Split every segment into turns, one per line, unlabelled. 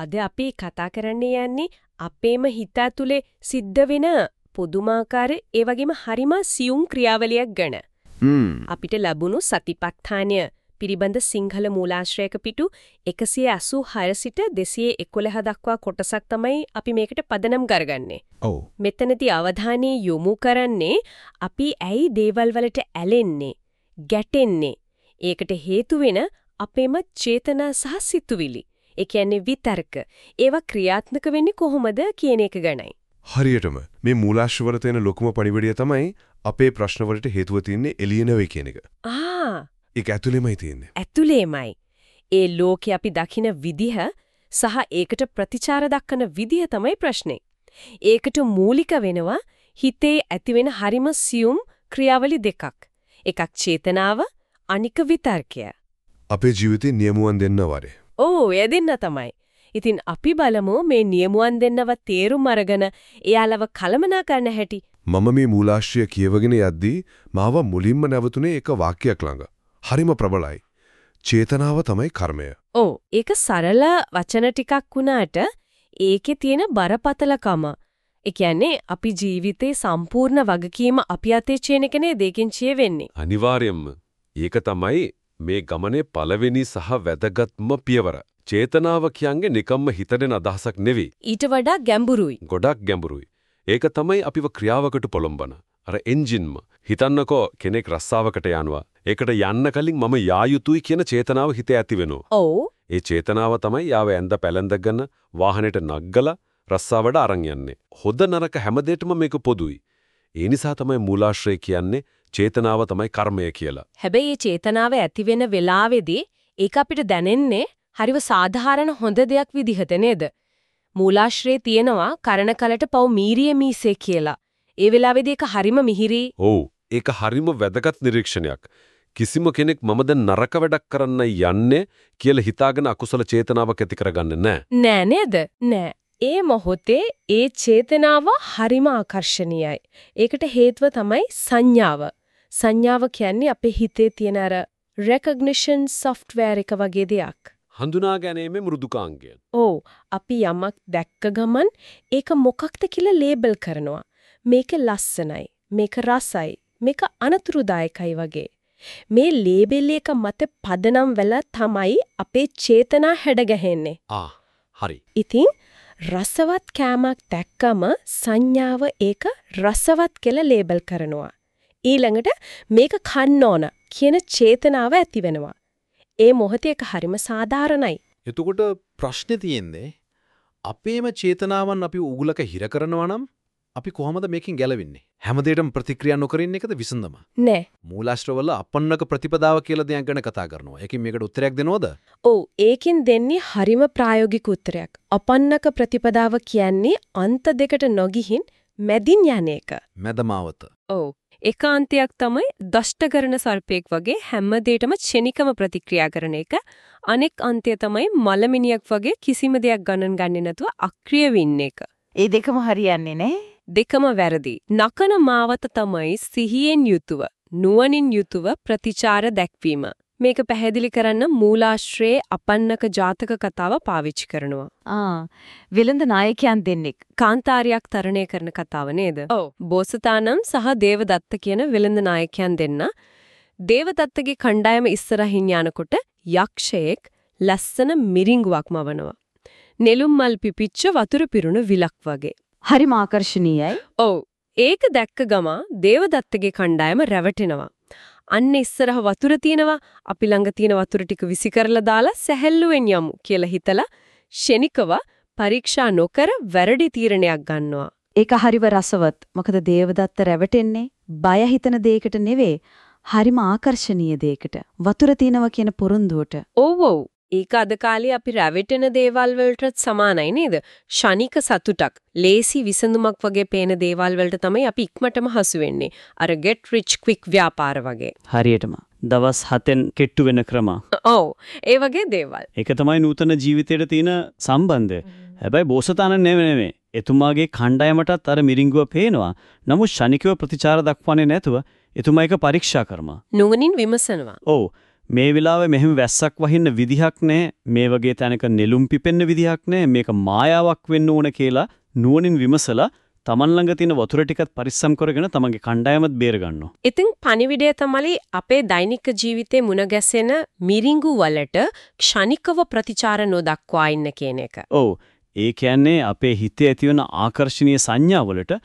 අද අපි කතා කරන්න යන්නේ අපේම හිත ඇතුලේ සිද්ධ වෙන පුදුමාකාර ඒ වගේම හරිම සියුම් ක්‍රියාවලියක් ගැන. අපිට ලැබුණු සතිපට්ඨානය පිරිබඳ සිංහල මූලාශ්‍රයක පිටු 186 සිට 211 දක්වා කොටසක් තමයි අපි මේකට පදනම් කරගන්නේ.
ඔව්.
මෙතනදී අවධානය යොමු කරන්නේ අපි ඇයි දේවල් වලට ඇලෙන්නේ, ගැටෙන්නේ. ඒකට හේතු වෙන අපේම චේතනා සහ සිතුවිලි. ඒ කියන්නේ විතර්ක. ඒවා ක්‍රියාත්මක වෙන්නේ කොහොමද කියන එක ගැනයි.
හරියටම මේ මූලාශ්‍රවල තියෙන ලොකුම පණිවිඩය තමයි අපේ ප්‍රශ්න වලට හේතුව තියෙන්නේ එළිය නෙවෙයි කියන එක.
ආ
ඒක ඇතුළෙමයි තියෙන්නේ.
ඇතුලේමයි. ඒ ලෝකේ අපි දකින විදිහ සහ ඒකට ප්‍රතිචාර දක්වන විදිහ තමයි ප්‍රශ්නේ. ඒකට මූලික වෙනවා හිතේ ඇතිවෙන හරිම සියුම් ක්‍රියාවලි දෙකක්. එකක් චේතනාව අනික විතර්කය.
අපේ ජීවිතේ නියමුවන් දෙන්න වරේ.
ඕ එය දෙන්න තමයි. ඉතින් අපි බලමු මේ නියමුවන් දෙන්නව තේරුම් අරගෙන එයාලව කලමනා කරන්න හැටි.
මම මේ මූලාශ්‍රය කියවගෙන යද්දී මාව මුලින්ම නැවතුනේ එක වාක්‍යයක් ළඟ. හරිම ප්‍රබලයි. චේතනාව තමයි කර්මය.
ඔව් ඒක සරල වචන ටිකක් වුණාට ඒකේ තියෙන බරපතලකම ඒ කියන්නේ අපි ජීවිතේ සම්පූර්ණ වගකීම අපි අතේ චේන එක නේද ඒකෙන් කියවෙන්නේ.
අනිවාර්යයෙන්ම. ඒක තමයි මේ ගමනේ පළවෙනි සහ වැදගත්ම පියවර. චේතනාව කියන්නේ නිකම්ම හිතෙන අදහසක් නෙවෙයි.
ඊට වඩා ගැඹුරුයි.
ගොඩක් ගැඹුරුයි. ඒක තමයි අපිව ක්‍රියාවකට පොළඹන. අර එන්ජින්ම. හිතන්නකෝ කෙනෙක් රස්සාවකට යනවා. ඒකට යන්න කලින් මම යා යුතුයි කියන චේතනාව හිතේ ඇති වෙනවා.
ඔව්.
ඒ චේතනාව තමයි යාව ඇඳ පැලඳගෙන වාහනේට නග්ගලා රස්සාවට අරන් යන්නේ. හොද නරක හැමදේටම මේක පොදුයි. ඒ නිසා තමයි මූලාශ්‍රය කියන්නේ චේතනාව තමයි කර්මය කියලා.
හැබැයි මේ චේතනාව ඇති වෙන වෙලාවේදී ඒක අපිට දැනෙන්නේ හරිව සාධාරණ හොඳ දෙයක් විදිහට නේද? මූලාශ්‍රයේ තියෙනවා කරන කලට පව් මීරිය මීසේ කියලා. ඒ වෙලාවේදී ඒක හරිම මිහිරි.
ඔව්. ඒක හරිම වැදගත් නිරීක්ෂණයක්. කිසිම කෙනෙක් මම දැන් නරක වැඩක් කරන්න යන්නේ කියලා හිතාගෙන අකුසල චේතනාවක් ඇති කරගන්නේ නැහැ.
නෑ නේද? නෑ. ඒ මොහොතේ ඒ චේතනාව හරිම ආකර්ශනීයයි. ඒකට හේතුව තමයි සංඥාව. සංඥාව කියන්නේ අපේ හිතේ තියෙන අර recognition software එක වගේ දෙයක්.
හඳුනා ගැනීමේ මෘදුකාංගය.
ඔව් අපි යමක් දැක්ක ගමන් ඒක මොකක්ද කියලා ලේබල් කරනවා. මේක ලස්සනයි, මේක රසයි, මේක අනතුරුදායකයි වගේ. මේ ලේබල් එක මත පදනම් වෙලා තමයි අපේ චේතනා හැඩගැහෙන්නේ.
ආ හරි.
ඉතින් රසවත් කෑමක් දැක්කම සංඥාව ඒක රසවත් කියලා ලේබල් කරනවා. ඊළඟට මේක කන්න ඕන කියන චේතනාව ඇති වෙනවා. ඒ මොහොතේ හරිම සාධාරණයි.
එතකොට ප්‍රශ්නේ තියෙන්නේ අපේම චේතනාවන් අපි උගුලක හිර කරනවා නම් අපි කොහොමද මේකෙන් ගැලවෙන්නේ? හැමදේටම ප්‍රතික්‍රියා නොකර ඉන්න එකද විසඳම?
නෑ.
මූලාශ්‍රවල අපන්නක ප්‍රතිපදාව කියලා දෙයක් ගැන කතා කරනවා. ඒකෙන් මේකට උත්තරයක් දෙනවද?
ඔව් ඒකෙන් දෙන්නේ හරිම ප්‍රායෝගික උත්තරයක්. අපන්නක ප්‍රතිපදාව කියන්නේ අන්ත දෙකට නොගිහින් මැදින් යන එක.
මැදමාවත.
ඔව් ඒකාන්තයක් තමයි දෂ්ට කරන සර්පෙක් වගේ හැම දෙයකම ක්ෂණිකව ප්‍රතික්‍රියා කරන එක. අනෙක් අන්තය තමයි මලමිනියක් වගේ කිසිම දෙයක් ගණන් ගන්නේ නැතුව අක්‍රිය වෙන්න එක.
ඒ දෙකම හරියන්නේ නැහැ.
දෙකම වැරදි. නකන මාවත තමයි සිහියෙන් යුතුව, නුවණින් යුතුව ප්‍රතිචාර දැක්වීම. මේක පැහැදිලි කරන්න මූලාශ්‍රයේ අපන්නක ජාතක කතාව පාවිච්චි කරනවා.
ආ විලඳ නායකයන් දෙන්නෙක්.
කාන්තාරියක් තරණය කරන කතාව නේද?
ඔව්.
බෝසතානම් සහ දේවදත්ත කියන විලඳ නායකයන් දෙන්න දේවදත්තගේ කණ්ඩායම ඉස්සරහින් යනකොට යක්ෂයෙක් ලස්සන මිරිඟුවක් මවනවා. නෙළුම් මල් පිපිච්ච වතුර පිරුණු විලක් වගේ.
හරිම ආකර්ශනීයයි.
ඔව්. ඒක දැක්ක ගම දේවදත්තගේ කණ්ඩායම රැවටෙනවා. අන්න ඉස්සරහ වතුර තියෙනවා අපි ළඟ තියෙන වතුර ටික විසි කරලා දාලා සැහැල්ලුවෙන් යමු කියලා හිතලා ෂෙනිකව පරීක්ෂා නොකර වැරදි තීරණයක් ගන්නවා.
ඒක හරිව රසවත්. මොකද දේවදත්ත රැවටෙන්නේ බය හිතන දෙයකට නෙවෙයි. හරිම ආකර්ශනීය දෙයකට. වතුර තියනවා කියන පොරොන්දුවට.
ඔව් ඔව්. ඒක අද කාලේ අපි රැවටෙන දේවල් වලටත් සමානයි නේද? ෂණික සතුටක්, ලේසි විසඳුමක් වගේ පේන දේවල් වලට තමයි අපි ඉක්මනටම හසු වෙන්නේ. අර get rich quick ව්‍යාපාර වගේ.
හරියටම. දවස් 7න් කෙට්ටු වෙන ක්‍රම.
ඔව්. ඒ වගේ දේවල්.
ඒක තමයි නූතන ජීවිතයට තියෙන සම්බන්ධය. හැබැයි බෝසතාණන් නෙවෙයි. එතුමාගේ කණ්ඩායමටත් අර මිරිංගුව පේනවා. නමුත් ෂණිකව ප්‍රතිචාර දක්වන්නේ නැතුව එතුමා ඒක පරීක්ෂා කරනවා.
නුවණින් විමසනවා.
ඔව්.
මේ වෙලාවේ මෙහෙම වැස්සක් වහින්න විදිහක් නැහැ. මේ වගේ තැනක නෙළුම් පිපෙන්න විදිහක් නැහැ. මේක මායාවක් වෙන්න ඕන කියලා නුවණින් විමසලා තමන් ළඟ තියෙන වතුර ටිකත් පරිස්සම් කරගෙන තමන්ගේ කණ්ඩායමත් බේර ගන්නවා.
ඉතින් පණිවිඩය තමයි අපේ දෛනික ජීවිතේ මුණ ගැසෙන මිරිඟු වලට ක්ෂණිකව ප්‍රතිචාර නොදක්වා ඉන්න කියන එක.
ඔව්. ඒ කියන්නේ අපේ හිතේ ඇතිවන ආකර්ෂණීය සංඥාවලට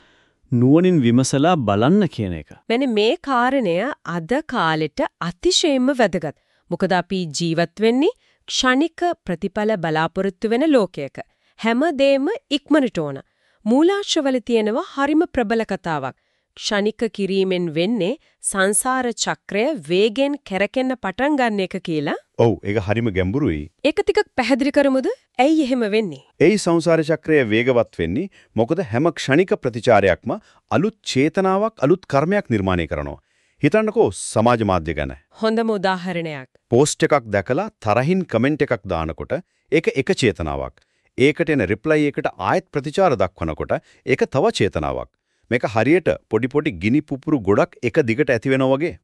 නුවණින් විමසලා බලන්න කියන එක.
මෙන්න මේ කාරණය අද කාලෙට අතිශයින්ම වැදගත්. මොකද අපි ජීවත් වෙන්නේ ක්ෂණික ප්‍රතිඵල බලාපොරොත්තු වෙන ලෝකයක. හැමදේම ඉක්මනට ඕන. මූලාශ්‍රවල තියෙනවා හරිම ප්‍රබල කතාවක්. ක්ෂණික කිරීමෙන් වෙන්නේ සංසාර චක්‍රය වේගෙන් කැරකෙන්න පටන් ගන්න එක කියලා.
ඔව් ඒක හරිම ගැඹුරුයි.
ඒක ටිකක් පැහැදිලි කරමුද? ඇයි එහෙම වෙන්නේ?
ඒ සංසාර චක්‍රය වේගවත් වෙන්නේ මොකද හැම ක්ෂණික ප්‍රතිචාරයක්ම අලුත් චේතනාවක් අලුත් කර්මයක් නිර්මාණය කරනවා. හිතන්නකෝ සමාජ මාධ්‍ය ගැන.
හොඳම උදාහරණයක්.
පෝස්ට් එකක් දැකලා තරහින් කමෙන්ට් එකක් දානකොට ඒක එක චේතනාවක්. ඒකට එන රිප්ලයි එකට ආයෙත් ප්‍රතිචාර දක්වනකොට ඒක තව චේතනාවක්. මේක හරියට පොඩි පොඩි ගිනි පුපුරු ගොඩක් එක දිගට ඇති වෙනවා වගේ.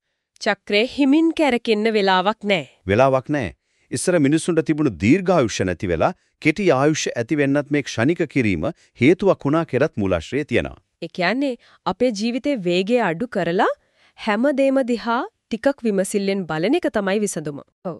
චක්‍රේ හිමින් කැරකෙන්න වෙලාවක් නැහැ.
වෙලාවක් නැහැ. ඉස්සර මිනිස්සුන්ට තිබුණු දීර්ඝායුෂ නැති වෙලා කෙටි ආයුෂ ඇති වෙන්නත් මේ ක්ෂණික කිරීම හේතුවක් වුණා කෙරත් මූලාශ්‍රයේ තියෙනවා.
ඒ කියන්නේ අපේ ජීවිතේ වේගය අඩු කරලා හැමදේම දිහා ටිකක් විමසිල්ලෙන් බලන එක තමයි විසඳුම. ඔව්.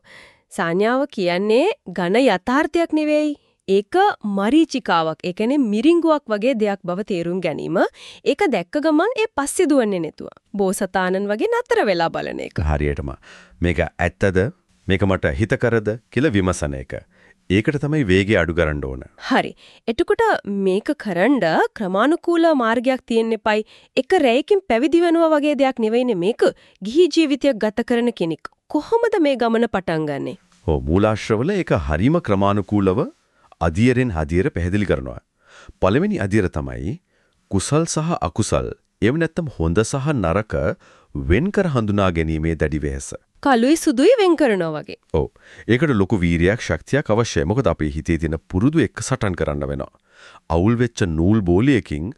සාඥාව කියන්නේ ඝන යථාර්ථයක් නෙවෙයි. ඒක මරීචිකාවක්. ඒ කියන්නේ මිරිඟුවක් වගේ දෙයක් බව තේරුම් ගැනීම. ඒක දැක්ක ගමන් ඒ පස්සේ දුවන්නේ නැතුව. බෝසතාණන් වගේ නතර වෙලා බලන එක.
හරියටම මේක ඇත්තද මේක මට හිතකරද කියලා විමසන එක. ඒකට තමයි වේගය අඩු කරන්න ඕන.
හරි. එතකොට මේක කරන්න ක්‍රමානුකූල මාර්ගයක් තියෙන්න එපයි. එක රැයකින් පැවිදි වෙනවා වගේ දෙයක් නෙවෙයිනේ මේක. ගිහි ජීවිතයක් ගත කරන කෙනෙක්. කොහොමද මේ ගමන පටන් ගන්නෙ?
ඔව් මූලාශ්‍රවල ඒක හරිම ක්‍රමානුකූලව අධියරෙන් හදියර පැහැදිලි කරනවා. පළවෙනි අධියර තමයි කුසල් සහ අකුසල් එව නැත්තම් හොඳ සහ නරක වෙන්කර හඳුනා ගැනීමේ දැඩි වෙහස.
කළුයි සුදුයි වෙන් කරනවා වගේ.
ඔව්. ඒකට ලොකු වීරියක් ශක්තියක් අවශ්‍යයි. මොකද අපේ හිතේ තියෙන පුරුදු එක්ක සටන් කරන්න වෙනවා. අවුල් වෙච්ච නූල් බෝලියකින්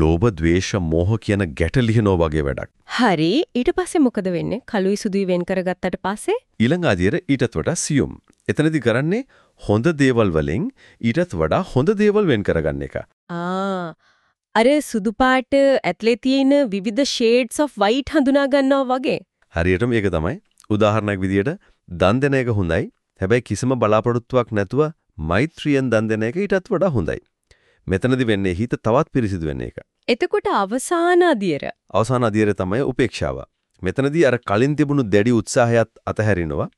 ලෝභ, ද්වේෂ, මෝහ කියන ගැට ලිහනෝ වගේ වැඩක්.
හරි. ඊට පස්සේ මොකද වෙන්නේ? කළුයි සුදුයි වෙන් කරගත්තට පස්සේ
ඊළඟ අධියර ඊටත් වඩා සියුම්. එතනදී කරන්නේ හොඳ දේවල් වලින් ඊටත් වඩා හොඳ දේවල් වෙන් කරගන්න එක.
ආ අර සුදු පාට ඇතුලේ තියෙන විවිධ shades of white හඳුනා ගන්නවා වගේ.
හරියටම ඒක තමයි. උදාහරණයක් විදියට දන් දෙන එක හොඳයි. හැබැයි කිසිම බලාපොරොත්තුවක් නැතුව මෛත්‍රියෙන් දන් දෙන එක ඊටත් වඩා හොඳයි. මෙතනදි වෙන්නේ හිත තවත් පිරිසිදු වෙන එක.
එතකොට අවසාන අදියර
අවසාන අධීරය තමයි උපේක්ෂාව. මෙතනදී අර කලින් තිබුණු දැඩි උත්සාහයත් අතහැරිනවා.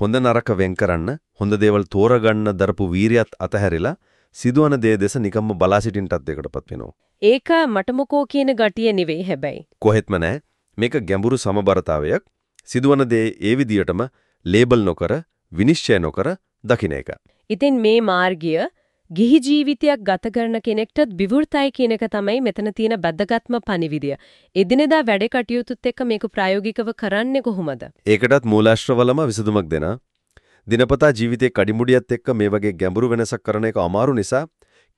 හොඳ නරක වෙන් කරන්න, හොඳ දේවල් තෝරගන්න දරපු වීරියත් අතහැරිලා සිදුවන දේ දෙස නිකම්ම බලා සිටින්නටත් එකටපත් වෙනවා.
ඒක මට මොකෝ කියන ගතිය නෙවෙයි හැබැයි.
කොහෙත්ම නැහැ. මේක ගැඹුරු සමබරතාවයක්. සිදුවන දේ ඒ විදියටම ලේබල් නොකර, විනිශ්චය නොකර දකින්න එක.
ඉතින් මේ මාර්ගය ගිහි ජීවිතයක් ගත කරන කෙනෙක්ටත් විවෘතයි කියන එක තමයි මෙතන තියෙන වැදගත්ම පණිවිඩය. එදිනෙදා වැඩ කටයුතුත් එක්ක මේක ප්‍රායෝගිකව කරන්නේ කොහොමද?
ඒකටත් මූලාශ්‍රවලම විසඳුමක් දෙන. දිනපතා ජීවිතේ කඩිමුඩියත් එක්ක මේ වගේ ගැඹුරු වෙනසක් කරන එක අමාරු නිසා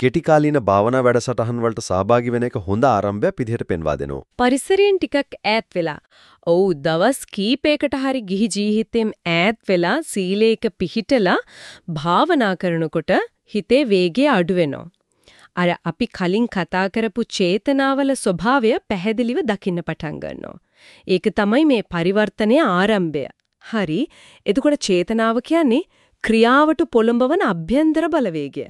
කෙටි කාලීන භාවනා වැඩසටහන් වලට සහභාගී වෙන එක හොඳ ආරම්භයක් විදිහට පෙන්වා දෙනවා.
පරිසරයෙන් ටිකක් ඈත් වෙලා. ඔව් දවස් කීපයකට හරි ගිහි ජීවිතෙන් ඈත් වෙලා සීලයක පිහිටලා භාවනා කරනකොට හිතේ වේගය අඩු වෙනවා. අර අපි කලින් කතා කරපු චේතනාවල ස්වභාවය පැහැදිලිව දකින්න පටන් ගන්නවා. ඒක තමයි මේ පරිවර්තනයේ ආරම්භය. හරි. එතකොට චේතනාව කියන්නේ ක්‍රියාවට පොළඹවන අභ්‍යන්තර බලවේගය.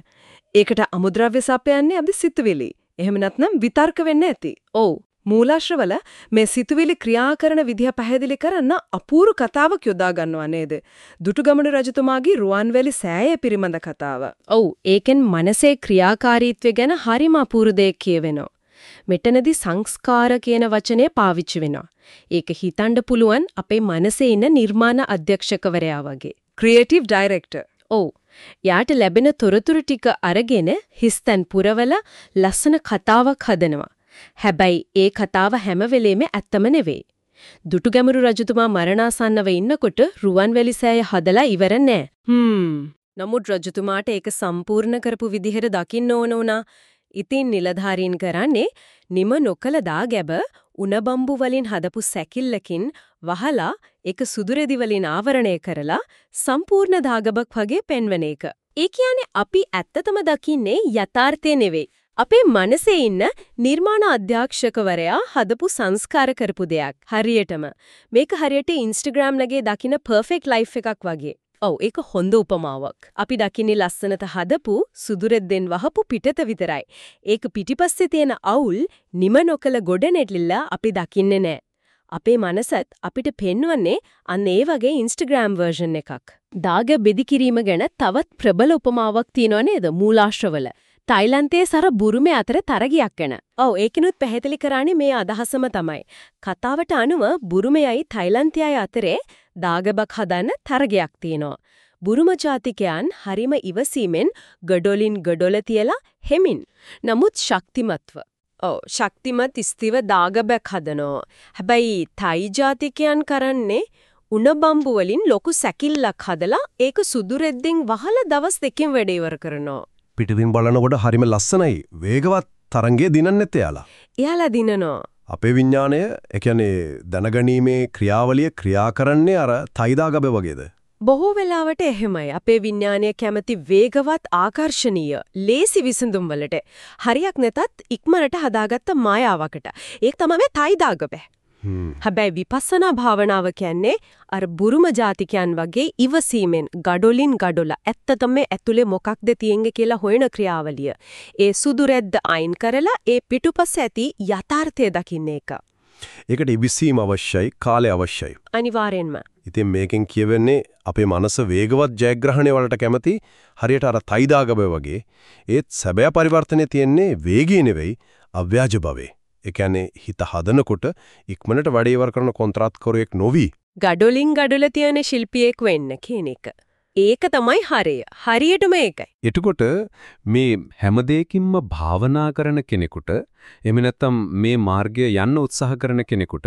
ඒකට අමුද්‍රව්‍ය සපයන්නේ අපි සිතුවිලි. එහෙම නැත්නම් විතර්ක වෙන්න ඇති. ඔව්. මූලාශ්‍රවල මේ සිතුවිලි ක්‍රියා කරන විදිහ පැහැදිලි කරන්න අපූර්ව කතාවක් යොදා ගන්නවා නේද? දුටුගැමුණු රජතුමාගේ රුවන්වැලි සෑය පිරිමඳ කතාව. ඔව්, ඒකෙන් මනසේ ක්‍රියාකාරීත්වය ගැන හරිම අපූර්ව දෙයක් කියවෙනවා. මෙතනදී සංස්කාර කියන වචනේ පාවිච්චි වෙනවා. ඒක හිතන්න පුළුවන් අපේ මනසේ ඉන්න නිර්මාණ අධ්‍යක්ෂකවරයා වගේ. Creative director. ඔව්. යාට ලැබෙන තොරතුරු ටික අරගෙන හිස්තන් පුරවල ලස්සන කතාවක් හදනවා. හැබැයි ඒ කතාව හැම වෙලෙම ඇත්තම නෙවෙයි. දුටුගැමුණු රජතුමා මරණාසන්නව ඉන්නකොට රුවන්වැලි සෑය හදලා ඉවර නෑ. හ්ම්. නමුත් රජතුමාට ඒක සම්පූර්ණ කරපු විදිහට දකින්න ඕන වුණා. ඉතින් නිලධාරීන් කරන්නේ නිම නොකල දාගැබ උණබම්බු වලින් හදපු සැකිල්ලකින් වහලා ඒක සුදුරෙදි වලින් ආවරණය කරලා සම්පූර්ණ දාගබක් වගේ පෙන්වන එක. ඒ කියන්නේ අපි ඇත්තටම දකින්නේ යථාර්ථය නෙවෙයි. අපේ මනසේ ඉන්න නිර්මාණ අධ්‍යක්ෂකවරයා හදපු සංස්කාර කරපු දෙයක්. හරියටම. මේක හරියට Instagram ලගේ දකින්න perfect life එකක් වගේ. ඔව් ඒක හොඳ උපමාවක්. අපි දකින්නේ ලස්සනට හදපු සුදුරෙද්දෙන් වහපු පිටත විතරයි. ඒක පිටිපස්සේ තියෙන අවුල් නිම නොකල ගොඩ නැටලිල්ල අපි දකින්නේ නැහැ. අපේ මනසත් අපිට පෙන්වන්නේ අන්න ඒ වගේ Instagram version එකක්. දාග බෙදි කිරීම ගැන තවත් ප්‍රබල උපමාවක් තියෙනව නේද මූලාශ්‍රවල. තායිලන්තයේ සර බුරුමේ අතර තරගයක් ගැන. ඔව් ඒකිනුත් පැහැදිලි කරන්නේ මේ අදහසම තමයි. කතාවට අනුව බුරුමයයි තායිලන්තයයි අතරේ දාගබක් හදන්න තරගයක් තියෙනවා. බුරුම ජාතිකයන් හරිම ඉවසීමෙන් ගඩොලින් ගඩොල තියලා හෙමින්. නමුත් ශක්තිමත්ව. ඔව් ශක්තිමත් ස්තිව දාගබක් හදනවා. හැබැයි තයි ජාතිකයන් කරන්නේ උණ බම්බු වලින් ලොකු සැකිල්ලක් හදලා ඒක සුදු රෙද්දෙන් වහලා දවස් දෙකකින් වැඩ ඉවර කරනවා.
පිටින් බලනකොට හරිම ලස්සනයි. වේගවත් තරංගයේ දිනන්නෙත් එයාලා.
එයාලා දිනනවා.
අපේ විඥාණය ඒ කියන්නේ දැනගැනීමේ ක්‍රියාවලිය ක්‍රියා කරන්නේ අර තයිදාගබ වගේද?
බොහෝ වෙලාවට එහෙමයි. අපේ විඥානය කැමති වේගවත් ආකර්ෂණීය, ලේසි විසඳුම් වලට. හරියක් නැතත් ඉක්මනට හදාගත්ත මායාවකට. ඒක තමයි තයිදාගබ. හැබැයි විපස්සනා භාවනාව කියන්නේ අර බුරුම ජාතිකයන් වගේ ඉවසීමෙන් ගඩොලින් ගඩොල ඇත්තටම ඇතුලේ මොකක්ද තියෙන්නේ කියලා හොයන ක්‍රියාවලිය. ඒ සුදු රැද්ද අයින් කරලා ඒ පිටුපස ඇති යථාර්ථය දකින්න එක.
ඒකට ඉවිසීම අවශ්‍යයි, කාලය අවශ්‍යයි.
අනිවාර්යෙන්ම.
ඉතින් මේකෙන් කියවෙන්නේ අපේ මනස වේගවත් ජයග්‍රහණය වලට කැමති හරියට අර තයිදාගබ වගේ ඒත් සැබෑ පරිවර්තනයේ තියෙන්නේ වේගී නෙවෙයි අව්‍යාජ භවේ. ඒ කියන්නේ හිත හදනකොට ඉක්මනට වැඩේ ඉවර කරන කොන්ත්‍රාත්කරුවෙක් නොවි.
ගඩොලින් ගඩොල තියෙන ශිල්පියෙක් වෙන්න කියන එක. ඒක තමයි හරය. හරියටම ඒකයි.
එතකොට මේ හැම දෙයකින්ම භාවනා කරන කෙනෙකුට එහෙම නැත්නම් මේ මාර්ගය යන්න උත්සාහ කරන කෙනෙකුට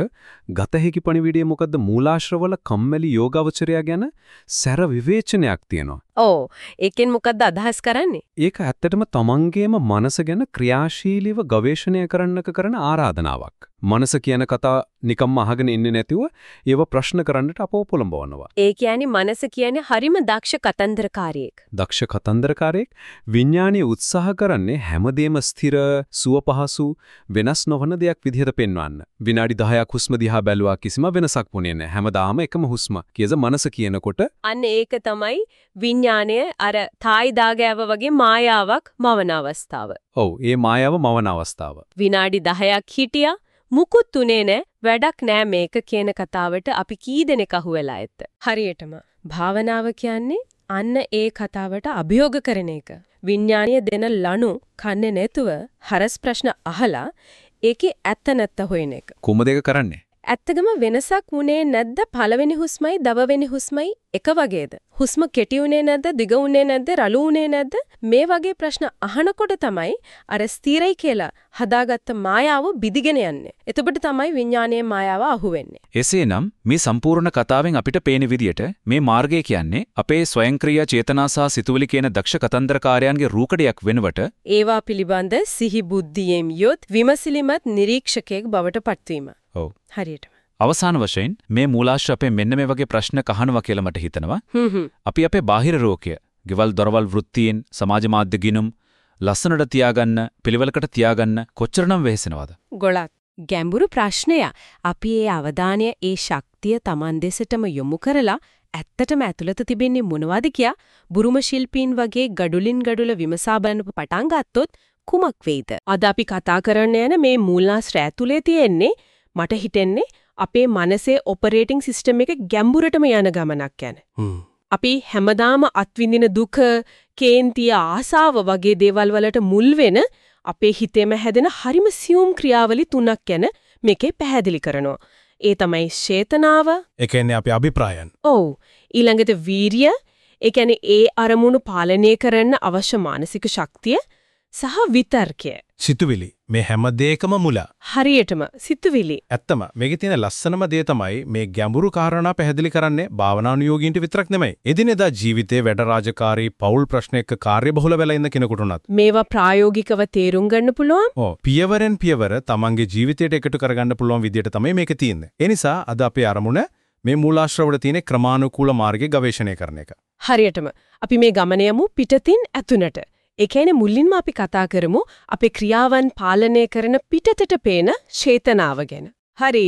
ගත හැකි පණිවිඩය මොකද්ද මූලාශ්‍රවල කම්මැලි යෝගාවචරය ගැන සැර විවේචනයක් තියෙනවා.
ඔව්. ඒකෙන් මොකද්ද අදහස් කරන්නේ?
ඒක ඇත්තටම තමන්ගේම මනස ගැන ක්‍රියාශීලීව ගවේෂණය කරන්නක කරන ආරාධනාවක්. මනස කියන කතා නිකම්ම අහගෙන ඉන්නේ නැතිව ඒව ප්‍රශ්න කරන්නට අපව පොළඹවනවා.
ඒ කියන්නේ මනස කියන්නේ හරිම දක්ෂ කතන්දරකාරියෙක්.
දක්ෂ කතන්දරකාරයෙක් විඥානීය උත්සාහ කරන්නේ හැමදේම ස්ථිර, සුවපහසු වෙනස් නොවන දෙයක් විදිහට පෙන්වන්න. විනාඩි 10ක් හුස්ම දිහා බැලුවා කිසිම වෙනසක් වුණේ නැහැ. හැමදාම එකම හුස්ම. කියද මනස කියනකොට
අන්න ඒක තමයි විඥාණය අර තායි දාගෑව වගේ මායාවක් මවන අවස්ථාව.
ඔව්, ඒ මායාව මවන අවස්ථාව.
විනාඩි 10ක් හිටියා මුකුත් උනේ නැ වැඩක් නෑ මේක කියන කතාවට අපි කී දෙනෙක් අහුවෙලා ඇත්ත. හරියටම භාවනාව කියන්නේ අන්න ඒ කතාවට අභියෝග කරන එක. විඥානීය දෙන ලනු කන්නේ නැතුව හරස් ප්‍රශ්න අහලා ඒකේ ඇත්ත නැත්ත හොයන එක.
කොහොමද ඒක කරන්නේ?
ඇත්තගම වෙනසක් වුණේ නැද්ද පළවෙනි හුස්මයි දවවෙනි හුස්මයි එක වගේද? හුස්ම කෙටි උනේ නැද්ද දිග උනේ නැද්ද රළු උනේ නැද්ද? මේ වගේ ප්‍රශ්න අහනකොට තමයි අර ස්ථිරයි කියලා හදාගත්ත මායාව බිදිගෙන යන්නේ. එතකොට තමයි විඥානයේ මායාව අහුවෙන්නේ.
එසේනම් මේ සම්පූර්ණ කතාවෙන් අපිට පේන විදියට මේ මාර්ගය කියන්නේ අපේ ස්වයංක්‍රීය චේතනා සහ සිතුවිලි කියන දක්ෂ කතන්දරකාරයන්ගේ රූකඩයක් වෙනවට
ඒවා පිළිබඳ සිහි බුද්ධියෙන් යොත් විමසිලිමත් නිරීක්ෂකයෙක් බවට පත්වීම.
ඔව්.
හරියටම.
අවසාන වශයෙන් මේ මූලාශ්‍ර අපේ මෙන්න මේ වගේ ප්‍රශ්න කහනවා කියලා මට හිතෙනවා. අපි අපේ බාහිර රෝගය, ගෙවල් දොරවල් වෘත්තීන්, සමාජ මාධ්‍ය ගිනුම් ලස්සනට තියාගන්න, පිළිවෙලකට තියාගන්න කොච්චරනම් වෙහෙසෙනවද?
ගොඩක් ගැඹුරු ප්‍රශ්නය. අපි ඒ අවධානය ඒ ශක්තිය Taman දෙසටම යොමු කරලා ඇත්තටම ඇතුළත තිබෙන්නේ මොනවද කියා බුරුම ශිල්පීන් වගේ ගඩුලින් ගඩුල විමසා බලන්න පටන් ගත්තොත් කුමක් වෙයිද? අද අපි කතා කරන්න යන මේ මූලාශ්‍රය ඇතුලේ තියෙන්නේ මට හිතෙන්නේ අපේ මනසේ ඔපරේටිං සිස්ටම් එක ගැඹුරටම යන ගමනක් යන. අපි හැමදාම අත්විඳින දුක, කේන්තිය, ආසාව වගේ දේවල් වලට මුල් වෙන අපේ හිතේම හැදෙන හරිම සියුම් ක්‍රියාවලි තුනක් ගැන මේකේ පැහැදිලි කරනවා. ඒ තමයි චේතනාව.
ඒ කියන්නේ අපේ අභිප්‍රායන්.
ඔව්. ඊළඟට වීරිය. ඒ කියන්නේ ඒ අරමුණු පාලනය කරන්න අවශ්‍ය මානසික ශක්තිය. සහ විතර්කය.
සිතුවිලි මේ හැම දෙයකම මුල.
හරියටම සිතුවිලි.
ඇත්තම මේකේ තියෙන ලස්සනම දේ තමයි මේ ගැඹුරු කාරණා පැහැදිලි කරන්නේ භාවනානුයෝගීන්ට විතරක් නෙමෙයි. එදිනෙදා ජීවිතේ වැඩ රාජකාරී පෞල් ප්‍රශ්න එක්ක කාර්යබහුල වෙලා ඉන්න කෙනෙකුට උනත්.
මේවා ප්‍රායෝගිකව තේරුම් ගන්න පුළුවන්.
ඔව් පියවරෙන් පියවර තමන්ගේ ජීවිතයට එකතු කරගන්න පුළුවන් විදියට තමයි මේක තියෙන්නේ. ඒ නිසා අද අපේ අරමුණ මේ මූලාශ්‍රවල තියෙන ක්‍රමානුකූල මාර්ගය ගවේෂණය කරන එක.
හරියටම අපි මේ ගමන යමු පිටතින් ඇතුළට. ඒ කියන්නේ මුලින්ම අපි කතා කරමු අපේ ක්‍රියාවන් පාලනය කරන පිටතට පේන චේතනාව ගැන. හරි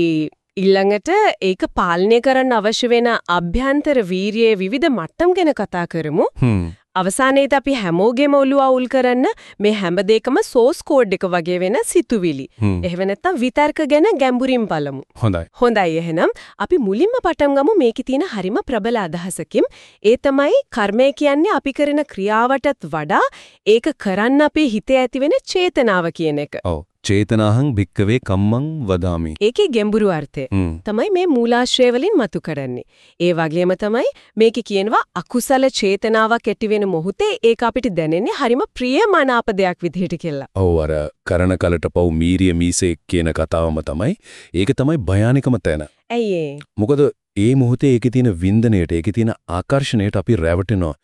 ඊළඟට ඒක පාලනය කරන්න අවශ්‍ය වෙන අභ්‍යන්තර වීරියේ විවිධ මට්ටම් ගැන කතා කරමු.
හ්ම්.
අවසානයේදී අපි හැමෝගෙම ඔළුව අවුල් කරන්න මේ හැම දෙයකම සෝස් කෝඩ් එක වගේ වෙන සිතුවිලි.
හ්ම්.
එහෙම නැත්නම් විතර්ක ගැන ගැඹුරින් බලමු.
හොඳයි.
හොඳයි එහෙනම් අපි මුලින්ම පටන් ගමු මේකේ තියෙන හරිම ප්‍රබල අදහසකින්. ඒ තමයි කර්මය කියන්නේ අපි කරන ක්‍රියාවටත් වඩා ඒක කරන්න අපේ හිතේ ඇතිවෙන චේතනාව කියන එක.
ඔව් චේතනාහං භික්කවේ කම්මං වදාමි.
ඒකේ ගැඹුරු අර්ථය. තමයි මේ මූලාශ්‍රය වලින් මතු කරන්නේ. ඒ වගේම තමයි මේකේ කියනවා අකුසල චේතනාවක් ඇති වෙන මොහොතේ ඒක අපිට දැනෙන්නේ හරිම ප්‍රියමනාප දෙයක් විදිහට කියලා.
ඔව් අර කරන කලට පව් මීරිය මීසේ කියන කතාවම තමයි. ඒක තමයි භයානකම තැන.
ඇයි?
මොකද ඒ මොහොතේ ඒකේ තියෙන වින්දනයට ඒකේ තියෙන ආකර්ෂණයට අපි රැවටෙනවා.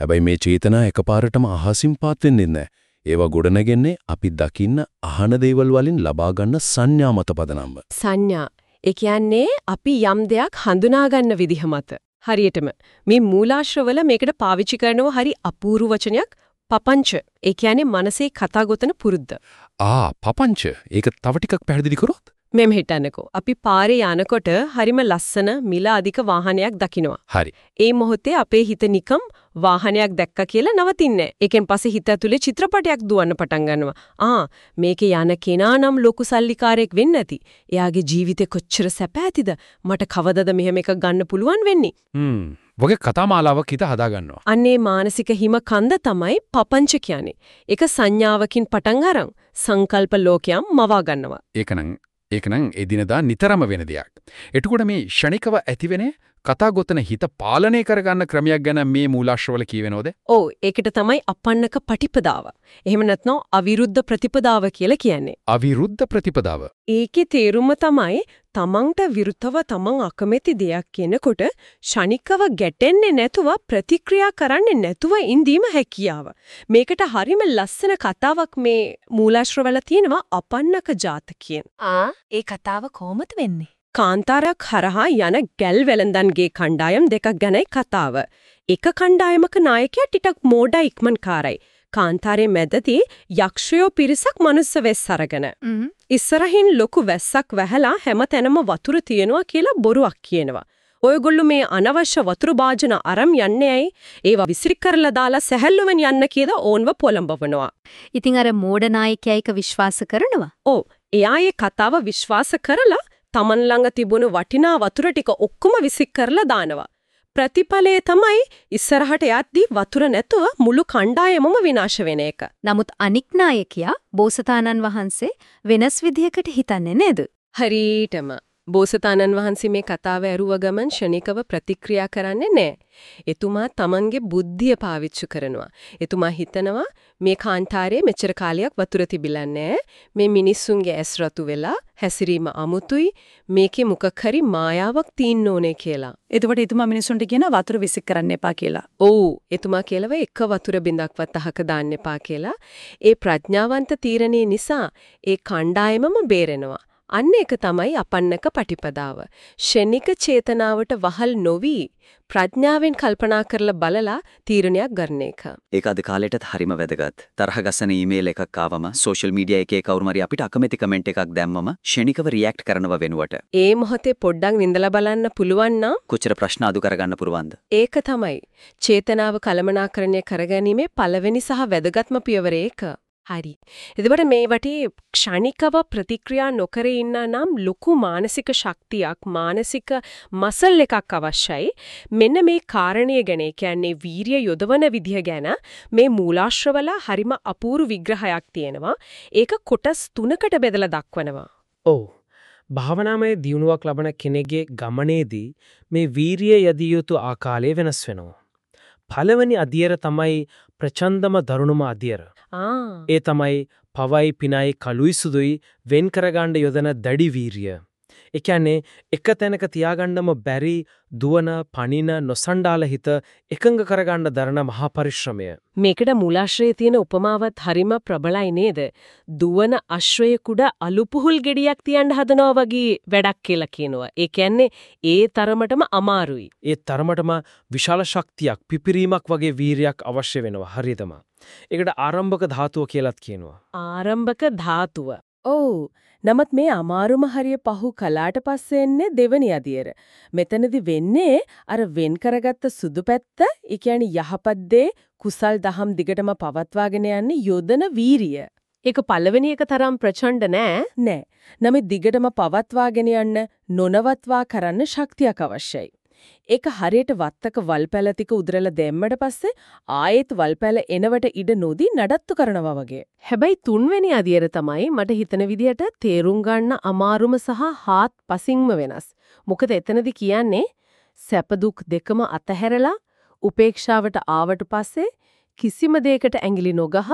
හැබැයි මේ චේතනා එකපාරටම අහසින් පාත් වෙන්නේ නැහැ. ඒවා ගොඩනගන්නේ අපි දකින්න අහන දේවල් වලින් ලබා ගන්න සංඥා මත පදනම්ව.
සංඥා. ඒ කියන්නේ අපි යම් දෙයක් හඳුනා ගන්න විදිහ මත. හරියටම මේ මූලාශ්‍රවල මේකට පාවිච්චි කරනවා හරි අපූර්ව වචනයක් පපංච. ඒ කියන්නේ මනසේ කතා ගොතන පුරුද්ද.
ආ පපංච. ඒක තව ටිකක් පැහැදිලි කරොත්.
මෙම් හිතන්නකෝ. අපි පාරේ යනකොට හරිම ලස්සන මිල අධික වාහනයක් දකිනවා.
හරි.
ඒ මොහොතේ අපේ හිත නිකම් වාහනයක් දැක්ක කියලා නවතින්නේ. ඒකෙන් පස්සේ හිත ඇතුලේ චිත්‍රපටයක් දුවන්න පටන් ගන්නවා. ආ මේකේ යන කෙනා නම් ලොකු සල්ලිකාරයෙක් වෙන්න ඇති. එයාගේ ජීවිතේ කොච්චර සැප ඇතිද? මට කවදද මෙහෙම එකක් ගන්න පුළුවන් වෙන්නේ?
හ්ම්. වගේ කතාමාලාවක් හිත හදාගන්නවා.
අන්නේ මානසික හිම කන්ද තමයි පපංච කියන්නේ. ඒක සංඥාවකින් පටන් අරන් සංකල්ප ලෝකයන් මවා ගන්නවා.
ඒකනම් ඒකනම් එදිනදා නිතරම වෙන දෙයක්. එතකොට මේ ෂණිකව ඇතිවෙන කතා ගොතන හිත පාලනය කරගන්න ක්‍රමයක් ගැන මේ මූලාශ්‍රවල කියවෙනවද?
ඔව් ඒකට තමයි අපන්නක පටිපදාව. එහෙම නැත්නම් අවිරුද්ධ ප්‍රතිපදාව කියලා කියන්නේ.
අවිරුද්ධ ප්‍රතිපදාව.
ඒකේ තේරුම තමයි තමන්ට විරුද්ධව තමන් අකමැති දෙයක් කියනකොට ෂණිකව ගැටෙන්නේ නැතුව ප්‍රතික්‍රියා කරන්නේ නැතුව ඉඳීම හැකියාව. මේකට හරිම ලස්සන කතාවක් මේ මූලාශ්‍රවල තියෙනවා අපන්නක ජාතකයෙන්.
ආ ඒ කතාව කොහොමද වෙන්නේ?
කාන්තාරයක් හරහා යන ගැල් වෙලඳන්ගේ කණ්ඩායම් දෙකක් ගැනයි කතාව. එක කණ්ඩායමක නායකයා ටිකක් මෝඩ ඉක්මන්කාරයි. කාන්තාරයේ මැදදී යක්ෂයෝ පිරිසක් මනුස්ස වෙස් අරගෙන. ඉස්සරහින් ලොකු වැස්සක් වැහලා හැමතැනම වතුර තියෙනවා කියලා බොරුවක් කියනවා. ඔයගොල්ලෝ මේ අනවශ්‍ය වතුර භාජන අරන් යන්නේ ඇයි? ඒවා විසිරි කරලා දාලා සැහැල්ලුවෙන් යන්න කියලා ඕන්ව පොළඹවනවා.
ඉතින් අර මෝඩ නායකයා එක විශ්වාස කරනවා.
ඔව්, එයා ඒ කතාව විශ්වාස කරලා Taman ළඟ තිබුණු වටිනා වතුර ටික ඔක්කොම විසික් කරලා දානවා. ප්‍රතිඵලය තමයි ඉස්සරහට යද්දී වතුර නැතුව මුළු කණ්ඩායමම විනාශ වෙන එක.
නමුත් අනික් නායකයා බෝසතාණන් වහන්සේ වෙනස් විදිහකට හිතන්නේ නේද?
හරීටම බෝසතාණන් වහන්සේ මේ කතාව ඇරුව ගමන් ෂණිකව ප්‍රතික්‍රියා කරන්නේ නැහැ. එතුමා Tamanගේ බුද්ධිය පාවිච්චි කරනවා. එතුමා හිතනවා මේ කාන්තාරයේ මෙච්චර කාලයක් වතුර තිබිලා මේ මිනිස්සුන්ගේ ඇස් රතු වෙලා හැසිරීම අමුතුයි. මේකේ මොකක් හරි මායාවක් තියෙන්න ඕනේ කියලා.
එතකොට එතුමා මිනිසුන්ට කියන වතුර විසික් කරන්න එපා කියලා.
ඔව් එතුමා කියලව එක වතුර බින්දක්වත් අහක දාන්න එපා කියලා. ඒ ප්‍රඥාවන්ත තීරණේ නිසා ඒ කණ්ඩායමම බේරෙනවා. අන්න ඒක තමයි අපන්නක පටිපදාව. ෂෙනික චේතනාවට වහල් නොවි ප්‍රඥාවෙන් කල්පනා කරලා බලලා තීරණයක් ගන්න එක.
ඒක අද කාලෙටත් හරිම වැදගත්. තරහ ගස්සන ඊමේල් එකක් ආවම සෝෂල් මීඩියා එකේ කවුරු හරි අපිට අකමැති කමෙන්ට් එකක් දැම්මම ෂෙනිකව රියැක්ට් කරනව වෙනුවට
ඒ මොහොතේ පොඩ්ඩක් විඳලා බලන්න පුළුවන් නම්
කොච්චර ප්‍රශ්න අඩු කරගන්න පුරවන්ද?
ඒක තමයි චේතනාව කළමනාකරණය කරගැනීමේ පළවෙනි සහ වැදගත්ම පියවර ඒක. හරි. එතකොට මේ වටේ ක්ෂණිකව ප්‍රතික්‍රියා නොකර ඉන්න නම් ලොකු මානසික ශක්තියක් මානසික මසල් එකක් අවශ්‍යයි. මෙන්න මේ කාරණිය ගැන කියන්නේ වීරිය යොදවන විදිහ ගැන මේ මූලාශ්‍රවල හරිම අපූර්ව විග්‍රහයක් තියෙනවා. ඒක කොටස් තුනකට බෙදලා දක්වනවා.
ඔව්. භාවනාමය දියුණුවක් ලබන කෙනෙක්ගේ ගමනේදී මේ වීරිය යදිය යුතු ආකාරය වෙනස් වෙනවා. පළවෙනි අදියර තමයි ප්‍රචන්දම දරුණුම අධියර. ඒ තමයි පවයි පිනයි කළුයි සුදුයි වෙන් කරගන්න යොදන දැඩි වීරිය. ඒ කියන්නේ එක තැනක තියාගන්නම බැරි දුවන පණින නොසණ්ඩාල හිත එකඟ කරගන්න දරන මහා පරිශ්‍රමය.
මේකට මූලාශ්‍රයේ තියෙන උපමාවත් හරිම ප්‍රබලයි නේද? දුවන අශ්වයෙකුට අලුපුහුල් ගෙඩියක් තියන්න හදනවා වගේ වැඩක් කියලා කියනවා. ඒ කියන්නේ ඒ තරමටම අමාරුයි.
ඒ තරමටම විශාල ශක්තියක් පිපිරීමක් වගේ වීරියක් අවශ්‍ය වෙනවා හරියටම. ඒකට ආරම්භක ධාතුව කියලාත් කියනවා.
ආරම්භක ධාතුව. ඔව්. නමුත් මේ අමාරුම හරිය පහු කලාට පස්සේ එන්නේ දෙවනි අදියර. මෙතනදි වෙන්නේ අර වෙන් කරගත්ත සුදු පැත්ත, ඒ කියන්නේ යහපත් දේ කුසල් දහම් දිගටම පවත්වාගෙන යන්නේ යොදන වීරිය. ඒක පළවෙනි එක තරම් ප්‍රචණ්ඩ නෑ. නෑ. නමුත් දිගටම පවත්වාගෙන යන්න නොනවත්වා කරන්න ශක්තියක් අවශ්‍යයි. ඒක හරියට වත්තක වල්පැල ටික උදරලා දැම්මට පස්සේ ආයෙත් වල්පැල එනවට ඉඩ නොදී නඩත්තු කරනවා වගේ. හැබැයි තුන්වෙනි අදියර තමයි මට හිතන විදියට තේරුම් ගන්න අමාරුම සහ හාත් පසින්ම වෙනස්. මොකද එතනදි කියන්නේ සැප දුක් දෙකම අතහැරලා උපේක්ෂාවට ආවට පස්සේ කිසිම දෙයකට ඇඟිලි නොගහ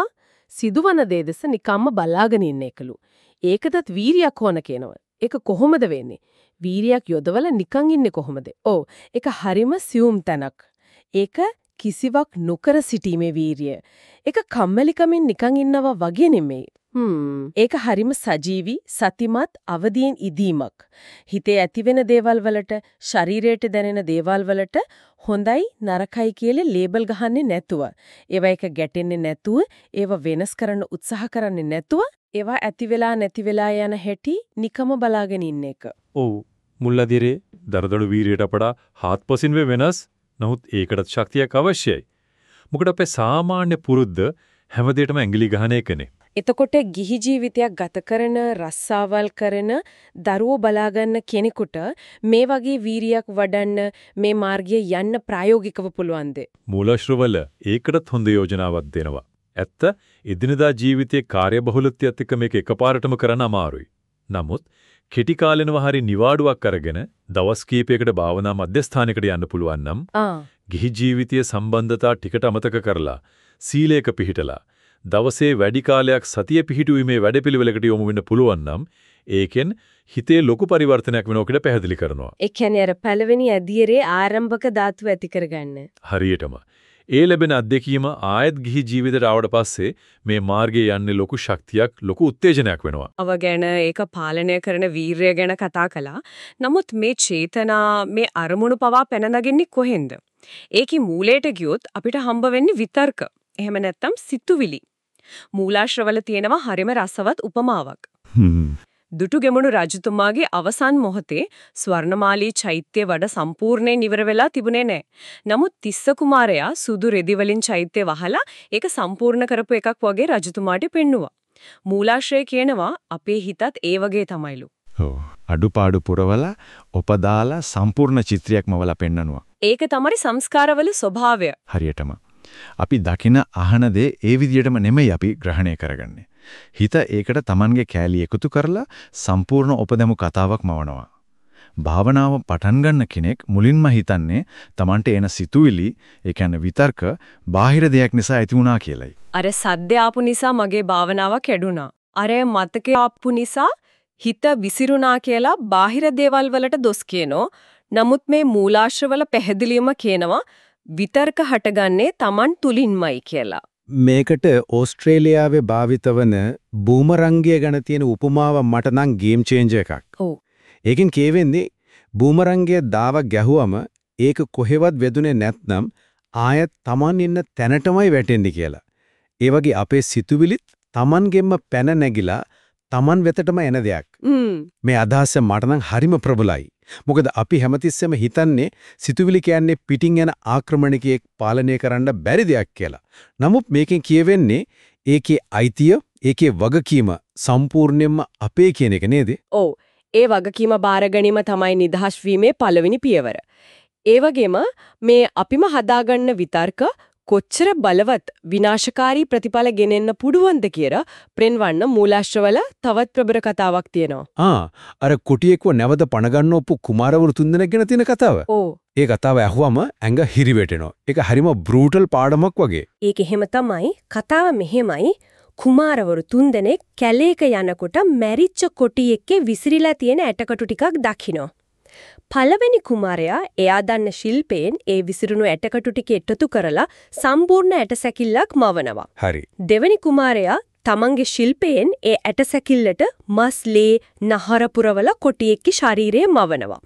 සිදුවන දේ දෙස නිකම්ම බලාගෙන ඉන්න එකලු. ඒකටත් වීරියක් ඕන කියනවා. ඒක කොහොමද වෙන්නේ? වීරියක් යොදවලා නිකන් ඉන්නේ කොහොමද? ඔව්. ඒක හරිම සියුම් තැනක්. ඒක කිසිවක් නොකර සිටීමේ වීරිය. ඒක කම්මැලිකමින් නිකන් ඉන්නවා වගේ නෙමෙයි. හ්ම්. ඒක හරිම සජීවි, සතිමත්, අවදියෙන් ඉදීමක්. හිතේ ඇතිවෙන දේවල් වලට, ශරීරයට දැනෙන දේවල් වලට හොඳයි නරකයි කියලා ලේබල් ගහන්නේ නැතුව, ඒවා එක ගැටෙන්නේ නැතුව, ඒවා වෙනස් කරන්න උත්සාහ කරන්නේ නැතුව, ඒවා ඇති වෙලා නැති වෙලා යන හැටි නිකම බලාගෙන ඉන්න එක.
ඔව් මුල්ලදිරේ දරදඩු වීරියට වඩා හාත්පසින් වෙනස්. නමුත් ඒකටත් ශක්තියක් අවශ්‍යයි. මොකද අපේ සාමාන්‍ය පුරුද්ද හැමදේටම ඇඟිලි ගහන එකනේ.
එතකොට ගිහි ජීවිතයක් ගත කරන රස්සාවල් කරන දරුවෝ බලාගන්න කෙනෙකුට මේ වගේ වීරියක් වඩන්න මේ මාර්ගයේ යන්න ප්‍රායෝගිකව පුළුවන්ද?
මූලාශ්‍රවල ඒකටත් හොඳ යෝජනාවක් දෙනවා. ඇත්ත එදිනදා ජීවිතයේ කාර්යබහුලත්වයත් එක්ක මේක එකපාරටම කරන්න අමාරුයි. නමුත් කෙටි කාලෙනව හරි නිවාඩුවක් අරගෙන දවස් කීපයකට භාවනා මධ්‍යස්ථානයකට යන්න පුළුවන් නම් ගිහි ජීවිතයේ සම්බන්ධතා ටිකට අමතක කරලා සීලයක පිහිටලා දවසේ වැඩි කාලයක් සතිය පිහිටුවීමේ වැඩපිළිවෙලකට යොමු වෙන්න පුළුවන් නම් ඒකෙන් හිතේ ලොකු පරිවර්තනයක් වෙනවා කියලා පැහැදිලි කරනවා.
ඒ කියන්නේ අර පළවෙනි අධීරේ ආරම්භක ධාතුව ඇති කරගන්න.
හරියටම. ඒ ලැබෙන අත්දැකීම ආයත් ගිහි ජීවිතයට ආවට පස්සේ මේ මාර්ගයේ යන්නේ ලොකු ශක්තියක් ලොකු උත්තේජනයක් වෙනවා.
අව ගැන ඒක පාලනය කරන වීරය ගැන කතා කළා. නමුත් මේ චේතනා මේ අරමුණු පවා පැන නගින්නේ කොහෙන්ද? ඒකේ මූලයට ගියොත් අපිට හම්බ වෙන්නේ විතර්ක. එහෙම නැත්නම් සිතුවිලි. මූලාශ්‍රවල තියෙනවා හරිම රසවත් උපමාවක්. දුටුගෙමුණු රජතුමාගේ අවසන් මොහොතේ ස්වර්ණමාලී චෛත්‍ය වැඩ සම්පූර්ණයෙන් ඉවර වෙලා තිබුණේ නැහැ. නමුත් තිස්ස කුමාරයා සුදු රෙදි වලින් චෛත්‍ය වහලා ඒක සම්පූර්ණ කරපු එකක් වගේ රජතුමාට පෙන්නුවා. මූලාශ්‍රය කියනවා අපේ හිතත් ඒ වගේ තමයිලු.
ඔව්. අඩුපාඩු පුරවලා ඔපදාලා සම්පූර්ණ චිත්‍රයක්ම වල පෙන්නනවා.
ඒක තමයි සංස්කාරවල ස්වභාවය.
හරියටම. අපි දකින අහන දේ ඒ විදිහටම නෙමෙයි අපි ග්‍රහණය කරගන්නේ. හිත ඒකට Tamange කෑලි එකතු කරලා සම්පූර්ණ උපදෙමු කතාවක් මවනවා. භාවනාව පටන් ගන්න කෙනෙක් මුලින්ම හිතන්නේ Tamante එන සිතුවිලි, ඒ කියන්නේ විතර්ක, බාහිර දෙයක් නිසා ඇති වුණා කියලයි.
අර සද්ද ආපු නිසා මගේ භාවනාව කැඩුනා. අර මතකේ ආපු නිසා හිත විසිරුණා කියලා බාහිර දේවල් වලට දොස් කියනෝ. නමුත් මේ මූලාශ්‍රවල පැහැදිලිවම කියනවා විතර්ක හටගන්නේ Taman තුලින්මයි කියලා.
මේකට ඕස්ට්‍රේලියාවේ භාවිතවන බූමරංගය ගැන තියෙන උපමාව මට නම් ගේම් චේන්ජර් එකක්.
ඔව්.
ඒකෙන් කියවෙන්නේ බූමරංගය දාව ගැහුවම ඒක කොහෙවත් වෙදුනේ නැත්නම් ආයෙත් Taman ඉන්න තැනටමයි වැටෙන්නේ කියලා. ඒ වගේ අපේ සිතුවිලිත් Tamanගෙන්ම පැන නැගිලා Taman වෙතටම එන දෙයක්. මේ අදහස මට නම් හරිම ප්‍රබලයි. මොකද අපි හැමතිස්සෙම හිතන්නේ සිතුවිලි කියන්නේ පිටින් යන ආක්‍රමණිකයෙක් පාලනය කරන්න බැරි දෙයක් කියලා. නමුත් මේකෙන් කියවෙන්නේ ඒකේ අයිතිය, ඒකේ වගකීම සම්පූර්ණයෙන්ම අපේ කියන එක නේද?
ඔව්. ඒ වගකීම බාර ගැනීම තමයි නිදහස් වීමේ පළවෙනි පියවර. ඒ වගේම මේ අපිම හදාගන්න විතර්ක කොච්චර බලවත් විනාශකාරී ප්‍රතිඵල ගෙනෙන්න පුඩුවන්ද කියලා පෙන්වන්න මූලාශ්‍රවල තවත් ප්‍රබර කතාවක් තියෙනවා.
ආ අර කුටියෙක්ව නැවත පණගන්න ඔප්පු කුමාරවරු තුන්දෙනෙක් ගැන තියෙන කතාව.
ඕ
ඒ කතාව ඇහුවම ඇඟ හිරිවැටෙනවා. ඒක හරිම බෲටල් පාඩමක් වගේ.
ඒක එහෙම තමයි කතාව මෙහෙමයි කුමාරවරු තුන්දෙනෙක් කැලේක යනකොට මැරිච්ච කොටියෙක්ගේ විසිරිලා තියෙන ඇටකටු ටිකක් දකිනවා. පළවෙනි කුමාරයා එයා දන්න ශිල්පයෙන් ඒ විසිරුණු ඇටකටු ටික එකතු කරලා සම්පූර්ණ ඇටසැකිල්ලක් මවනවා.
හරි.
දෙවෙනි කුමාරයා තමන්ගේ ශිල්පයෙන් ඒ ඇටසැකිල්ලට මස් ලේ නහර පුරවල කොටියෙක්ගේ ශරීරය මවනවා.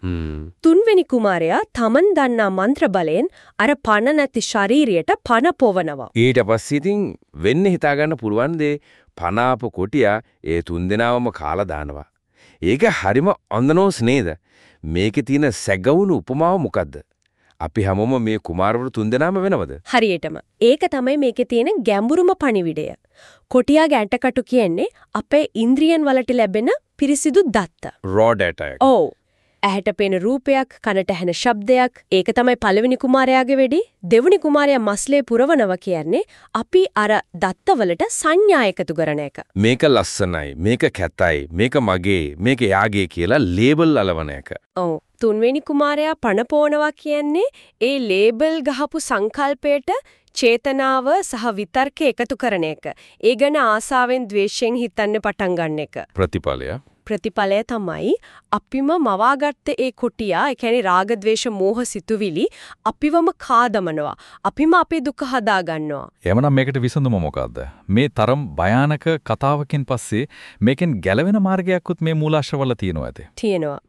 තුන්වෙනි කුමාරයා තමන් දන්නා මන්ත්‍ර බලයෙන් අර පණ නැති ශරීරයට පණ පොවනවා.
ඊට පස්සේ ඉතින් වෙන්න හිතාගන්න පුළුවන් දේ පනාප කොටියා ඒ තුන්දෙනාවම කාලා දානවා. ඒක හරිම අන්දනෝස් නේද? මේකේ තියෙන සැගවුණු උපමාව මොකද්ද? අපි හැමෝම මේ කුමාරවරු තුන්දෙනාම වෙනවද?
හරියටම. ඒක තමයි මේකේ තියෙන ගැඹුරුම පණිවිඩය. කොටියාගේ ඇටකටු කියන්නේ අපේ ඉන්ද්‍රියන් වලට ලැබෙන පිරිසිදු දත්ත.
raw data එක.
ඔව්. ඇහැට පෙනෙන රූපයක්, කනට ඇහෙන ශබ්දයක්. ඒක තමයි පළවෙනි කුමාරයාගේ වෙඩි. දෙවෙනි කුමාරයා මස්ලේ පුරවනවා කියන්නේ අපි අර දත්තවලට සංඥා එකතු කරන එක.
මේක ලස්සනයි, මේක කැතයි, මේක මගේ, මේක යාගේ කියලා ලේබල් අලවන එක.
ඔව්. තුන්වෙනි කුමාරයා පණ පොනවා කියන්නේ ඒ ලේබල් ගහපු සංකල්පයට චේතනාව සහ විතර්ක එකතු කරන එක. ඒ ගැන ආසාවෙන් ද්වේෂයෙන් හිතන්න පටන් ගන්න එක.
ප්‍රතිඵලය
ප්‍රතිඵලය තමයි අපිම මවාගත්ත ඒ කොටියා ඒ කියන්නේ රාග ద్వේෂ මෝහ සිතුවිලි අපිවම කාදමනවා. අපිම අපේ දුක හදා ගන්නවා
එමනම් මේකට විසඳුම මොකද්ද? මේ තරම් භයානක කතාවකින් පස්සේ මේකෙන් ගැලවෙන මාර්ගයක්වත් මේ මූලාශ්‍රවල තියෙනවා ඇති.
තියෙනවා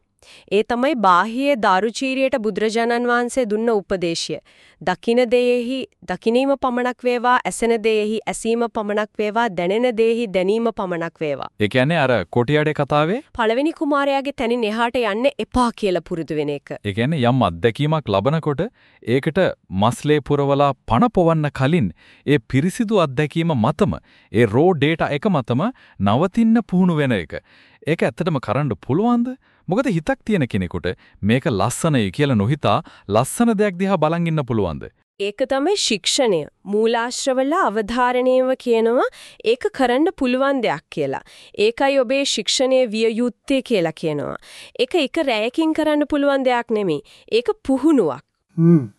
ඒ තමයි බාහ්‍ය දාරුචීරියට බුදුරජාණන් වහන්සේ දුන්න උපදේශය. දකින දෙයෙහි දකිනීම පමණක් වේවා, ඇසෙන දෙයෙහි ඇසීම පමණක් වේවා, දැනෙන දෙයෙහි දැනීම පමණක් වේවා.
ඒ කියන්නේ අර කොටියාඩේ කතාවේ
පළවෙනි කුමාරයාගේ තනින් එහාට යන්න එපා කියලා පුරුදු වෙන එක.
ඒ කියන්නේ යම් අත්දැකීමක් ලබනකොට ඒකට මස්ලේ පුරවලා පණ පොවන්න කලින් ඒ පිරිසිදු අත්දැකීම මතම ඒ රෝ ඩේටා එක මතම නවතින්න පුහුණු වෙන එක. ඒක ඇත්තටම කරන්න පුළුවන්ද? මොකද හිතක් තියෙන කෙනෙකුට මේක ලස්සනයි කියලා නොහිතා ලස්සන දෙයක් දිහා බලන් ඉන්න පුළුවන්ද?
ඒක තමයි ශික්ෂණය. මූලාශ්‍රවල අවධාරණයව කියනවා ඒක කරන්න පුළුවන් දෙයක් කියලා. ඒකයි ඔබේ ශික්ෂණයේ විය යුත්තේ කියලා කියනවා. ඒක එක රැයකින් කරන්න පුළුවන් දෙයක් නෙමෙයි. ඒක පුහුණුවක්.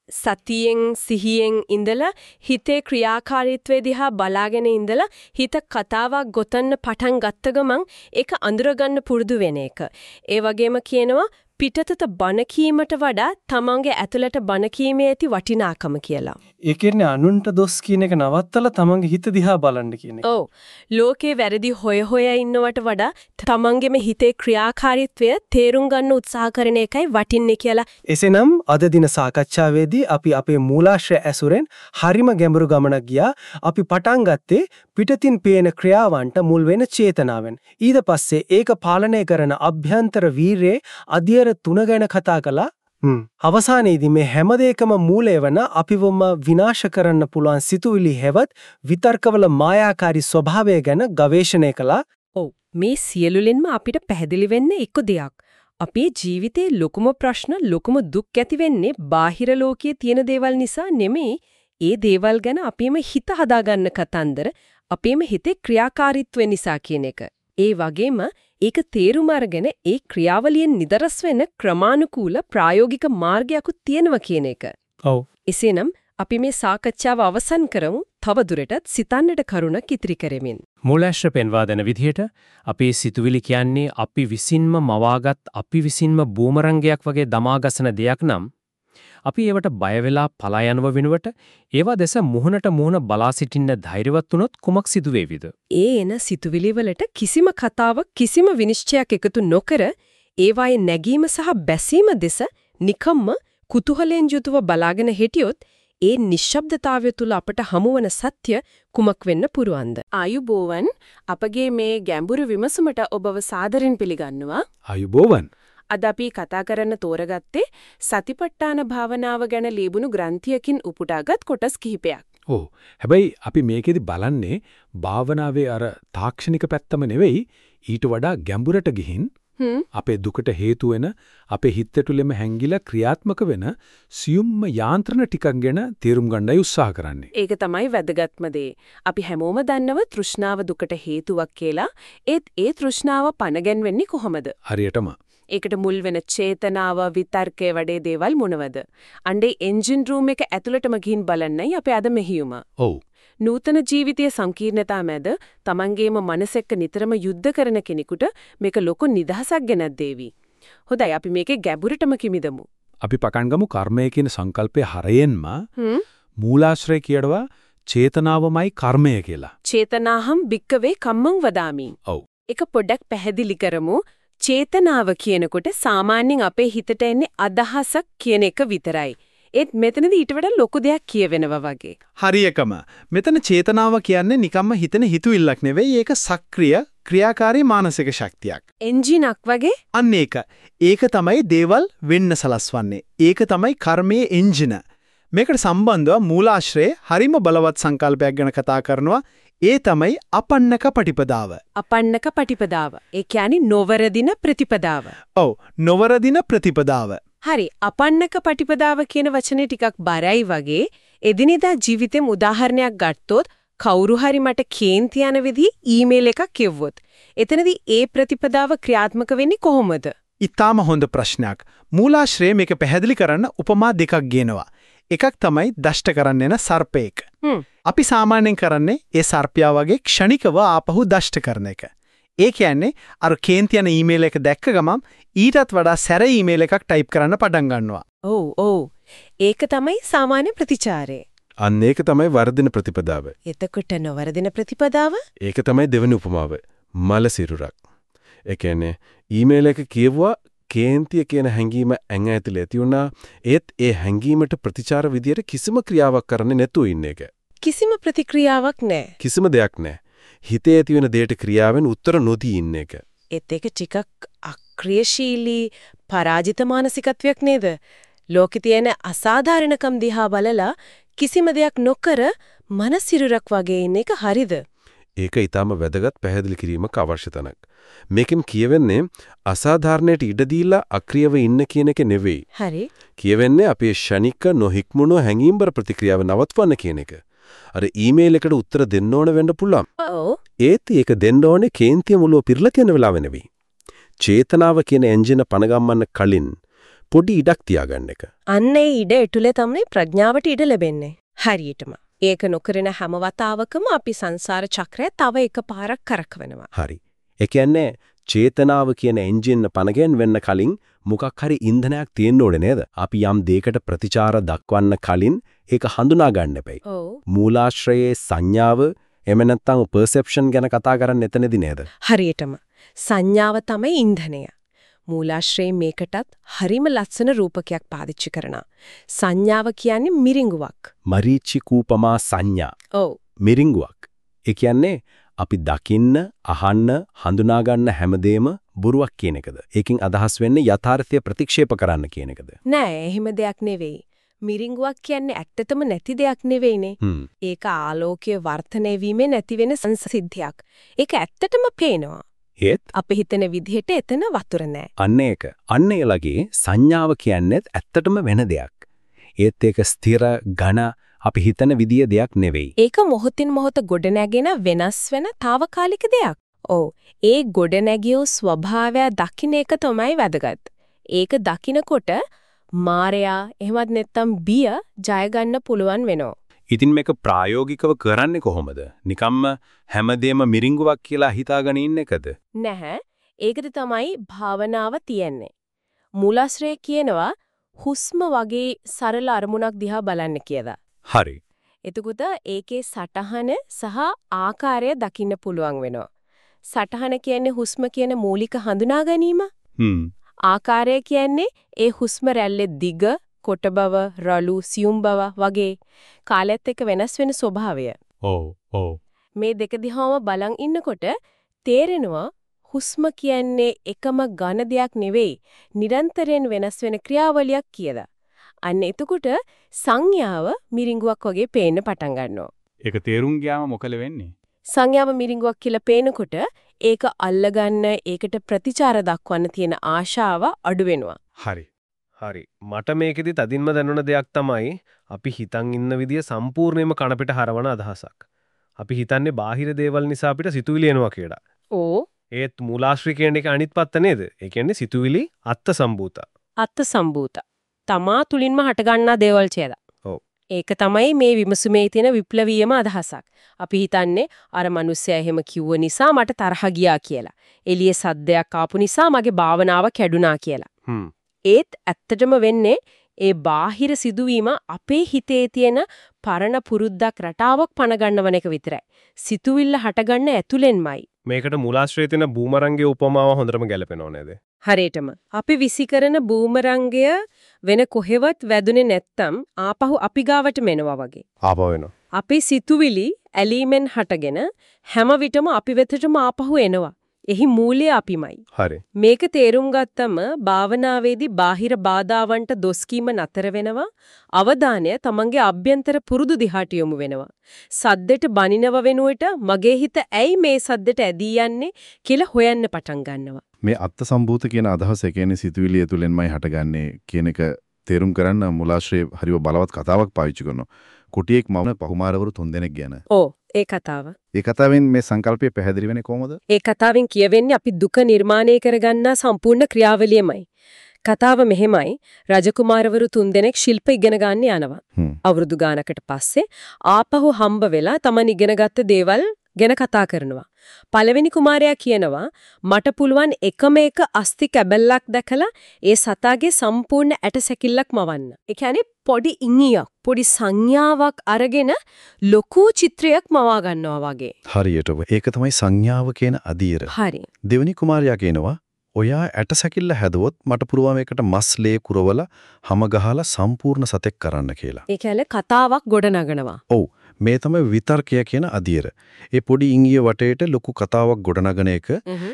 සතියෙන් සිහියෙන් ඉඳලා හිතේ ක්‍රියාකාරීත්වය දිහා බලාගෙන ඉඳලා හිත කතාවක් ගොතන්න පටන් ගත්ත ගමන් ඒක අඳුරගන්න පුරුදු වෙන එක. ඒ වගේම කියනවා පිටතට බණ කීමට වඩා තමන්ගේ ඇතුළට බණ කීමේ ඇති වටිනාකම කියලා.
ඒ කියන්නේ අනුන්ට දොස් කියන එක නවත්තලා තමන්ගේ හිත දිහා බලන්න කියන එක.
ඔව්. ලෝකේ වැරදි හොය හොය ඉන්නවට වඩා තමන්ගේම හිතේ ක්‍රියාකාරීත්වය තේරුම් ගන්න උත්සාහ කරන එකයි වටින්නේ කියලා.
එසේනම් අද දින සාකච්ඡාවේදී අපි අපේ මූලාශ්‍රය ඇසුරෙන් හරිම ගැඹුරු ගමනක් ගියා. අපි පටන් ගත්තේ පිටතින් පේන ක්‍රියාවන්ට මුල් වෙන චේතනාවෙන්. ඊට පස්සේ ඒක පාලනය කරන අභ්‍යන්තර වීරයේ අධ්‍යය පියවර තුන ගැන කතා කළා. අවසානයේදී මේ හැම දෙයකම මූලය වන අපිවම විනාශ කරන්න පුළුවන් සිතුවිලි හැවත් විතර්කවල මායාකාරී ස්වභාවය ගැන ගවේෂණය කළා.
ඔව් මේ සියලුලින්ම අපිට පැහැදිලි වෙන්නේ එක දෙයක්. අපේ ජීවිතේ ලොකුම ප්‍රශ්න ලොකුම දුක් ඇති වෙන්නේ බාහිර ලෝකයේ තියෙන දේවල් නිසා නෙමෙයි. ඒ දේවල් ගැන අපේම හිත හදාගන්න කතන්දර අපේම හිතේ ක්‍රියාකාරීත්වය නිසා කියන එක. ඒ වගේම ඒක තේරුම් අරගෙන ඒ ක්‍රියාවලියෙන් නිදරස් වෙන ක්‍රමානුකූල ප්‍රායෝගික මාර්ගයක්ත් තියෙනවා කියන එක.
ඔව්.
එසේනම් අපි මේ සාකච්ඡාව අවසන් කරමු තවදුරටත් සිතන්නට කරුණක් ඉතිරි කරමින්.
මූලාශ්‍ර පෙන්වා දෙන විදිහට අපේ සිතුවිලි කියන්නේ අපි විසින්ම මවාගත් අපි විසින්ම බූමරංගයක් වගේ දමාගසන දෙයක් නම් අපි ඒවට බය වෙලා පලා යනව වෙනුවට ඒවා දැස මුහුණට මුහුණ බලා සිටින්න ධෛර්යවත් වුණොත් කුමක් සිදු වේවිද?
ඒ එන සිතුවිලි වලට කිසිම කතාවක් කිසිම විනිශ්චයක් එකතු නොකර ඒවායේ නැගීම සහ බැසීම දෙස නිකම්ම කුතුහලෙන් යුතුව බලාගෙන හිටියොත් ඒ නිශ්ශබ්දතාවය තුල අපට හමුවන සත්‍ය කුමක් වෙන්න පුරුවන්ද? ආයුබෝවන් අපගේ මේ ගැඹුරු විමසුමට ඔබව සාදරෙන් පිළිගන්නවා.
ආයුබෝවන්
අද අපි කතා කරන්න තෝරගත්තේ සතිපට්ඨාන භාවනාව ගැන ලියබුණු ග්‍රන්ථියකින් උපුටාගත් කොටස් කිහිපයක්.
ඔව්. හැබැයි අපි මේකෙදි බලන්නේ භාවනාවේ අර තාක්ෂණික පැත්තම නෙවෙයි ඊට වඩා ගැඹුරට ගිහින්.
අපේ දුකට හේතු වෙන අපේ හිත ඇතුළෙම හැංගිලා ක්‍රියාත්මක වෙන සියුම්ම යාන්ත්‍රණ ටිකක් ගැන තේරුම් ගන්නයි උත්සාහ කරන්නේ.
ඒක තමයි වැදගත්ම දේ. අපි හැමෝම දන්නව තෘෂ්ණාව දුකට හේතුවක් කියලා. ඒත් ඒ තෘෂ්ණාව පණගැන්වෙන්නේ කොහොමද?
හරියටම.
ඒකට මුල් වෙන චේතනාව, විතර්කයේ වඩේ දේවල් මොනවද? අණ්ඩේ එන්ජින් රූම් එක ඇතුළටම ගිහින් බලන්නයි අපේ අද මෙහියුම.
ඔව්.
නූතන ජීවිතයේ සංකීර්ණතා මැද තමන්ගේම මනස එක්ක නිතරම යුද්ධ කරන කෙනෙකුට මේක ලොකු නිදහසක් ගෙනත් දේවි. හොඳයි අපි මේකේ ගැඹුරටම කිමිදමු.
අපි පටන් ගමු කර්මය කියන සංකල්පය හරයෙන්ම මූලාශ්‍රය කියනවා චේතනාවමයි කර්මය කියලා.
චේතනාහම් භික්කවේ කම්මං වදාමි.
ඔව්.
එක පොඩ්ඩක් පැහැදිලි කරමු. චේතනාව කියනකොට සාමාන්‍යයෙන් අපේ හිතට එන්නේ අදහසක් කියන එක විතරයි. ඒත් මෙතනදී ඊට වඩා ලොකු දෙයක් කියවෙනවා වගේ.
හරියකම. මෙතන චේතනාව කියන්නේ නිකම්ම හිතන හිතුවිල්ලක් නෙවෙයි ඒක සක්‍රිය ක්‍රියාකාරී මානසික ශක්තියක්.
එන්ජිනක් වගේ?
අන්න ඒක. ඒක තමයි දේවල් වෙන්න සලස්වන්නේ. ඒක තමයි කර්මයේ එන්ජින. මේකට සම්බන්ධව මූලාශ්‍රයේ හරිම බලවත් සංකල්පයක් ගැන කතා කරනවා. ඒ තමයි අපන්නක පටිපදාව.
අපන්නක පටිපදාව. ඒ කියන්නේ නොවරදින ප්‍රතිපදාව.
ඔව් නොවරදින ප්‍රතිපදාව.
හරි අපන්නක පටිපදාව කියන වචනේ ටිකක් බරයි වගේ එදිනෙදා ජීවිතෙම උදාහරණයක් ගත්තොත් කවුරු හරි මට කේන්ති යන විදිහ ඊමේල් එකක් කිව්වොත් එතනදී ඒ ප්‍රතිපදාව ක්‍රියාත්මක වෙන්නේ කොහොමද?
ඊටාම හොඳ ප්‍රශ්නයක්. මූලාශ්‍රය මේක පැහැදිලි කරන්න උපමා දෙකක් ගේනවා. එකක් තමයි දෂ්ට කරන්න එන සර්පයෙක්. අපි සාමාන්‍යයෙන් කරන්නේ ඒ සර්පයා වගේ ක්ෂණිකව ආපහු දෂ්ට කරන එක. ඒ කියන්නේ අර කේන්ති යන ඊමේල් එක දැක්ක ගමන් ඊටත් වඩා සැර ඊමේල් එකක් ටයිප් කරන්න පටන් ගන්නවා.
ඔව් ඔව්. ඒක තමයි සාමාන්‍ය ප්‍රතිචාරය.
අන්න ඒක තමයි වර්ධන ප්‍රතිපදාව.
එතකොට නොවරදින ප්‍රතිපදාව?
ඒක තමයි දෙවෙනි උපමාව. මල සිරුරක්. ඒ කියන්නේ ඊමේල් එක කියවුවා කේන්තිය කියන හැඟීම ඇඟ ඇතුලේ ඇති වුණා. ඒත් ඒ හැඟීමට ප්‍රතිචාර විදියට කිසිම ක්‍රියාවක් කරන්නේ නැතුව ඉන්න එක.
කිසිම ප්‍රතික්‍රියාවක් නැහැ.
කිසිම දෙයක් නැහැ. හිතේ ඇති වෙන දෙයට ක්‍රියාවෙන් උත්තර නොදී ඉන්න එක.
ඒත් ඒක ටිකක් අක්‍රියශීලී පරාජිත මානසිකත්වයක් නේද? ලෝකේ තියෙන අසාධාරණකම් දිහා බලලා කිසිම දෙයක් නොකර මනසිරුරක් වගේ ඉන්න එක හරිද?
ඒක ඊටාම වැදගත් පැහැදිලි කිරීමක් අවශ්‍ය තැනක්. මේකෙන් කියවෙන්නේ අසාධාරණයට ඉඩ දීලා අක්‍රියව ඉන්න කියන එක නෙවෙයි.
හරි.
කියවෙන්නේ අපේ ෂණික නොහික්මුණු හැඟීම්බර ප්‍රතික්‍රියාව නවත්වන්න කියන එක. අර ඊමේල් එකට උත්තර දෙන්න ඕන වෙන්න පුළුවන්.
ඔව්.
ඒත් ඒක දෙන්න ඕනේ කේන්තිය මුලව පිරලා තියෙන වෙලාව නෙවෙයි. චේතනාව කියන එන්ජින පනගම්මන්න කලින් පොඩි ඉඩක් තියාගන්න එක.
අන්න ඒ ඉඩ ඇතුලේ තමයි ප්‍රඥාවට ඉඩ ලැබෙන්නේ. හරියටම. ඒක නොකරන හැම වතාවකම අපි සංසාර චක්‍රය තව එකපාරක් කරකවනවා.
හරි. ඒ කියන්නේ චේතනාව කියන එන්ජින් පනගෙන් වෙන්න කලින් මොකක් හරි ඉන්ධනයක් තියෙන්න ඕනේ නේද? අපි යම් දෙයකට ප්‍රතිචාර දක්වන්න කලින් ඒක හඳුනා ගන්න එපයි. මූලාශ්‍රයේ සංඥාව එමෙ නැත්නම් පර්සෙප්ෂන් ගැන කතා කරන්නේ එතනදී නේද?
හරියටම. සංඥාව තමයි ඉන්ධනය. මූලාශ්‍රයේ මේකටත් හරිම ලස්සන රූපකයක් පාවිච්චි කරනවා. සංඥාව කියන්නේ මිරිඟුවක්.
මරීචි කූපමා සංඥා.
ඔව්.
මිරිඟුවක්. ඒ කියන්නේ අපි දකින්න, අහන්න, හඳුනා ගන්න හැමදේම බොරුවක් කියන එකද? ඒකෙන් අදහස් වෙන්නේ යථාර්ථය ප්‍රතික්ෂේප කරන්න කියන එකද?
නෑ එහෙම දෙයක් නෙවෙයි. මිරිඟුවක් කියන්නේ ඇත්තටම නැති දෙයක් නෙවෙයිනේ. ඒක ආලෝකයේ වර්ධනය වීමෙන් නැති වෙන සංසිද්ධියක්. ඒක ඇත්තටම පේනවා.
ඒත්
අපි හිතන විදිහට එතන වතුර නෑ.
අන්න ඒක. අන්න ඒලගේ සංඥාව කියන්නේ ඇත්තටම වෙන දෙයක්. ඒත් ඒක ස්ථිර ඝන අපි හිතන විදිය දෙයක් නෙවෙයි.
ඒක මොහොතින් මොහොත ගොඩනැගෙන වෙනස් වෙන తాවකාලික දෙයක්. ඔව්. ඒ ගොඩනැගියෝ ස්වභාවය දකින්න එක තමයි වැදගත්. ඒක දකිනකොට මායя එහෙමත් නැත්නම් බිය ජය ගන්න පුළුවන් වෙනවා.
ඉතින් මේක ප්‍රායෝගිකව කරන්නේ කොහොමද? නිකම්ම හැමදේම මිරිඟුවක් කියලා හිතාගෙන ඉන්න එකද?
නැහැ. ඒකද තමයි භාවනාව තියෙන්නේ. මූලාශ්‍රය කියනවා හුස්ම වගේ සරල අරමුණක් දිහා බලන්න කියලා.
හරි.
එතකොට ඒකේ සටහන සහ ආකාරය දකින්න පුළුවන් වෙනවා. සටහන කියන්නේ හුස්ම කියන මූලික හඳුනා ගැනීම.
හ්ම්.
ආකාරය කියන්නේ ඒ හුස්ම රැල්ලේ දිග, කොට බව, රළු, සියුම් බව වගේ කාලයත් එක්ක වෙනස් වෙන ස්වභාවය.
ඔව් ඔව්.
මේ දෙක දිහාම බලන් ඉන්නකොට තේරෙනවා හුස්ම කියන්නේ එකම ඝන දෙයක් නෙවෙයි නිරන්තරයෙන් වෙනස් වෙන ක්‍රියාවලියක් කියලා. අන්න එතකොට සංඥාව මිරිඟුවක් වගේ පේන්න පටන් ගන්නවා.
ඒක තේරුම් ගියාම මොකද වෙන්නේ?
සංඥාව මිරිඟුවක් කියලා පේනකොට ඒක අල්ලගන්න ඒකට ප්‍රතිචාර දක්වන්න තියෙන ආශාව අඩු වෙනවා.
හරි. හරි. මට මේකෙදි තදින්ම දැනුණ දෙයක් තමයි අපි හිතන් ඉන්න විදිය සම්පූර්ණයෙන්ම කනපිට හරවන අදහසක්. අපි හිතන්නේ බාහිර දේවල් නිසා අපිට සිතුවිලි එනවා කියලා.
ඕ
ඒත් මූලාශ්‍රී කියන එක අනිත් පැත්ත නේද? ඒ කියන්නේ සිතුවිලි අත්ත සම්භූත.
අත්ත සම්භූත. තමා තුලින්ම හටගන්නා දේවල් කියලා. ඒක තමයි මේ විමසුමේ තියෙන විප්ලවීයම අදහසක්. අපි හිතන්නේ අර මිනිස්සයා එහෙම කිව්ව නිසා මට තරහ ගියා කියලා. එළියේ සද්දයක් ආපු නිසා මගේ භාවනාව කැඩුනා කියලා. ඒත් ඇත්තටම වෙන්නේ ඒ බාහිර සිදුවීම අපේ හිතේ තියෙන පරණ පුරුද්දක් රටාවක් පණ ගන්නවන එක විතරයි. සිතුවිල්ල හටගන්න ඇතුලෙන්මයි.
මේකට මූලාශ්‍රයේ තියෙන බූමරංගේ උපමාව හොඳටම ගැලපෙනව නේද?
හරියටම. අපි විසි කරන බූමරංගය වෙන කොහෙවත් වැදුනේ නැත්තම් ආපහු අපි ගාවට මෙනවා වගේ.
ආපහු එනවා.
අපේ සිතුවිලි ඇලීමෙන් හටගෙන හැම විටම අපි වෙතටම ආපහු එනවා. එහි මූලය අපිමයි.
හරි.
මේක තේරුම් ගත්තම භාවනාවේදී බාහිර බාධාවන්ට දොස් කීම නතර වෙනවා. අවධානය තමන්ගේ අභ්‍යන්තර පුරුදු දිහාට යොමු වෙනවා. සද්දෙට බනිනව වෙනුවට මගේ හිත ඇයි මේ සද්දෙට ඇදී යන්නේ කියලා හොයන්න පටන් ගන්නවා.
මේ අත්ත සම්භූත කියන අදහස කියන්නේ සිතුවිලි ඇතුළෙන්මයි හටගන්නේ කියන එක තේරුම් කරන්න මුලාශ්‍රේ හරිව බලවත් කතාවක් පාවිච්චි කරනවා. කුටියෙක් මවන පහුමාරවරු තුන්දෙනෙක් ගැන.
ඕ ඒ කතාව.
ඒ කතාවෙන් මේ සංකල්පය පැහැදිලි වෙන්නේ කොහොමද?
ඒ කතාවෙන් කියවෙන්නේ අපි දුක නිර්මාණය කරගන්නා සම්පූර්ණ ක්‍රියාවලියමයි. කතාව මෙහෙමයි රජකුමාරවරු තුන්දෙනෙක් ශිල්ප ඉගෙන ගන්න යනවා. අවුරුදු ගානකට පස්සේ ආපහු හම්බ වෙලා තමන් ඉගෙනගත්ත දේවල් ගැන කතා කරනවා. පළවෙනි කුමාරයා කියනවා මට පුළුවන් එකම එක අස්ති කැබල්ලක් දැකලා ඒ සතාගේ සම්පූර්ණ ඇට සැකිල්ලක් මවන්න. ඒ කියන්නේ පොඩි ඉංගියක් පොඩි සංඥාවක් අරගෙන ලොකු චිත්‍රයක් මවා ගන්නවා වගේ.
හරියටම ඒක තමයි සංඥාව කියන අදියර.
හරි.
දෙවෙනි කුමාරයා කියනවා ඔයා ඇට සැකිල්ල හැදුවොත් මට පුළුවන් මේකට මස් ලේ කුරවල හැම ගහලා සම්පූර්ණ සතෙක් කරන්න කියලා.
ඒ කියන්නේ කතාවක් ගොඩනගනවා.
ඔව් මේ තමයි විතර්කය කියන අදියර. ඒ පොඩි ඉංගිය වටේට ලොකු කතාවක් ගොඩනගන එක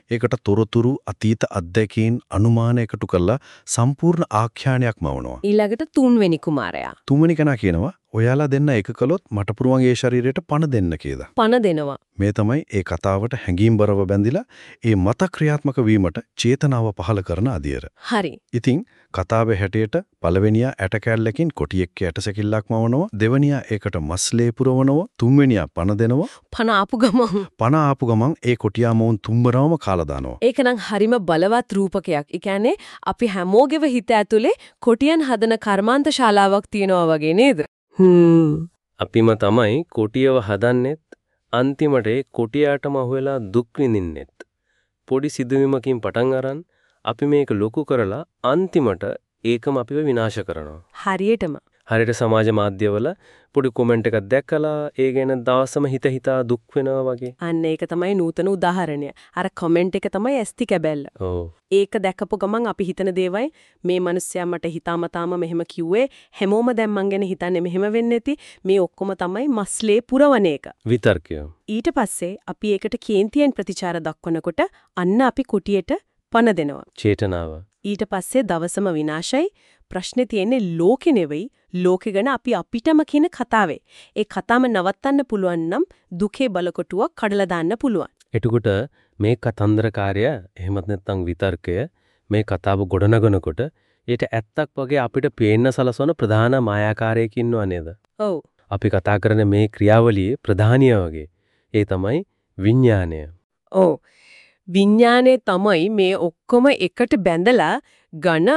ඒකට තොරතුරු අතීත අත්දැකීම් අනුමාන එකතු කරලා සම්පූර්ණ ආඛ්‍යානයක් මවනවා.
ඊළඟට තුන්වෙනි කුමාරයා.
තුන්වෙනි කෙනා කියනවා ඔයාලා දෙන්න එක කළොත් මට පුළුවන් ඒ ශරීරයට පණ දෙන්න කියලා.
පණ දෙනවා.
මේ තමයි ඒ කතාවට හැඟීම්බරව බැඳිලා ඒ මත ක්‍රියාත්මක වීමට චේතනාව පහළ කරන අදියර.
හරි.
ඉතින් කතාවේ හැටියට පළවෙනියා ඇට කැල්ලකින් කොටියෙක් ඇටසැකිල්ලක් මවනවා දෙවෙනියා ඒකට මස්ලේ පුරවනවා තුන්වෙනියා පණ දෙනවා
පණ ආපු ගමන්
පණ ආපු ගමන් ඒ කොටියා මොවුන් තුම්බරවම කාලා දානවා
ඒකනම් හරිම බලවත් රූපකයක්. ඒ කියන්නේ අපි හැමෝගෙම හිත ඇතුලේ කොටියන් හදන කර්මාන්ත ශාලාවක් තියෙනවා වගේ නේද?
අපිම තමයි කොටියව හදන්නෙත් අන්තිමට ඒ කොටියාටම අහුවෙලා දුක් විඳින්නෙත්. පොඩි සිදුවීමකින් පටන් අරන් අපි මේක ලොකු කරලා අන්තිමට ඒකම අපිව විනාශ කරනවා.
හරියටම.
හරියට සමාජ මාධ්‍යවල පොඩි කොමෙන්ට් එකක් දැක්කලා ඒ ගැන දවසම හිත හිතා දුක් වෙනවා වගේ.
අන්න ඒක තමයි නූතන උදාහරණය. අර කමෙන්ට් එක තමයි ඇස්ති කැබැල්ල. ඒක දැකපු ගමන් අපි හිතන දේවයි මේ මිනිස්සයා මට හිතාමතාම මෙහෙම කිව්වේ හැමෝම දැන් මං ගැන හිතන්නේ මෙහෙම වෙන්නේ නැති මේ ඔක්කොම තමයි මස්ලේ පුරවන එක.
විතර්කය.
ඊට පස්සේ අපි ඒකට කේන්තියෙන් ප්‍රතිචාර දක්වනකොට අන්න අපි කුටියට පණ දෙනවා.
චේතනාව.
ඊට පස්සේ දවසම විනාශයි ප්‍රශ්නේ තියෙන්නේ ලෝකෙ නෙවෙයි ලෝකෙ ගැන අපි අපිටම කියන කතාවේ. ඒ කතාව නවත්තන්න පුළුවන් නම් දුකේ බලකොටුවක් කඩලා දාන්න පුළුවන්.
එතකොට මේ කතන්දරකාරය එහෙමත් නැත්නම් විතර්කය මේ කතාව ගොඩනගනකොට ඊට ඇත්තක් වගේ අපිට පේන්න සලසන ප්‍රධාන මායාකාරයක් ඉන්නව නේද?
ඔව්.
අපි කතා කරන මේ ක්‍රියාවලියේ ප්‍රධානිය වගේ. ඒ තමයි විඥානය.
ඔව්. විඥානයේ තමයි මේ ඔක්කොම එකට බැඳලා ඝන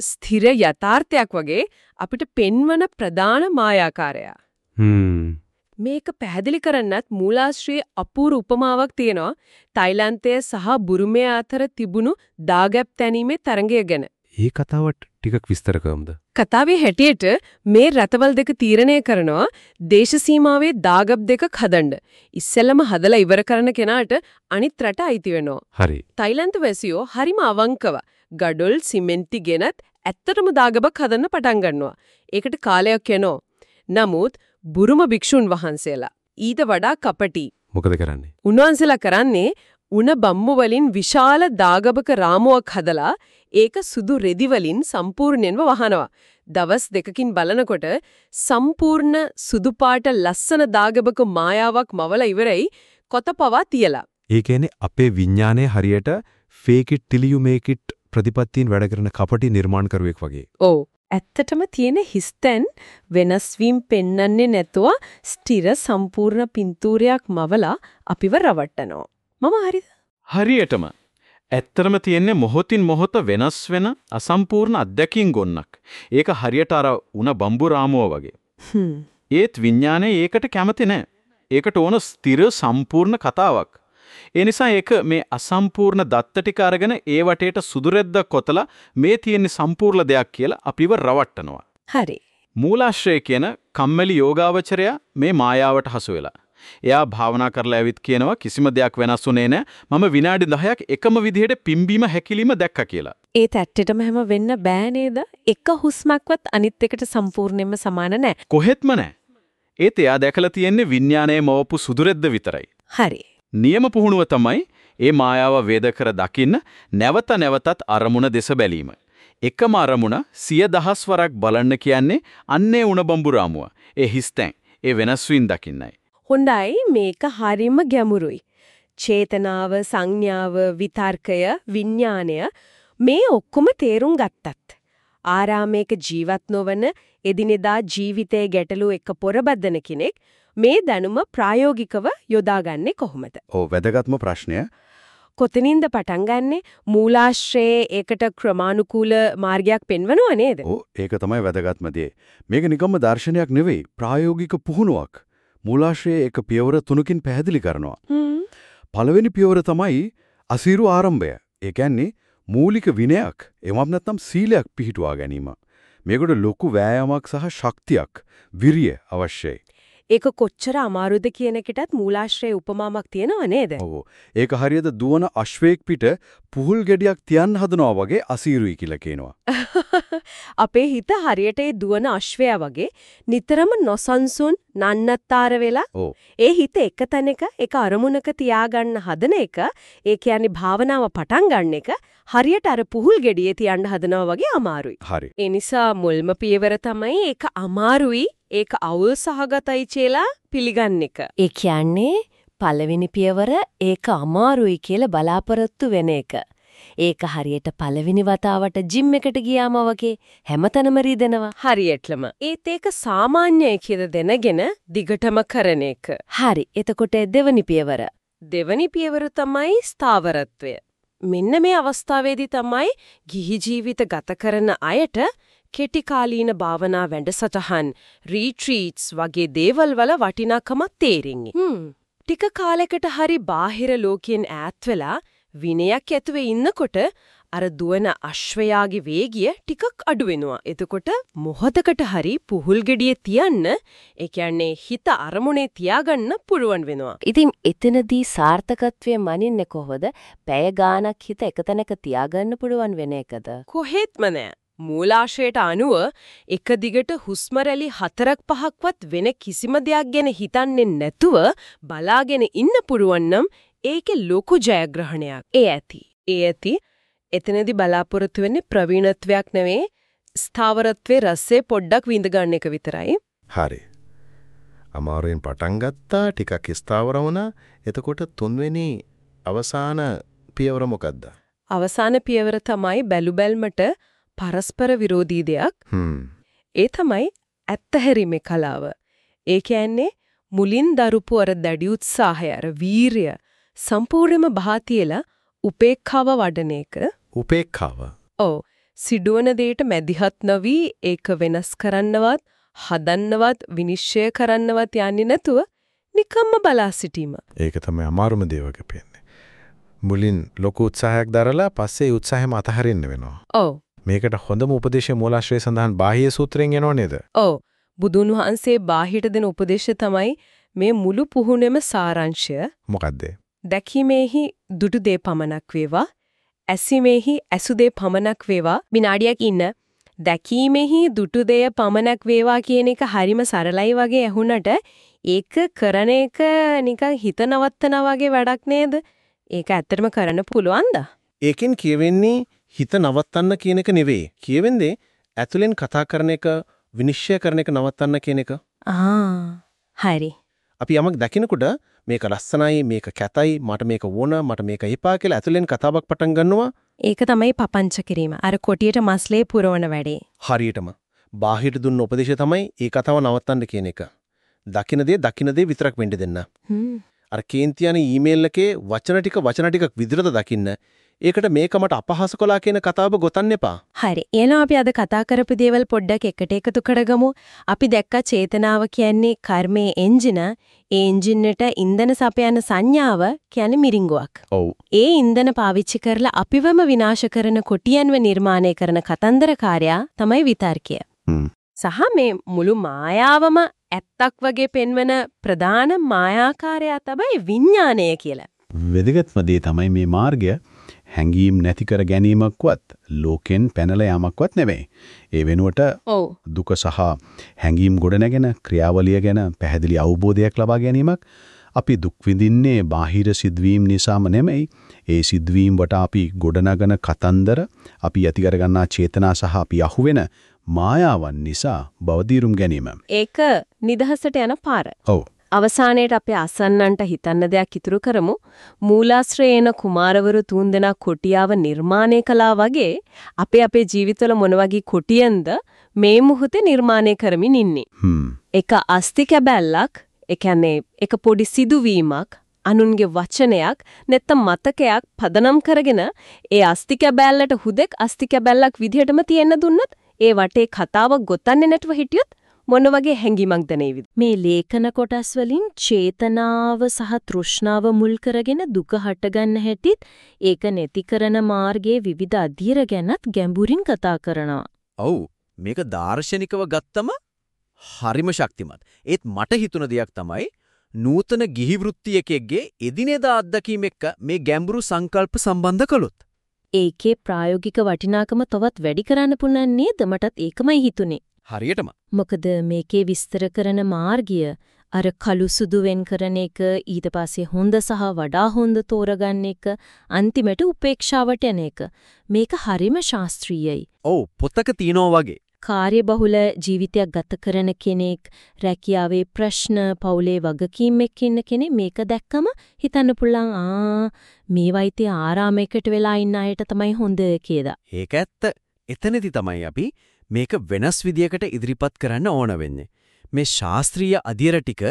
ස්ථිර යථාර්ථයක් වගේ අපිට පෙන්වන ප්‍රධාන මායාකාරයා. මේක පැහැදිලි කරන්නත් මූලාශ්‍රයේ අපූර්ව උපමාවක් තියෙනවා තායිලන්තයේ සහ බුරුමය අතර තිබුණු දාගැප් තැනීමේ තරඟය ගැන.
ඒ කතාවට ටිකක් විස්තර කරමුද?
කතාවේ හැටියට මේ රටවල් දෙක තීරණය කරනවා දේශ සීමාවේ දාගබ් දෙකක් හදන්න. ඉස්සෙල්ලම හදලා ඉවර කරන කෙනාට අනිත් රට අයිති වෙනවා.
හරි.
තායිලන්ත වැසියෝ හරිම අවංකව ගඩොල් සිමෙන්ති ගෙනත් ඇත්තටම දාගබක් හදන්න පටන් ගන්නවා. ඒකට කාලයක් යනවා. නමුත් බුරුම භික්ෂුන් වහන්සේලා ඊට වඩා කපටි.
මොකද කරන්නේ?
උන්වහන්සේලා කරන්නේ උණ බම්බු වලින් විශාල දාගබක රාමුවක් හදලා ඒක සුදු රෙදි වලින් සම්පූර්ණයෙන්ම වහනවා. දවස් දෙකකින් බලනකොට සම්පූර්ණ සුදු පාට ලස්සන දාගබක මායාවක් මවලා ඉවරයි කොතපවා තියලා.
ඒ කියන්නේ අපේ විඥානය හරියට fake it till you make it ප්‍රතිපත්තීන් වැඩ කරන කපටි නිර්මාණ කරුවෙක් වගේ.
ඔව්. ඇත්තටම තියෙන හිස්තැන් වෙනස් වීම පෙන්වන්නේ නැතුව ස්ථිර සම්පූර්ණ පින්තූරයක් මවලා අපිව රවට්ටනවා. මම හරිද?
හරියටම ඇත්තරම තියෙන්නේ මොහොතින් මොහොත වෙනස් වෙන අසම්පූර්ණ අත්දැකීම් ගොන්නක්. ඒක හරියට අර උණ බම්බු රාමුව වගේ. ඒත් විඥානය ඒකට කැමති නැහැ. ඒකට ඕන ස්ථිර සම්පූර්ණ කතාවක්. ඒ නිසා ඒක මේ අසම්පූර්ණ දත්ත ටික අරගෙන ඒ වටේට සුදු රෙද්දක් කොතලා මේ තියෙන සම්පූර්ණ දෙයක් කියලා අපිව රවට්ටනවා.
හරි.
මූලාශ්‍රය කියන කම්මැලි යෝගාවචරයා මේ මායාවට හසු වෙලා. එයා භාවනා කරලා ඇවිත් කියනවා කිසිම දෙයක් වෙනස් වුණේ නැහැ. මම විනාඩි 10ක් එකම විදිහට පිම්බීම හැකිලිම දැක්කා කියලා.
ඒත් ඇත්තටම හැම වෙන්න බෑ නේද? එක හුස්මක්වත් අනිත් එකට සම්පූර්ණයෙන්ම සමාන නැහැ.
කොහෙත්ම නැහැ. ඒත් එයා දැකලා තියෙන්නේ විඥානයේ මවපු සුදුරෙද්ද විතරයි.
හරි.
නියම පුහුණුව තමයි ඒ මායාව වේද කර දකින්න නැවත නැවතත් අරමුණ දෙස බැලීම. එකම අරමුණ සිය දහස් වරක් බලන්න කියන්නේ අන්නේ උණබම්බු රාමුව. ඒ හිස්තැන්, ඒ වෙනස් වීම දකින්නයි.
හොඳයි මේක හරිම ගැඹුරුයි. චේතනාව, සංඥාව, විතර්කය, විඥාණය මේ ඔක්කොම තේරුම් ගත්තත් ආරාමයක ජීවත් නොවන එදිනෙදා ජීවිතයේ ගැටලු එක පොරබද්දන කෙනෙක් මේ දැනුම ප්‍රායෝගිකව යොදාගන්නේ කොහොමද?
ඔව් වැදගත්ම ප්‍රශ්නය.
කොතනින්ද පටන් ගන්නෙ? මූලාශ්‍රයේ ඒකට ක්‍රමානුකූල මාර්ගයක් පෙන්වනව නේද?
ඔව් ඒක තමයි වැදගත්ම දේ. මේක නිකම්ම දර්ශනයක් නෙවෙයි ප්‍රායෝගික පුහුණුවක්. මූලාශ්‍රයේ එක පියවර තුනකින් පැහැදිලි කරනවා. පළවෙනි පියවර තමයි අසීරු ආරම්භය. ඒ කියන්නේ මූලික විනයක් එමත් නැත්නම් සීලයක් පිහිටුවා ගැනීම. මේකට ලොකු වෑයමක් සහ ශක්තියක්, විරිය අවශ්‍යයි.
ඒක කොච්චර අමාරුද කියන එකටත් මූලාශ්‍රයේ උපමාවක් තියෙනව නේද?
ඔව්. ඒක හරියට දුවන අශ්වයෙක් පිට පුහුල් ගෙඩියක් තියන්න හදනවා වගේ අසීරුයි කියලා කියනවා.
අපේ හිත හරියට ඒ දුවන අශ්වයා වගේ නිතරම නොසන්සුන් නන්නත්තර වෙලා. ඒ හිත එක තැනක එක අරමුණක තියාගන්න හදන එක ඒ කියන්නේ භාවනාව පටන් ගන්න එක හරියට අර පුහුල් ගෙඩියේ තියන්න හදනවා වගේ අමාරුයි.
හරි.
ඒ නිසා මුල්ම පියවර තමයි ඒක අමාරුයි ඒක අවුල් සහගතයි කියලා පිළිගන්න එක. ඒ කියන්නේ පළවෙනි පියවර ඒක අමාරුයි කියලා බලාපොරොත්තු වෙන එක. ඒක හරියට පළවෙනි වතාවට ජිම් එකට ගියාම වගේ හැමතැනම රිදෙනවා. හරියටම. ඒත් ඒක සාමාන්‍යයි කියලා දැනගෙන දිගටම කරන එක. හරි. එතකොට දෙවනි පියවර. දෙවනි පියවර තමයි ස්ථාවරත්වය. මෙන්න මේ අවස්ථාවේදී තමයි ගිහි ජීවිත ගත කරන අයට කෙටි කාලීන භාවනා වැඩසටහන් රීට්‍රීට්ස් වගේ දේවල් වල වටිනාකමක් තේරෙන්නේ. ටික කාලයකට හරි බාහිර ලෝකයෙන් ඈත් වෙලා විනයක් ඇතුවේ ඉන්නකොට අර දුවන අශ්වයාගේ වේගය ටිකක් අඩු වෙනවා. එතකොට මොහොතකට හරි පුහුල් ගෙඩියේ තියන්න, ඒ කියන්නේ හිත අරමුණේ තියාගන්න පුළුවන් වෙනවා.
ඉතින් එතනදී සාර්ථකත්වය මනින්නේ කොහොමද? පැය ගාණක් හිත එක තැනක තියාගන්න පුළුවන් වෙන එකද?
කොහෙත්ම නෑ. මූලාශයට අනුව එක දිගට හුස්ම රැලි හතරක් පහක්වත් වෙන කිසිම දෙයක් ගැන හිතන්නේ නැතුව බලාගෙන ඉන්න පුරුවන් නම් ඒකේ ලොකු ජයග්‍රහණයක්. ඒ ඇති. ඒ ඇති. එතනදී බලාපොරොත්තු වෙන්නේ ප්‍රවීණත්වයක් නෙවෙයි ස්ථාවරත්වයේ රසය පොඩ්ඩක් විඳ ගන්න එක විතරයි.
හරි. අමාරුවෙන් පටන් ගත්තා ටිකක් ස්ථාවර වුණා. එතකොට තුන්වෙනි අවසාන පියවර මොකද්ද?
අවසාන පියවර තමයි බැලු බැල්මට පරස්පර විරෝධී දෙයක්. ඒ තමයි ඇත්තහැරීමේ කලාව. ඒ කියන්නේ මුලින් දරුපු අර දැඩි උත්සාහය අර වීරිය සම්පූර්ණයෙන්ම බහතියලා උපේක්ඛාව වඩන එක.
උපේක්ඛාව.
ඔව්. සිදුවන දෙයට මැදිහත් නොවි ඒක වෙනස් කරන්නවත් හදන්නවත් විනිශ්චය කරන්නවත් යන්නේ නැතුව නිකම්ම බලා සිටීම.
ඒක තමයි අමාරුම දේ වගේ පේන්නේ. මුලින් ලොකු උත්සාහයක් දරලා පස්සේ උත්සාහයම අතහරින්න වෙනවා.
ඔව්.
මේකට හොඳම උපදේශය මූලාශ්‍රයේ සඳහන් බාහ්‍ය සූත්‍රයෙන් එනව නේද?
ඔව්. බුදුන් වහන්සේ බාහිරට දෙන උපදේශය තමයි මේ මුළු පුහුණෙම සාරාංශය.
මොකද්ද?
දැකීමේහි දුටු දේ පමණක් වේවා ඇසීමේහි ඇසු දේ පමණක් වේවා විනාඩියක් ඉන්න දැකීමේහි දුටු දෙය පමණක් වේවා කියන එක හරිම සරලයි වගේ ඇහුණට ඒක කරන එක නිකන් හිත නවත්තනා වගේ වැඩක් නේද? ඒක ඇත්තටම කරන්න පුළුවන්ද?
ඒකෙන් කියවෙන්නේ හිත නවත්තන්න කියන එක නෙවෙයි. කියවෙන්නේ ඇතුලෙන් කතා කරන එක විනිශ්චය කරන එක නවත්තන්න කියන එක.
ආ හරි.
අපි යමක් දකිනකොට මේක ලස්සනයි මේක කැතයි මට මේක ඕන මට මේක එපා කියලා ඇතුලෙන් කතාවක් පටන් ගන්නවා
ඒක තමයි පපංච කිරීම. අර කොටියට මස්ලේ පුරවන වැඩේ.
හරියටම. බාහිර දුන්න උපදේශය තමයි ඒ කතාව නවත්තන්න කියන එක. දකින දේ දකින දේ විතරක් වෙන්න දෙන්න.
හ්ම්.
අර කේන්ති යන ඊමේල් එකේ වචන ටික වචන ටිකක් විදිහට දකින්න. ඒකට මේක මට අපහාස කළා කියන කතාව ගොතන්න එපා.
හරි. එහෙනම් අපි අද කතා කරපු දේවල් පොඩ්ඩක් එකට එකතු කරගමු. අපි දැක්ක චේතනාව කියන්නේ කර්මයේ එන්ජින. ඒ එන්ජින් එකට ඉන්ධන සපයන සංඥාව කියන්නේ මිරිංගුවක්.
ඔව්.
ඒ ඉන්ධන පාවිච්චි කරලා අපිවම විනාශ කරන කොටියන්ව නිර්මාණය කරන කතන්දරකාරයා තමයි විතර්කය. සහ මේ මුළු මායාවම ඇත්තක් වගේ පෙන්වන ප්‍රධාන මායාකාරයා තමයි විඥාණය කියලා.
වැදගත්ම දේ තමයි මේ මාර්ගය හැඟීම් නැති කර ගැනීමක්වත් ලෝකෙන් පැනලා යාමක්වත් නෙවෙයි. ඒ වෙනුවට. දුක සහ හැඟීම් ගොඩනැගෙන ක්‍රියාවලිය ගැන පැහැදිලි අවබෝධයක් ලබා ගැනීමක් අපි දුක් විඳින්නේ බාහිර සිද්ධවීම් නිසාම නෙමෙයි. ඒ සිද්ධවීම් වට අපි ගොඩනගන කතන්දර, අපි ඇති කරගන්නා චේතනා සහ අපි අහුවෙන මායාවන් නිසා බවදීරුම් ගැනීම.
ඒක නිදහසට යන පාර.
ඔව්.
අවසානයේට අපේ අසන්නන්ට හිතන්න දෙයක් ඉතුරු කරමු. මූලාශ්‍රයේන කුමාරවරු තුන්දෙනා කොටියාව නිර්මාණය කළා වගේ අපේ අපේ ජීවිතවල මොන වගේ කොටියෙන්ද මේ මුහුතේ නිර්මාණය කරමින් ඉන්නේ. එක අස්ති කැබැල්ලක්, ඒ කියන්නේ එක පොඩි සිදුවීමක්, අනුන්ගේ වචනයක් නැත්නම් මතකයක් පදනම් කරගෙන ඒ අස්ති කැබැල්ලට හුදෙක් අස්ති කැබැල්ලක් විදිහටම තියෙන්න දුන්නොත් ඒ වටේ කතාවක් ගොතන්නේ නැතුව හිටියොත් මොන වගේ හැඟීමක් දැනෙයිද
මේ ලේඛන කොටස් වලින් චේතනාව සහ තෘෂ්ණාව මුල් කරගෙන දුක හටගන්න හැටිත් ඒක නැති කරන මාර්ගයේ විවිධ අධීර ගැනත් ගැඹුරින් කතා කරනවා.
ඔව් මේක දාර්ශනිකව ගත්තම හරිම ශක්තිමත්. ඒත් මට හිතුණ දෙයක් තමයි නූතන ගිහි වෘත්තියකෙක්ගේ එදිනෙදා අත්දැකීම් එක්ක මේ ගැඹුරු සංකල්ප සම්බන්ධ කළොත්.
ඒකේ ප්‍රායෝගික වටිනාකම තවත් වැඩි කරන්න පුළුවන් නේද? මටත් ඒකමයි හිතුනේ.
හරියටම.
මොකද මේකේ විස්තර කරන මාර්ගය අර කළු සුදු වෙන් කරන එක ඊට පස්සේ හොඳ සහ වඩා හොඳ තෝරගන්න එක අන්තිමට උපේක්ෂාවට යන එක මේක හරිම ශාස්ත්‍රීයයි.
ඔව් පොතක තියනවා වගේ.
කාර්යබහුල ජීවිතයක් ගත කරන කෙනෙක් රැකියාවේ ප්‍රශ්න පවුලේ වගකීම් එක්ක ඉන්න කෙනෙක් මේක දැක්කම හිතන්න පුළුවන් ආ මේ වයිතේ ආරාමයකට වෙලා ඉන්න අයට තමයි හොඳ කියලා.
ඒක ඇත්ත. එතනදි තමයි අපි මේක වෙනස් විදියකට ඉදිරිපත් කරන්න ඕන වෙන්නේ. මේ ශාස්ත්‍රීය අධ්‍යයන ටික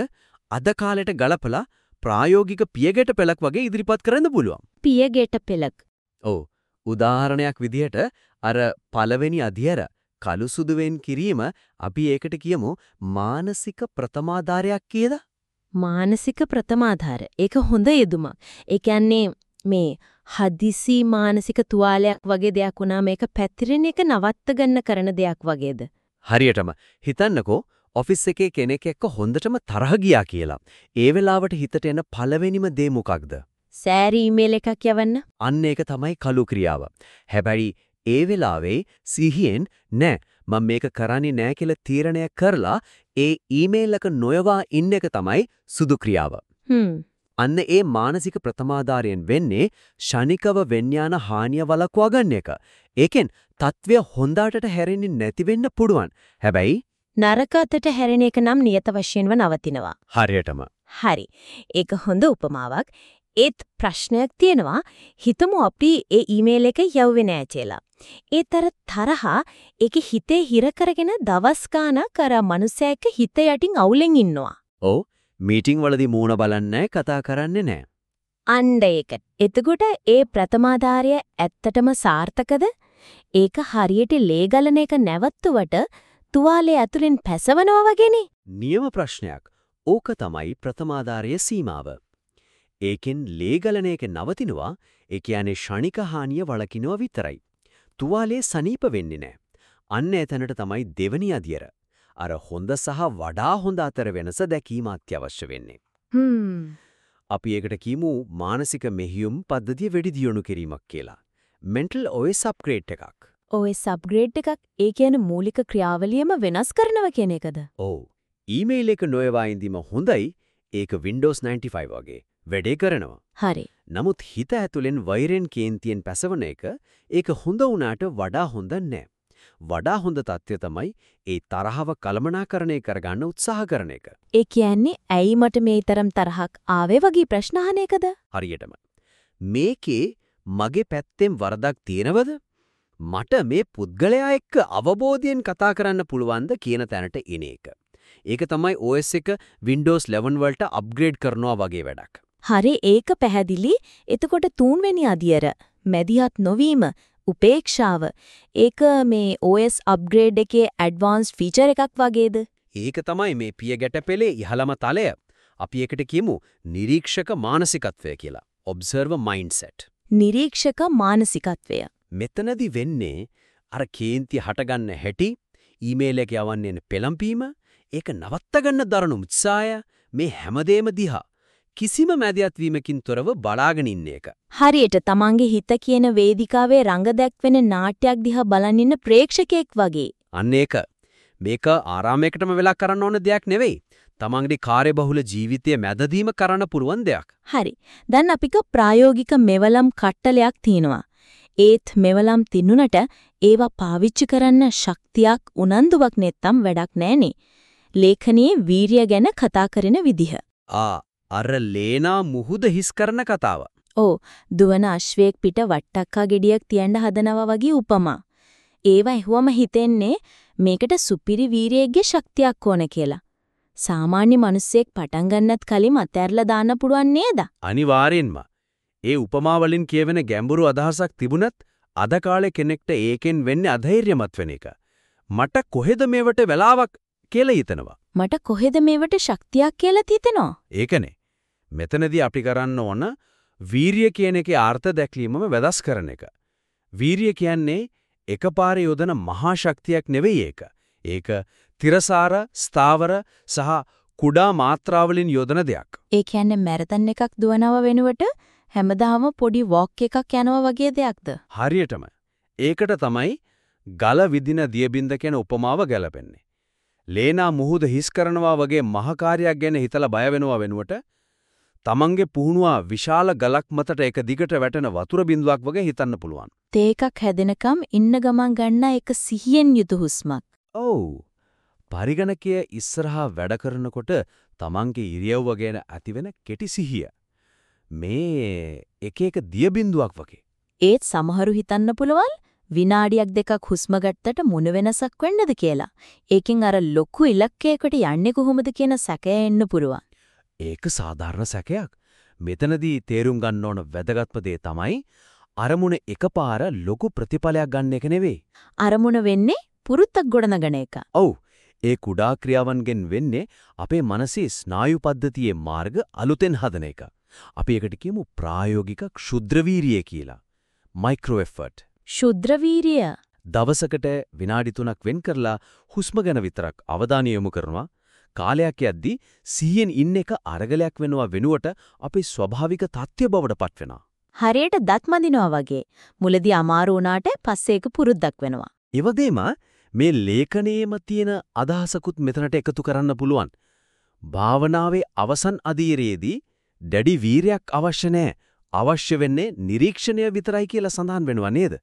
අද කාලෙට ගලපලා ප්‍රායෝගික පියගැට පෙළක් වගේ ඉදිරිපත් කරන්න පුළුවන්.
පියගැට පෙළක්.
ඔව්. උදාහරණයක් විදිහට අර පළවෙනි අධ්‍යයන කළු සුදුවෙන් කිරීම අපි ඒකට කියමු මානසික ප්‍රතමාධාරයක් කියලා.
මානසික ප්‍රතමාධාර. ඒක හොඳ යෙදුමක්. ඒ කියන්නේ මේ හදිසි මානසික තුවාලයක් වගේ දෙයක් වුණා මේක පැතිරෙන එක නවත්ත ගන්න කරන දෙයක් වගේද
හරියටම හිතන්නකෝ ඔෆිස් එකේ කෙනෙක් එක්ක හොඳටම තරහ ගියා කියලා. ඒ වෙලාවට හිතට එන පළවෙනිම දේ මොකක්ද?
සෑරි ඊමේල් එකක් යවන්න.
අන්න ඒක තමයි කළු ක්‍රියාව. හැබැයි ඒ වෙලාවේ සිහියෙන් නෑ මම මේක කරන්නේ නෑ කියලා තීරණය කරලා ඒ ඊමේල් එක නොයවා ඉන්න එක තමයි සුදු ක්‍රියාව.
හ්ම්.
අන්න ඒ මානසික ප්‍රතමාදාරයෙන් වෙන්නේ ෂණිකව වෙන්යාන හානිය වළක්වා ගන්න එක. ඒකෙන් తත්වය හොඳටට හැරෙන්නේ නැති වෙන්න පුළුවන්. හැබැයි
නරක අතට හැරෙන එක නම් නියත වශයෙන්ම නවතිනවා.
හරියටම.
හරි. ඒක හොඳ උපමාවක්. ඒත් ප්‍රශ්නයක් තියෙනවා. හිතමු අපි ඒ ඊමේල් එක යවුවේ නෑ කියලා. ඒතර තරහා ඒක හිතේ හිර කරගෙන දවස් ගාණක් අර මනුස්සයා එක්ක හිත යටින් අවුලෙන් ඉන්නවා.
ඔව් මීටිං වලදී මූණ බලන්නේ කතා කරන්නේ නැහැ.
අන්න ඒක. එතකොට ඒ ප්‍රථමාධාරය ඇත්තටම සාර්ථකද? ඒක හරියට ලේ ගලන එක නැවතුවට තුවාලේ ඇතුලෙන් පැසවනවා වගේනේ.
නියම ප්‍රශ්නයක්. ඕක තමයි ප්‍රථමාධාරයේ සීමාව. ඒකෙන් ලේ ගලන එක නවතිනවා. ඒ කියන්නේ ෂණික හානිය වළකිනවා විතරයි. තුවාලේ සනීප වෙන්නේ නැහැ. අන්න එතනට තමයි දෙවනි අධ්‍යයන. අර හොඳ සහ වඩා හොඳ අතර වෙනස දැකීම අත්‍යවශ්‍ය වෙන්නේ.
හ්ම්.
අපි ඒකට කියමු මානසික මෙහියුම් පද්ධතිය වැඩි දියුණු කිරීමක් කියලා. mental OS upgrade එකක්.
OS upgrade එකක් ඒ කියන්නේ මූලික ක්‍රියාවලියම වෙනස් කරනවා කියන එකද?
ඔව්. ඊමේල් එක නොයවා ඉඳීම හොඳයි. ඒක Windows 95 වගේ වැඩේ කරනවා.
හරි.
නමුත් හිත ඇතුලෙන් වෛරෙන් කේන්තියෙන් පැසවන එක ඒක හොඳ වුණාට වඩා හොඳ නැහැ. වඩා හොඳ තත්ත්වය තමයි ඒ තරහව කළමනාකරණය කරගන්න උත්සාහ කරන එක.
ඒ කියන්නේ ඇයි මට මේ තරම් තරහක් ආවේ වගේ ප්‍රශ්න අහන එකද?
හරියටම. මේකේ මගේ පැත්තෙන් වරදක් තියෙනවද? මට මේ පුද්ගලයා එක්ක අවබෝධයෙන් කතා කරන්න පුළුවන්ද කියන තැනට එන එක. ඒක තමයි OS එක Windows 11 වලට අප්ග්‍රේඩ් කරනවා වගේ වැඩක්.
හරි ඒක පැහැදිලි. එතකොට තුන්වෙනි අදියර මැදිහත් නොවීම උපේක්ෂාව ඒක මේ OS අප්ග්‍රේඩ් එකේ ඇඩ්වාන්ස්ඩ් ෆීචර් එකක් වගේද?
ඒක තමයි මේ පිය ගැටපෙලේ ඉහළම තලය. අපි ඒකට කියමු නිරීක්ෂක මානසිකත්වය කියලා. observer mindset.
නිරීක්ෂක මානසිකත්වය.
මෙතනදි වෙන්නේ අර කේන්ති හටගන්න හැටි, ඊමේල් එක යවන්නේ පෙළම්පීම, ඒක නවත්තගන්න දරණු උත්සාහය මේ හැමදේම දිහා කිසිම මැදිහත් වීමකින් තොරව බලාගෙන ඉන්න එක.
හරියට තමන්ගේ හිත කියන වේදිකාවේ රඟ දැක්වෙන නාට්‍යයක් දිහා බලන් ඉන්න ප්‍රේක්ෂකෙක් වගේ.
අන්න ඒක. මේක ආරාමයකටම වෙලා කරන්න ඕන දෙයක් නෙවෙයි. තමන්ගේ කාර්යබහුල ජීවිතයේ මැදදීම කරන්න පුරුවන් දෙයක්.
හරි. දැන් අපික ප්‍රායෝගික මෙවලම් කට්ටලයක් තියෙනවා. ඒත් මෙවලම් තින්නුනට ඒවා පාවිච්චි කරන්න ශක්තියක් උනන්දුවක් නැත්තම් වැඩක් නැහනේ. ලේඛනයේ වීරිය ගැන කතා කරන විදිහ.
ආ අර ලේනා මුහුද හිස් කරන කතාව.
ඕ දුවන අශ්වයෙක් පිට වට්ටක්කා ගෙඩියක් තියන්න හදනවා වගේ උපමා. ඒව ඇහුවම හිතෙන්නේ මේකට සුපිරි වීරයෙක්ගේ ශක්තියක් ඕන කියලා. සාමාන්‍ය මිනිස්සෙක් පටන් ගන්නත් කලින් අතෑරලා දාන්න පුළුවන් නේද?
අනිවාර්යෙන්ම. ඒ උපමා වලින් කියවෙන ගැඹුරු අදහසක් තිබුණත් අද කාලේ කෙනෙක්ට ඒකෙන් වෙන්නේ අධෛර්යමත් වෙන එක. මට කොහෙද මේවට වෙලාවක් කියලා හිතනවා.
මට කොහෙද මේවට ශක්තියක් කියලා හිතෙනවා.
ඒකනේ. මෙතනදී අපි කරන්න ඕන වීරිය කියන එකේ අර්ථ දැක්වීමම වෙදස් කරන එක. වීරිය කියන්නේ එකපාරේ යොදන මහා ශක්තියක් නෙවෙයි ඒක. ඒක තිරසාර, ස්ථාවර සහ කුඩා මාත්‍රාවලින් යොදන දෙයක්.
ඒ කියන්නේ මැරතන් එකක් දුවනව වෙනුවට හැමදාම පොඩි වොක් එකක් යනවා වගේ දෙයක්ද?
හරියටම. ඒකට තමයි ගල විදින දියබින්ද කියන උපමාව ගැලපෙන්නේ. ලේනා මුහුද හිස් කරනවා වගේ මහකාරයක් ගැන හිතලා බය වෙනවා වෙනුවට තමන්ගේ පුහුණුවා විශාල ගලක් මතට එක දිගට වැටෙන වතුර බිඳුවක් වගේ හිතන්න පුළුවන්.
තේකක් හැදෙනකම් ඉන්න ගමන් ගන්න එක සිහියෙන් යුතු හුස්මක්.
ඔව්. පරිගණකය ඉස්සරහා වැඩ කරනකොට තමන්ගේ ඉරියව්ව ගැන ඇතිවෙන කෙටි සිහිය. මේ එක එක දිය බිඳුවක් වගේ.
ඒත් සමහරු හිතන්න පුළුවන් විනාඩියක් දෙකක් හුස්ම ගත්තට මොන වෙනසක් වෙන්නද කියලා. ඒකෙන් අර ලොකු ඉලක්කයකට යන්නේ කොහොමද කියන සැකය එන්න පුරුවන්.
ඒක සාධාරණ සැකයක්. මෙතනදී තේරුම් ගන්න ඕන වැදගත්ම දේ තමයි අරමුණ එකපාර ලොකු ප්‍රතිඵලයක් ගන්න එක නෙවෙයි.
අරමුණ වෙන්නේ පුරුත්තක් ගොඩනගන එක.
ඔව්. ඒ කුඩා ක්‍රියාවන්ගෙන් වෙන්නේ අපේ මනසේ ස්නායු පද්ධතියේ මාර්ග අලුතෙන් හදන එක. අපි ඒකට කියමු ප්‍රායෝගික ක්ෂුද්‍ර වීරිය කියලා. Micro effort.
ශුද්‍ර වීරිය
දවසකට විනාඩි 3ක් වෙන් කරලා හුස්ම ගැන විතරක් අවධානය යොමු කරනවා කාලයක් යද්දී සිහියෙන් ඉන්න එක අරගලයක් වෙනවා වෙනුවට අපේ ස්වභාවික තත්ත්වය බවට පත් වෙනවා.
හරියට දත් මදිනවා වගේ. මුලදී අමාරු වුණාට පස්සේ ඒක පුරුද්දක් වෙනවා.
ඒ වගේම මේ ලේඛනයේම තියෙන අදහසකුත් මෙතනට එකතු කරන්න පුළුවන්. භාවනාවේ අවසන් අධීරයේදී දැඩි වීරයක් අවශ්‍ය නැහැ. අවශ්‍ය වෙන්නේ නිරීක්ෂණය විතරයි කියලා සඳහන් වෙනවා නේද?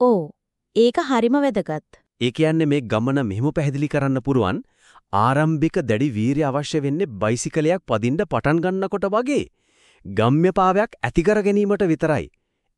ඕ ඒක හරිම වැදගත්.
ඒ කියන්නේ මේ ගමන මෙහෙම පැහැදිලි කරන්න පුරුවන් ආරම්භික දැඩි වීරිය අවශ්‍ය වෙන්නේ බයිසිකලයක් පදින්න පටන් ගන්නකොට වගේ. ගම්‍යපාවයක් ඇති කර ගැනීමට විතරයි.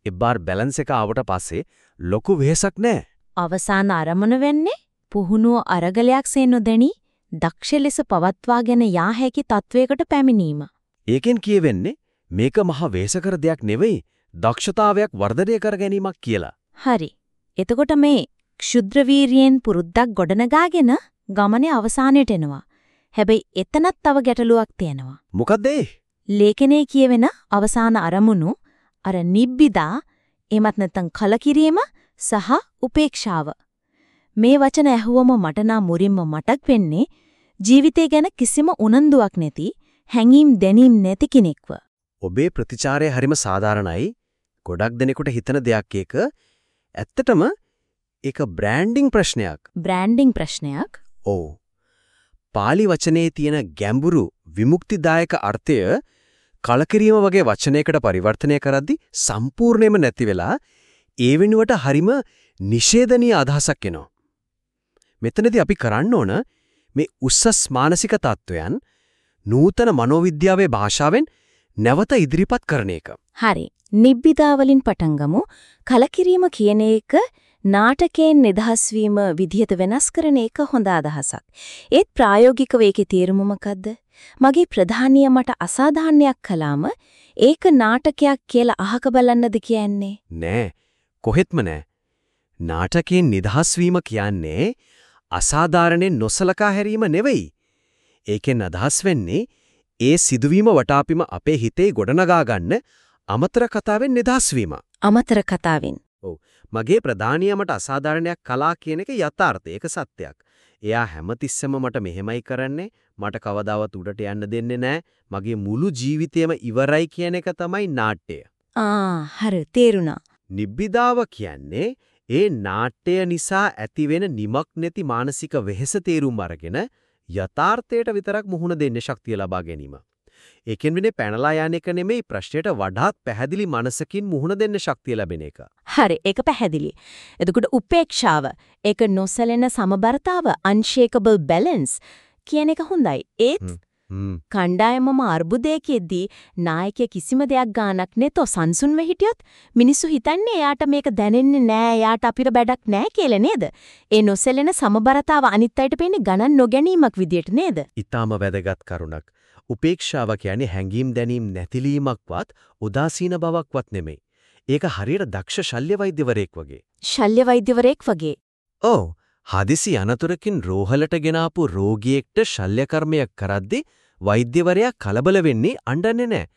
එබ්බාර් බැලන්ස් එක ආවට පස්සේ ලොකු වෙහසක් නැහැ.
අවසාන අරමුණ වෙන්නේ පුහුණුව අරගලයක් සේ නොදැනි දක්ෂ ලෙස පවත්වාගෙන යා හැකි තත්වයකට පැමිණීම.
ඒකෙන් කියවෙන්නේ මේක මහ වෙහසකර දෙයක් නෙවෙයි දක්ෂතාවයක් වර්ධනය කර ගැනීමක් කියලා.
හරි. එතකොට මේ ක්ෂුද්‍ර වීරියෙන් පුරුද්දක් ගොඩනගාගෙන ගමනේ අවසානයට එනවා. හැබැයි එතනත් තව ගැටලුවක් තියෙනවා.
මොකද ඒ?
ලේඛනයේ කියවෙන අවසාන අරමුණු අර නිබ්බිදා එමත් නැත්නම් කලකිරීම සහ උපේක්ෂාව. මේ වචන ඇහුවම මට නම් මුරින්ම මතක් වෙන්නේ ජීවිතය ගැන කිසිම උනන්දුවක් නැති හැඟීම් දැනීම් නැති කෙනෙක්ව.
ඔබේ ප්‍රතිචාරය හරිම සාධාරණයි. ගොඩක් දෙනෙකුට හිතන දෙයක් එක ඇත්තටම ඒක බ්‍රෑන්ඩින් ප්‍රශ්නයක්.
බ්‍රෑන්ඩින් ප්‍රශ්නයක්?
ඔව්. pāli වචනේ තියෙන ගැඹුරු විමුක්තිදායක අර්ථය කලකිරීම වගේ වචනයකට පරිවර්තනය කරද්දී සම්පූර්ණයෙන්ම නැති වෙලා ඒ වෙනුවට හරිම නිෂේධනීය අදහසක් එනවා. මෙතනදී අපි කරන්න ඕන මේ උස්සස් මානසික තත්වයන් නූතන මනෝවිද්‍යාවේ භාෂාවෙන් නැවත ඉදිරිපත් කරන එක.
හරි. නිබ්බිදා වලින් පටන් ගමු. කලකිරීම කියන එක නාටකයෙන් නිදහස් වීම විදිහට වෙනස් කරන එක හොඳ අදහසක්. ඒත් ප්‍රායෝගිකව ඒකේ තේරුම මොකද්ද? මගේ ප්‍රධානිය මට අසාධාරණයක් කළාම ඒක නාටකයක් කියලා අහක බලන්නද කියන්නේ?
නෑ. කොහෙත්ම නෑ. නාටකයෙන් නිදහස් කියන්නේ අසාධාරණෙන් නොසලකා හැරීම නෙවෙයි. ඒකෙන් අදහස් වෙන්නේ ඒ සිදුවීම වටාපිම අපේ හිතේ ගොඩනගා ගන්න අමතර කතාවෙන් නිදහස් වීම.
අමතර කතාවෙන්.
ඔව්. මගේ ප්‍රධානියමට අසාධාරණයක් කළා කියන එක යථාර්ථය. ඒක සත්‍යයක්. එයා හැමතිස්සෙම මට මෙහෙමයි කරන්නේ මට කවදාවත් උඩට යන්න දෙන්නේ නැහැ. මගේ මුළු ජීවිතේම ඉවරයි කියන එක තමයි නාට්‍යය.
ආ හරි තේරුණා.
නිබ්බිදාව කියන්නේ ඒ නාට්‍ය නිසා ඇතිවෙන නිමක් නැති මානසික වෙහෙස තේරුම් අරගෙන යථාර්ථයට විතරක් මුහුණ දෙන්න ශක්තිය ලබා ගැනීම. ඒකෙන් වෙන්නේ පැනලා යන එක නෙමෙයි ප්‍රශ්නයට වඩාත් පැහැදිලි මනසකින් මුහුණ දෙන්න ශක්තිය ලැබෙන එක.
හරි ඒක පැහැදිලි. එතකොට උපේක්ෂාව ඒක නොසැලෙන සමබරතාව unshakable balance කියන එක හොඳයි. ඒත් කණ්ඩායමම අර්බුදයකෙදී නායකයා කිසිම දෙයක් ගානක් නැතෝ සංසුන්ව හිටියොත් මිනිස්සු හිතන්නේ එයාට මේක දැනෙන්නේ නෑ එයාට අපිට බඩක් නෑ කියලා නේද? ඒ නොසැලෙන සමබරතාව අනිත් අයට පේන්නේ ගණන් නොගැනීමක් විදියට නේද?
ඊටාම වැදගත් කරුණක්. උපේක්ෂාව කියන්නේ හැඟීම් දැනීම් නැතිලීමක්වත් උදාසීන බවක්වත් නෙමෙයි. ඒක හරියට දක්ෂ ශල්‍ය වෛද්‍යවරයෙක් වගේ.
ශල්‍ය වෛද්‍යවරයෙක් වගේ.
ඔව්. හදිසි අනතුරකින් රෝහලට ගෙනාපු රෝගියෙක්ට ශල්‍ය කර්මයක් කරද්දී වෛද්‍යවරයා කලබල වෙන්නේ අඬන්නේ නැහැ.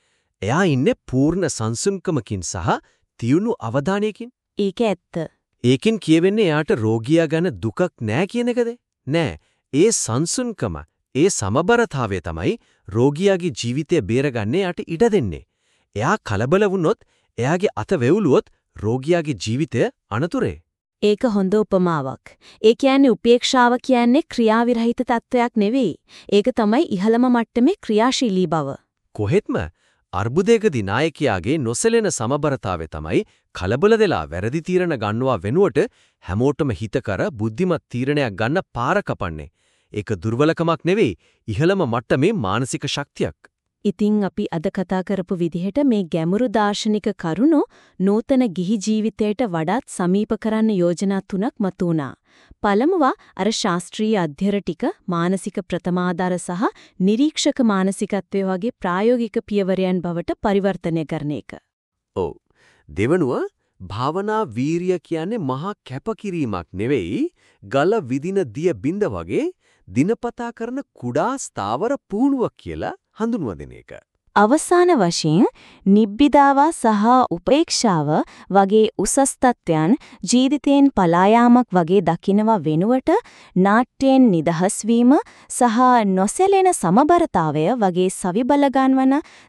එයා ඉන්නේ පූර්ණ සංසුන්කමකින් සහ තියුණු අවධානයකින්.
ඒක ඇත්ත.
ඒකෙන් කියවෙන්නේ එයාට රෝගියා ගැන දුකක් නැහැ කියන එකද? නෑ. ඒ සංසුන්කම, ඒ සමබරතාවය තමයි රෝගියාගේ ජීවිතය බේරගන්නේ යට ඉඩ දෙන්නේ. එයා කලබල වුණොත්, එයාගේ අත වෙවුලුවොත් රෝගියාගේ ජීවිතය අනතුරේ.
ඒක හොඳ උපමාවක්. ඒ කියන්නේ උපේක්ෂාව කියන්නේ ක්‍රියාවිරහිත තත්වයක් නෙවෙයි. ඒක තමයි ඉහළම මට්ටමේ ක්‍රියාශීලී බව.
කොහෙත්ම අර්බුදයකදී නායකයාගේ නොසැලෙන සමබරතාවය තමයි කලබල වෙලා වැරදි තීරණ ගන්නවා වෙනුවට හැමෝටම හිතකර බුද්ධිමත් තීරණයක් ගන්න පාර කපන්නේ. ඒක දුර්වලකමක් නෙවෙයි ඉහළම මට්ටමේ මානසික ශක්තියක්.
ඉතින් අපි අද කතා කරපු විදිහට මේ ගැඹුරු දාර්ශනික කරුණු නූතන ගිහි ජීවිතයට වඩාත් සමීප කරන්න යෝජනා තුනක් මතුවුණා. පළමුව අර ශාස්ත්‍රීය අධ්‍යර ටික මානසික ප්‍රතමාදාර සහ නිරීක්ෂක මානසිකත්වයේ වගේ ප්‍රායෝගික පියවරයන් බවට පරිවර්තනය කරන එක.
ඔව්. දෙවනුව භාවනා වීරිය කියන්නේ මහා කැපකිරීමක් නෙවෙයි ගල විදින දිය බින්ද වගේ දිනපතා කරන කුඩා ස්ථාවර පුහුණුවක් කියලා හඳුන්වා දෙන එක.
අවසාන වශයෙන් නිබ්බිදාව සහ උපේක්ෂාව වගේ උසස් තත්ත්වයන් ජීවිතයෙන් පලායාමක් වගේ දකිනවා වෙනුවට නාට්‍යයෙන් නිදහස් වීම සහ නොසැලෙන සමබරතාවය වගේ සවිබල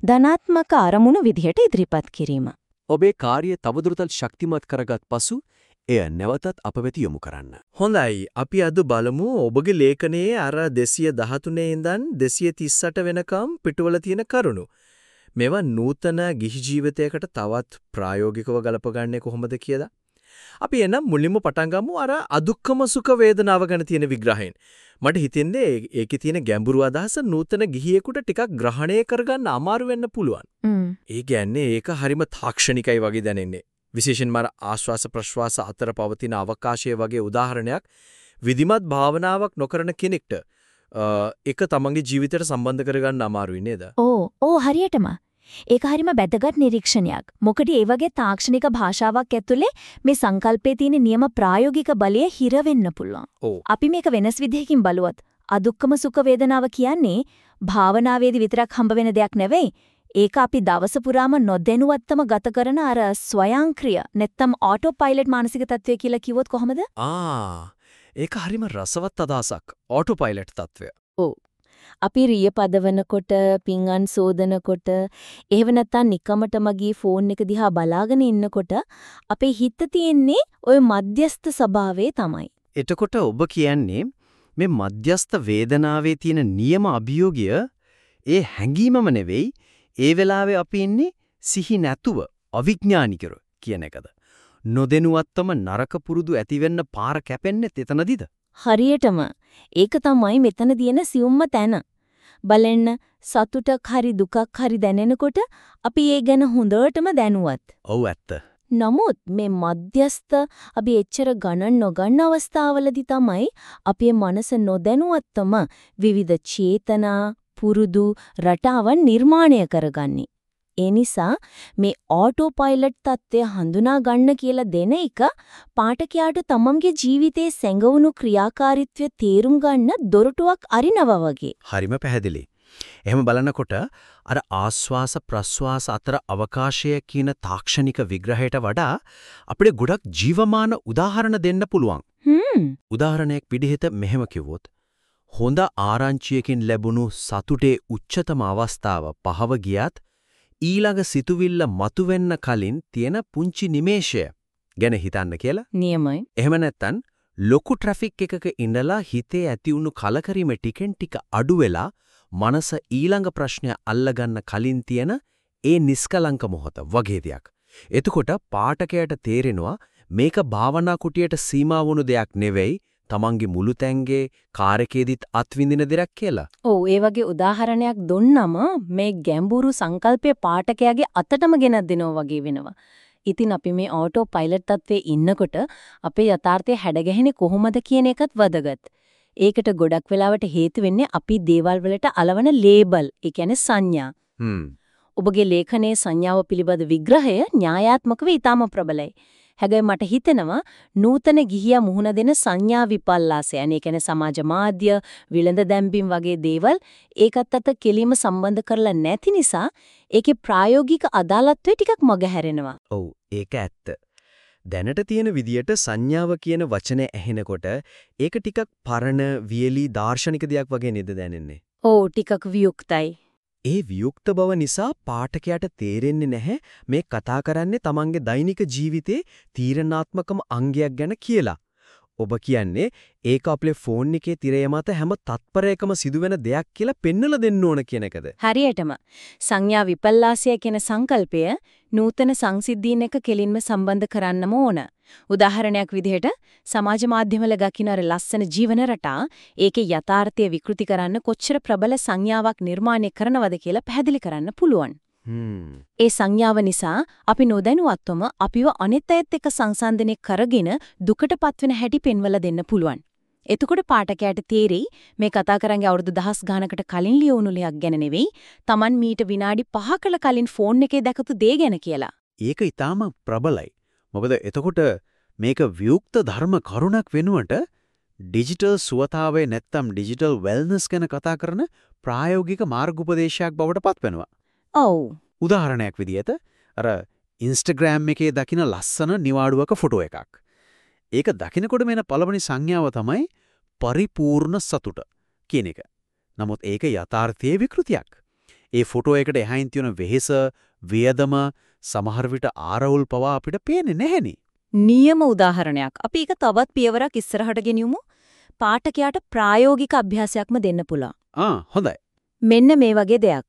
ධනාත්මක අරමුණු විදිහට ඉදිරිපත් කිරීම.
ඔබේ කාර්යය තවදුරටත් ශක්තිමත් කරගත් පසු එය නැවතත් අප වෙත යොමු කරන්න.
හොඳයි. අපි අද බලමු ඔබගේ ලේඛනයේ අර 213 ඉඳන් 238 වෙනකම් පිටුවල තියෙන කරුණු. මේවා නූතන ගිහි ජීවිතයකට තවත් ප්‍රායෝගිකව ගලපගන්නේ කොහොමද කියලා. අපි එනම් මුලින්ම පටන් ගමු අර අදුක්කම සුඛ වේදනාව ගැන තියෙන විග්‍රහයෙන්. මට හිතෙන්නේ ඒකේ තියෙන ගැඹුරු අදහස නූතන ගිහියෙකුට ටිකක් ග්‍රහණය කරගන්න අමාරු වෙන්න පුළුවන්. ඒ කියන්නේ ඒක හරිම තාක්ෂණිකයි වගේ දැනෙන්නේ. විශේෂයෙන්ම ආශ්වාස ප්‍රශ්වාස අතර පවතින අවකාශය වගේ උදාහරණයක් විධිමත් භාවනාවක් නොකරන කෙනෙක්ට ඒක තමන්ගේ ජීවිතයට සම්බන්ධ කරගන්න අමාරුයි නේද?
ඕ ඕ හරියටම. ඒක හරිම වැදගත් නිරීක්ෂණයක්. මොකද ඒ වගේ තාක්ෂණික භාෂාවක් ඇතුලේ මේ සංකල්පයේ තියෙන නියම ප්‍රායෝගික බලය හිර වෙන්න පුළුවන්. අපි මේක වෙනස් විදිහකින් බලුවොත් අදුක්කම සුඛ වේදනාව කියන්නේ භාවනාවේදී විතරක් හම්බ වෙන දෙයක් නෙවෙයි. ඒක අපි දවස පුරාම නොදැනුවත්වම ගත කරන අර ස්වයංක්‍රිය නැත්තම් ඕටෝ පයිලට් මානසික තත්වය කියලා කිව්වොත් කොහොමද?
ආ ඒක හරිම රසවත් අදහසක්. ඕටෝ පයිලට් තත්වය.
ඔව්. අපි රිය පදවනකොට, පිංගන් සෝදනකොට, එහෙම නැත්නම් නිකමටම ගියේ ෆෝන් එක දිහා බලාගෙන ඉන්නකොට අපේ හිත තියෙන්නේ ওই මධ්‍යස්ත ස්වභාවයේ තමයි.
එතකොට ඔබ කියන්නේ මේ මධ්‍යස්ත වේදනාවේ තියෙන නියම අභියෝගය ඒ හැඟීමම නෙවෙයි ඒ වෙලාවේ අපි ඉන්නේ සිහි නැතුව අවිඥානිකව කියන එකද? නොදෙනුවත්වම නරක පුරුදු ඇතිවෙන්න පාර කැපෙන්නේ එතනදිද?
හරියටම. ඒක තමයි මෙතන තියෙන සියුම්ම තැන. බලන්න සතුටක් හරි දුකක් හරි දැනෙනකොට අපි ඒ ගැන හොඳටම දැනුවත්.
ඔව් ඇත්ත.
නමුත් මේ මධ්‍යස්ත අපි එච්චර ගණන් නොගන්න අවස්ථාවලදී තමයි අපේ මනස නොදැනුවත්වම විවිධ චේතනා පුරුදු රටාවන් නිර්මාණය කරගන්නේ. ඒ නිසා මේ ඕටෝ පයිලට් තත්ත්වය හඳුනා ගන්න කියලා දෙන එක පාඨකයාට තමන්ගේ ජීවිතයේ සැඟවුණු ක්‍රියාකාරීත්වය තේරුම් ගන්න දොරටුවක් අරිනවා වගේ.
හරිම පැහැදිලි. එහෙම බලනකොට අර ආස්වාස ප්‍රස්වාස අතර අවකාශය කියන තාක්ෂණික විග්‍රහයට වඩා අපිට ගොඩක් ජීවමාන උදාහරණ දෙන්න පුළුවන්. උදාහරණයක් විදිහට මෙහෙම කිව්වොත් හොඳ ආරංචියකින් ලැබුණු සතුටේ උච්චතම අවස්ථාව පහව ගියත් ඊළඟ සිතුවිල්ල මතුවෙන්න කලින් තියෙන පුංචි නිමේෂය ගැන හිතන්න කියලා.
නියමයි.
එහෙම නැත්නම් ලොකු ට්‍රැෆික් එකක ඉඳලා හිතේ ඇති වුණු කලකිරීම ටිකෙන් ටික අඩු වෙලා මනස ඊළඟ ප්‍රශ්නය අල්ලගන්න කලින් තියෙන ඒ නිස්කලංක මොහොත වගේ දෙයක්. එතකොට පාඨකයට තේරෙනවා මේක භාවනා කුටියට සීමා වුණු දෙයක් නෙවෙයි තමන්ගේ මුළු තැන්ගේ කාර්යකේදීත් අත්විඳින දෙයක් කියලා.
ඔව් ඒ වගේ උදාහරණයක් දුන්නම මේ ගැඹුරු සංකල්පය පාඨකයාගේ අතටම ගෙනත් දෙනවා වගේ වෙනවා. ඉතින් අපි මේ ඕටෝ පයිලට් තත්ත්වයේ ඉන්නකොට අපේ යථාර්ථය හැඩගැහෙන්නේ කොහොමද කියන එකත් වැදගත්. ඒකට ගොඩක් වෙලාවට හේතු වෙන්නේ අපි දේවල් වලට අලවන ලේබල්, ඒ කියන්නේ සංඥා. ඔබගේ ලේඛනයේ සංඥාව පිළිබඳ විග්‍රහය න්‍යායාත්මකව ඊටම ප්‍රබලයි. හැබැයි මට හිතෙනවා නූතන ගිහියා මුහුණ දෙන සංඥා විපල්ලාසයන් ඒ කියන්නේ සමාජ මාධ්‍ය විලඳ දැම්බීම් වගේ දේවල් ඒකත් අත කෙලිම සම්බන්ධ කරලා නැති නිසා ඒකේ ප්‍රායෝගික අදාළත්වය ටිකක් මගහැරෙනවා.
ඔව් ඒක ඇත්ත. දැනට තියෙන විදියට සංඥාව කියන වචනේ ඇහෙනකොට ඒක ටිකක් පරණ වියලි දාර්ශනික දෙයක් වගේ නේද දැනෙන්නේ.
ඔව් ටිකක් වියුක්තයි.
ඒ වියුක්ත බව නිසා පාඨකයාට තේරෙන්නේ නැහැ මේ කතා කරන්නේ තමන්ගේ දෛනික ජීවිතේ තීරණාත්මකම අංගයක් ගැන කියලා. ඔබ කියන්නේ ඒක අපේ ෆෝන් එකේ තිරය මත හැම තත්පරයකම සිදුවෙන දෙයක් කියලා පෙන්වලා දෙන්න ඕන කියන එකද?
හරියටම. සංඥා විපල්ලාසය කියන සංකල්පය නූතන සංසිද්ධීන් එක කෙලින්ම සම්බන්ධ කරන්නම ඕන. උදාහරණයක් විදිහට සමාජ මාධ්‍යවල ගකින අර ලස්සන ජීවන රටා ඒකේ යථාර්ථය විකෘති කරන්න කොච්චර ප්‍රබල සංඥාවක් නිර්මාණය කරනවද කියලා පැහැදිලි කරන්න පුළුවන්. ඒ සංඥාව නිසා අපි නොදැනුවත්වම අපිව අනිත් අයත් එක්ක සංසන්දනය කරගෙන දුකටපත් වෙන හැටි පෙන්වලා දෙන්න පුළුවන්. එතකොට පාඨකයාට තේරෙයි මේ කතා කරන්නේ අවුරුදු දහස් ගානකට කලින් ලියවුණු ලයක් ගැන නෙවෙයි Taman මීට විනාඩි 5කල කලින් ෆෝන් එකේ දැකපු දේ ගැන කියලා.
ඒක ඊටාම ප්‍රබලයි. මොකද එතකොට මේක වියුක්ත ධර්ම කරුණක් වෙනුවට ඩිජිටල් සුවතාවේ නැත්තම් ඩිජිටල් වෙල්නස් ගැන කතා කරන ප්‍රායෝගික මාර්ගෝපදේශයක් බවට පත්වෙනවා.
ඔව්.
උදාහරණයක් විදිහට අර Instagram එකේ දකින ලස්සන නිවාඩුවක ෆොටෝ එකක්. ඒක දකිනකොට මෙන පළවෙනි සංඥාව තමයි පරිපූර්ණ සතුට කියන එක. නමුත් ඒක යථාර්ථයේ විකෘතියක්. ඒ ෆොටෝ එකට එහයින් තියෙන වෙහෙස, වියදම, සමහර විට ආරවුල් පවා අපිට පේන්නේ නැහෙනි.
නියම උදාහරණයක්. අපි ඒක තවත් පියවරක් ඉස්සරහට ගෙනියමු. පාඨකයාට ප්‍රායෝගික අභ්‍යාසයක්ම දෙන්න පුළුවන්.
ආ හොඳයි.
මෙන්න මේ වගේ දෙයක්.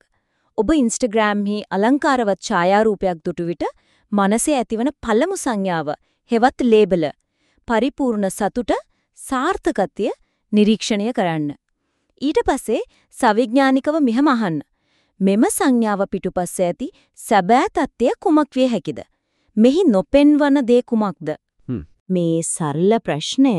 ඔබ Instagram හි අලංකාරවත් ඡායාරූපයක් දුටු විට මනසේ ඇතිවන පළමු සංඥාව හෙවත් ලේබල පරිපූර්ණ සතුට සාර්ථකත්වය නිරීක්ෂණය කරන්න. ඊට පස්සේ සවිඥානිකව මෙහෙම අහන්න. මෙම සංඥාව පිටුපස්සේ ඇති සැබෑ தත්ත්වය කුමක් විය හැකිද? මෙහි නොපෙන්වන දේ කුමක්ද? මේ සරල ප්‍රශ්නය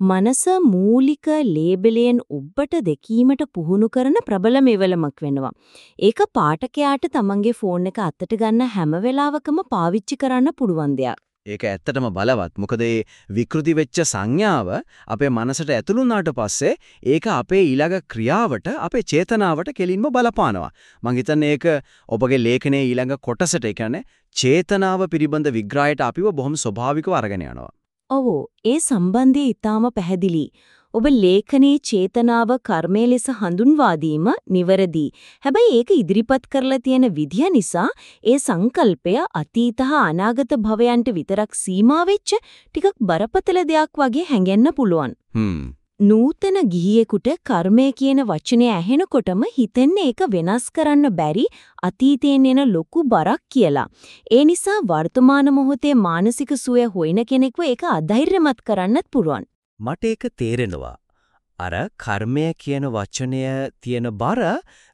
මනස මූලික ලේබලයෙන් උබ්බට දෙකීමට පුහුණු කරන ප්‍රබල මෙවලමක් වෙනවා. ඒක පාඨකයාට තමන්ගේ ෆෝන් එක අතට ගන්න හැම වෙලාවකම පාවිච්චි කරන්න පුළුවන් දෙයක්.
ඒක ඇත්තටම බලවත්. මොකද ඒ විකෘති වෙච්ච සංඥාව අපේ මනසට ඇතුළු වුණාට පස්සේ ඒක අපේ ඊළඟ ක්‍රියාවට අපේ චේතනාවට කෙලින්ම බලපානවා. මං හිතන්නේ ඒක ඔබගේ ලේඛනයේ ඊළඟ කොටසට ඒ කියන්නේ චේතනාව පිළිබඳ විග්‍රහයට අපිව බොහොම ස්වභාවිකව අරගෙන යනවා.
ඔව් ඒ සම්බන්ධය ඊටාම පැහැදිලි. ඔබ ලේඛනයේ චේතනාව කර්මය ලෙස හඳුන්වා දීම නිවැරදි. හැබැයි ඒක ඉදිරිපත් කරලා තියෙන විදිය නිසා ඒ සංකල්පය අතීත හා අනාගත භවයන්ට විතරක් සීමා වෙච්ච ටිකක් බරපතල දෙයක් වගේ හැඟෙන්න පුළුවන්. නූතන ගිහියෙකුට කර්මය කියන වචනේ ඇහෙනකොටම හිතෙන්නේ ඒක වෙනස් කරන්න බැරි අතීතයෙන් එන ලොකු බරක් කියලා. ඒ නිසා වර්තමාන මොහොතේ මානසික සුවය හොයන කෙනෙක්ව ඒක අධෛර්යමත් කරන්නත් පුළුවන්.
මට ඒක තේරෙනවා. අර කර්මය කියන වචනය තියෙන බර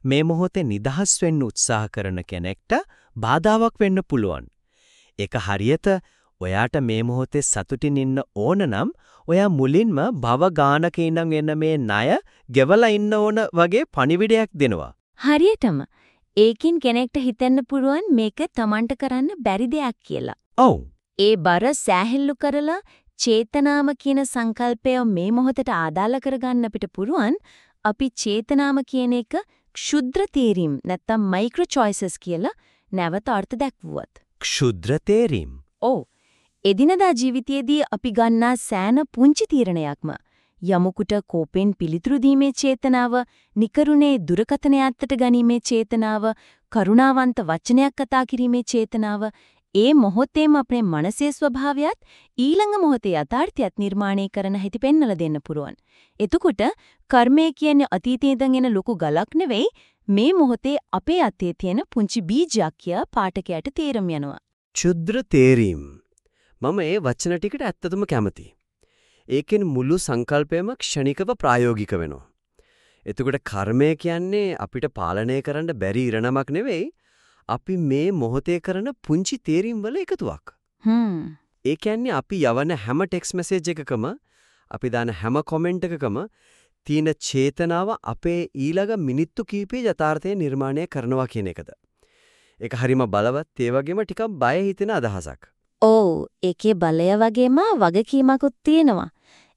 මේ මොහොතේ නිදහස් වෙන්න උත්සාහ කරන කෙනෙක්ට බාධාවක් වෙන්න පුළුවන්. ඒක හරියට ඔයාට මේ මොහොතේ සතුටින් ඉන්න ඕන නම් ඔයා මුලින්ම භව ගානක ඉඳන් එන මේ ණය ගෙවලා ඉන්න ඕන වගේ පණිවිඩයක් දෙනවා.
හරියටම ඒකින් කෙනෙක්ට හිතෙන්න පුළුවන් මේක Tamanට කරන්න බැරි දෙයක් කියලා.
ඔව්.
ඒ බර සෑහෙල්ලු කරලා චේතනාම කියන සංකල්පය මේ මොහොතට ආදාළ කරගන්න අපිට පුරුවන් අපි චේතනාම කියන එක ක්ෂුද්‍ර තේරීම් නැත්තම් මයික්‍රෝ චොයිසස් කියලා නැවත අර්ථ දැක්වුවත්.
ක්ෂුද්‍ර තේරීම්.
ඔව්. එදිනදා ජීවිතයේදී අපි ගන්නා සෑන පුංචි තීරණයක්ම යමුකුට කෝපෙන් පිළිතුරු දීමේ චේතනාව, නිකරුණේ දුරකථනය අත්තට ගැනීමේ චේතනාව, කරුණාවන්ත වචනයක් කතා කිරීමේ චේතනාව, ඒ මොහොතේම අපේ මනසේ ස්වභාවයත් ඊළඟ මොහොතේ යථාර්ථයත් නිර්මාණය කරන හැටි පෙන්වලා දෙන්න පුරුවන්. එතකොට කර්මය කියන්නේ අතීතයේ ඉඳන් එන ලොකු ගලක් නෙවෙයි මේ මොහොතේ අපේ අතේ තියෙන පුංචි බීජයක් කියා පාඨකයාට තේරුම් යනවා.
ක්ෂුද්‍ර තේරීම්. මම ඒ වචන ටිකට ඇත්තටම කැමතියි. ඒකෙන් මුළු සංකල්පයම ක්ෂණිකව ප්‍රායෝගික වෙනවා. එතකොට කර්මය කියන්නේ අපිට පාලනය කරන්න බැරි ඉරණමක් නෙවෙයි අපි මේ මොහොතේ කරන පුංචි තේරීම් වල එකතුවක්.
හ්ම්.
ඒ කියන්නේ අපි යවන හැම ටෙක්ස්ට් මැසේජ් එකකම අපි දාන හැම කමෙන්ට් එකකම තියෙන චේතනාව අපේ ඊළඟ මිනිත්තු කීපේ යථාර්ථය නිර්මාණය කරනවා කියන එකද. ඒක හරිම බලවත් ඒ වගේම ටිකක් බය හිතෙන අදහසක්.
ඔව් ඒකේ බලය වගේම වගකීමකුත් තියෙනවා.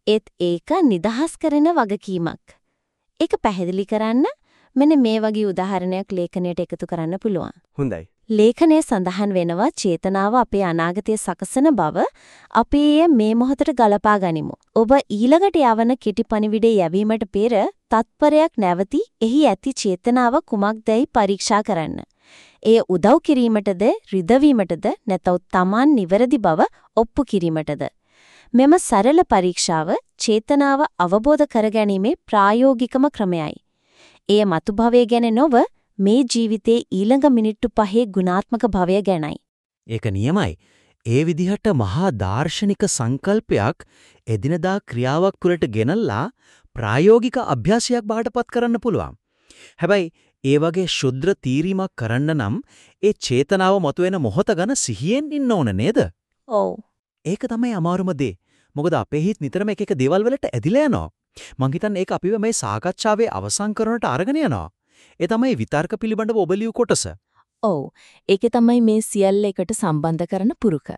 ඒත් ඒක නිදහස් කරන වගකීමක්. ඒක පැහැදිලි කරන්න මෙන්න මේ වගේ උදාහරණයක් ලේඛනයට එකතු කරන්න පුළුවන්.
හොඳයි.
ලේඛනයේ සඳහන් වෙනවා චේතනාව අපේ අනාගතය සකසන බව අපේ මේ මොහොතට ගලපා ගනිමු. ඔබ ඊළඟට යවන කෙටි පණිවිඩය යැවීමට පෙර තත්පරයක් නැවතී එහි ඇති චේතනාව කුමක්දයි පරීක්ෂා කරන්න. එය උදව් කිරීමටද රිදවීමටද නැතව Taman නිවැරදි බව ඔප්පු කිරීමටද මෙම සරල පරීක්ෂාව චේතනාව අවබෝධ කරගැනීමේ ප්‍රායෝගිකම ක්‍රමයයි. එය මතු භවය ගැන නොව මේ ජීවිතේ ඊළඟ මිනිත්තු පහේ ගුණාත්මක භවය ගැනයි.
ඒක නියමයි. ඒ විදිහට මහා දාර්ශනික සංකල්පයක් එදිනදා ක්‍රියාවක් තුළට ගෙනල්ලා ප්‍රායෝගික අභ්‍යාසයක් බාටපත් කරන්න පුළුවන්. හැබැයි ඒ වගේ ශුද්‍ර තීරීමක් කරන්න නම් ඒ චේතනාව මතුවෙන මොහොත ගැන සිහියෙන් ඉන්න ඕන නේද?
ඔව්.
ඒක තමයි අමාරුම දේ. මොකද අපේ හිත නිතරම එක එක දේවල් වලට ඇදිලා යනවා. මං හිතන්නේ ඒක අපිව මේ සාකච්ඡාවේ අවසන් කරනට අරගෙන යනවා. ඒ තමයි විතර්ක පිළිබඳව ඔබ ලියු කොටස.
ඔව්. ඒකේ තමයි මේ සියල්ල එකට සම්බන්ධ කරන පුරුක.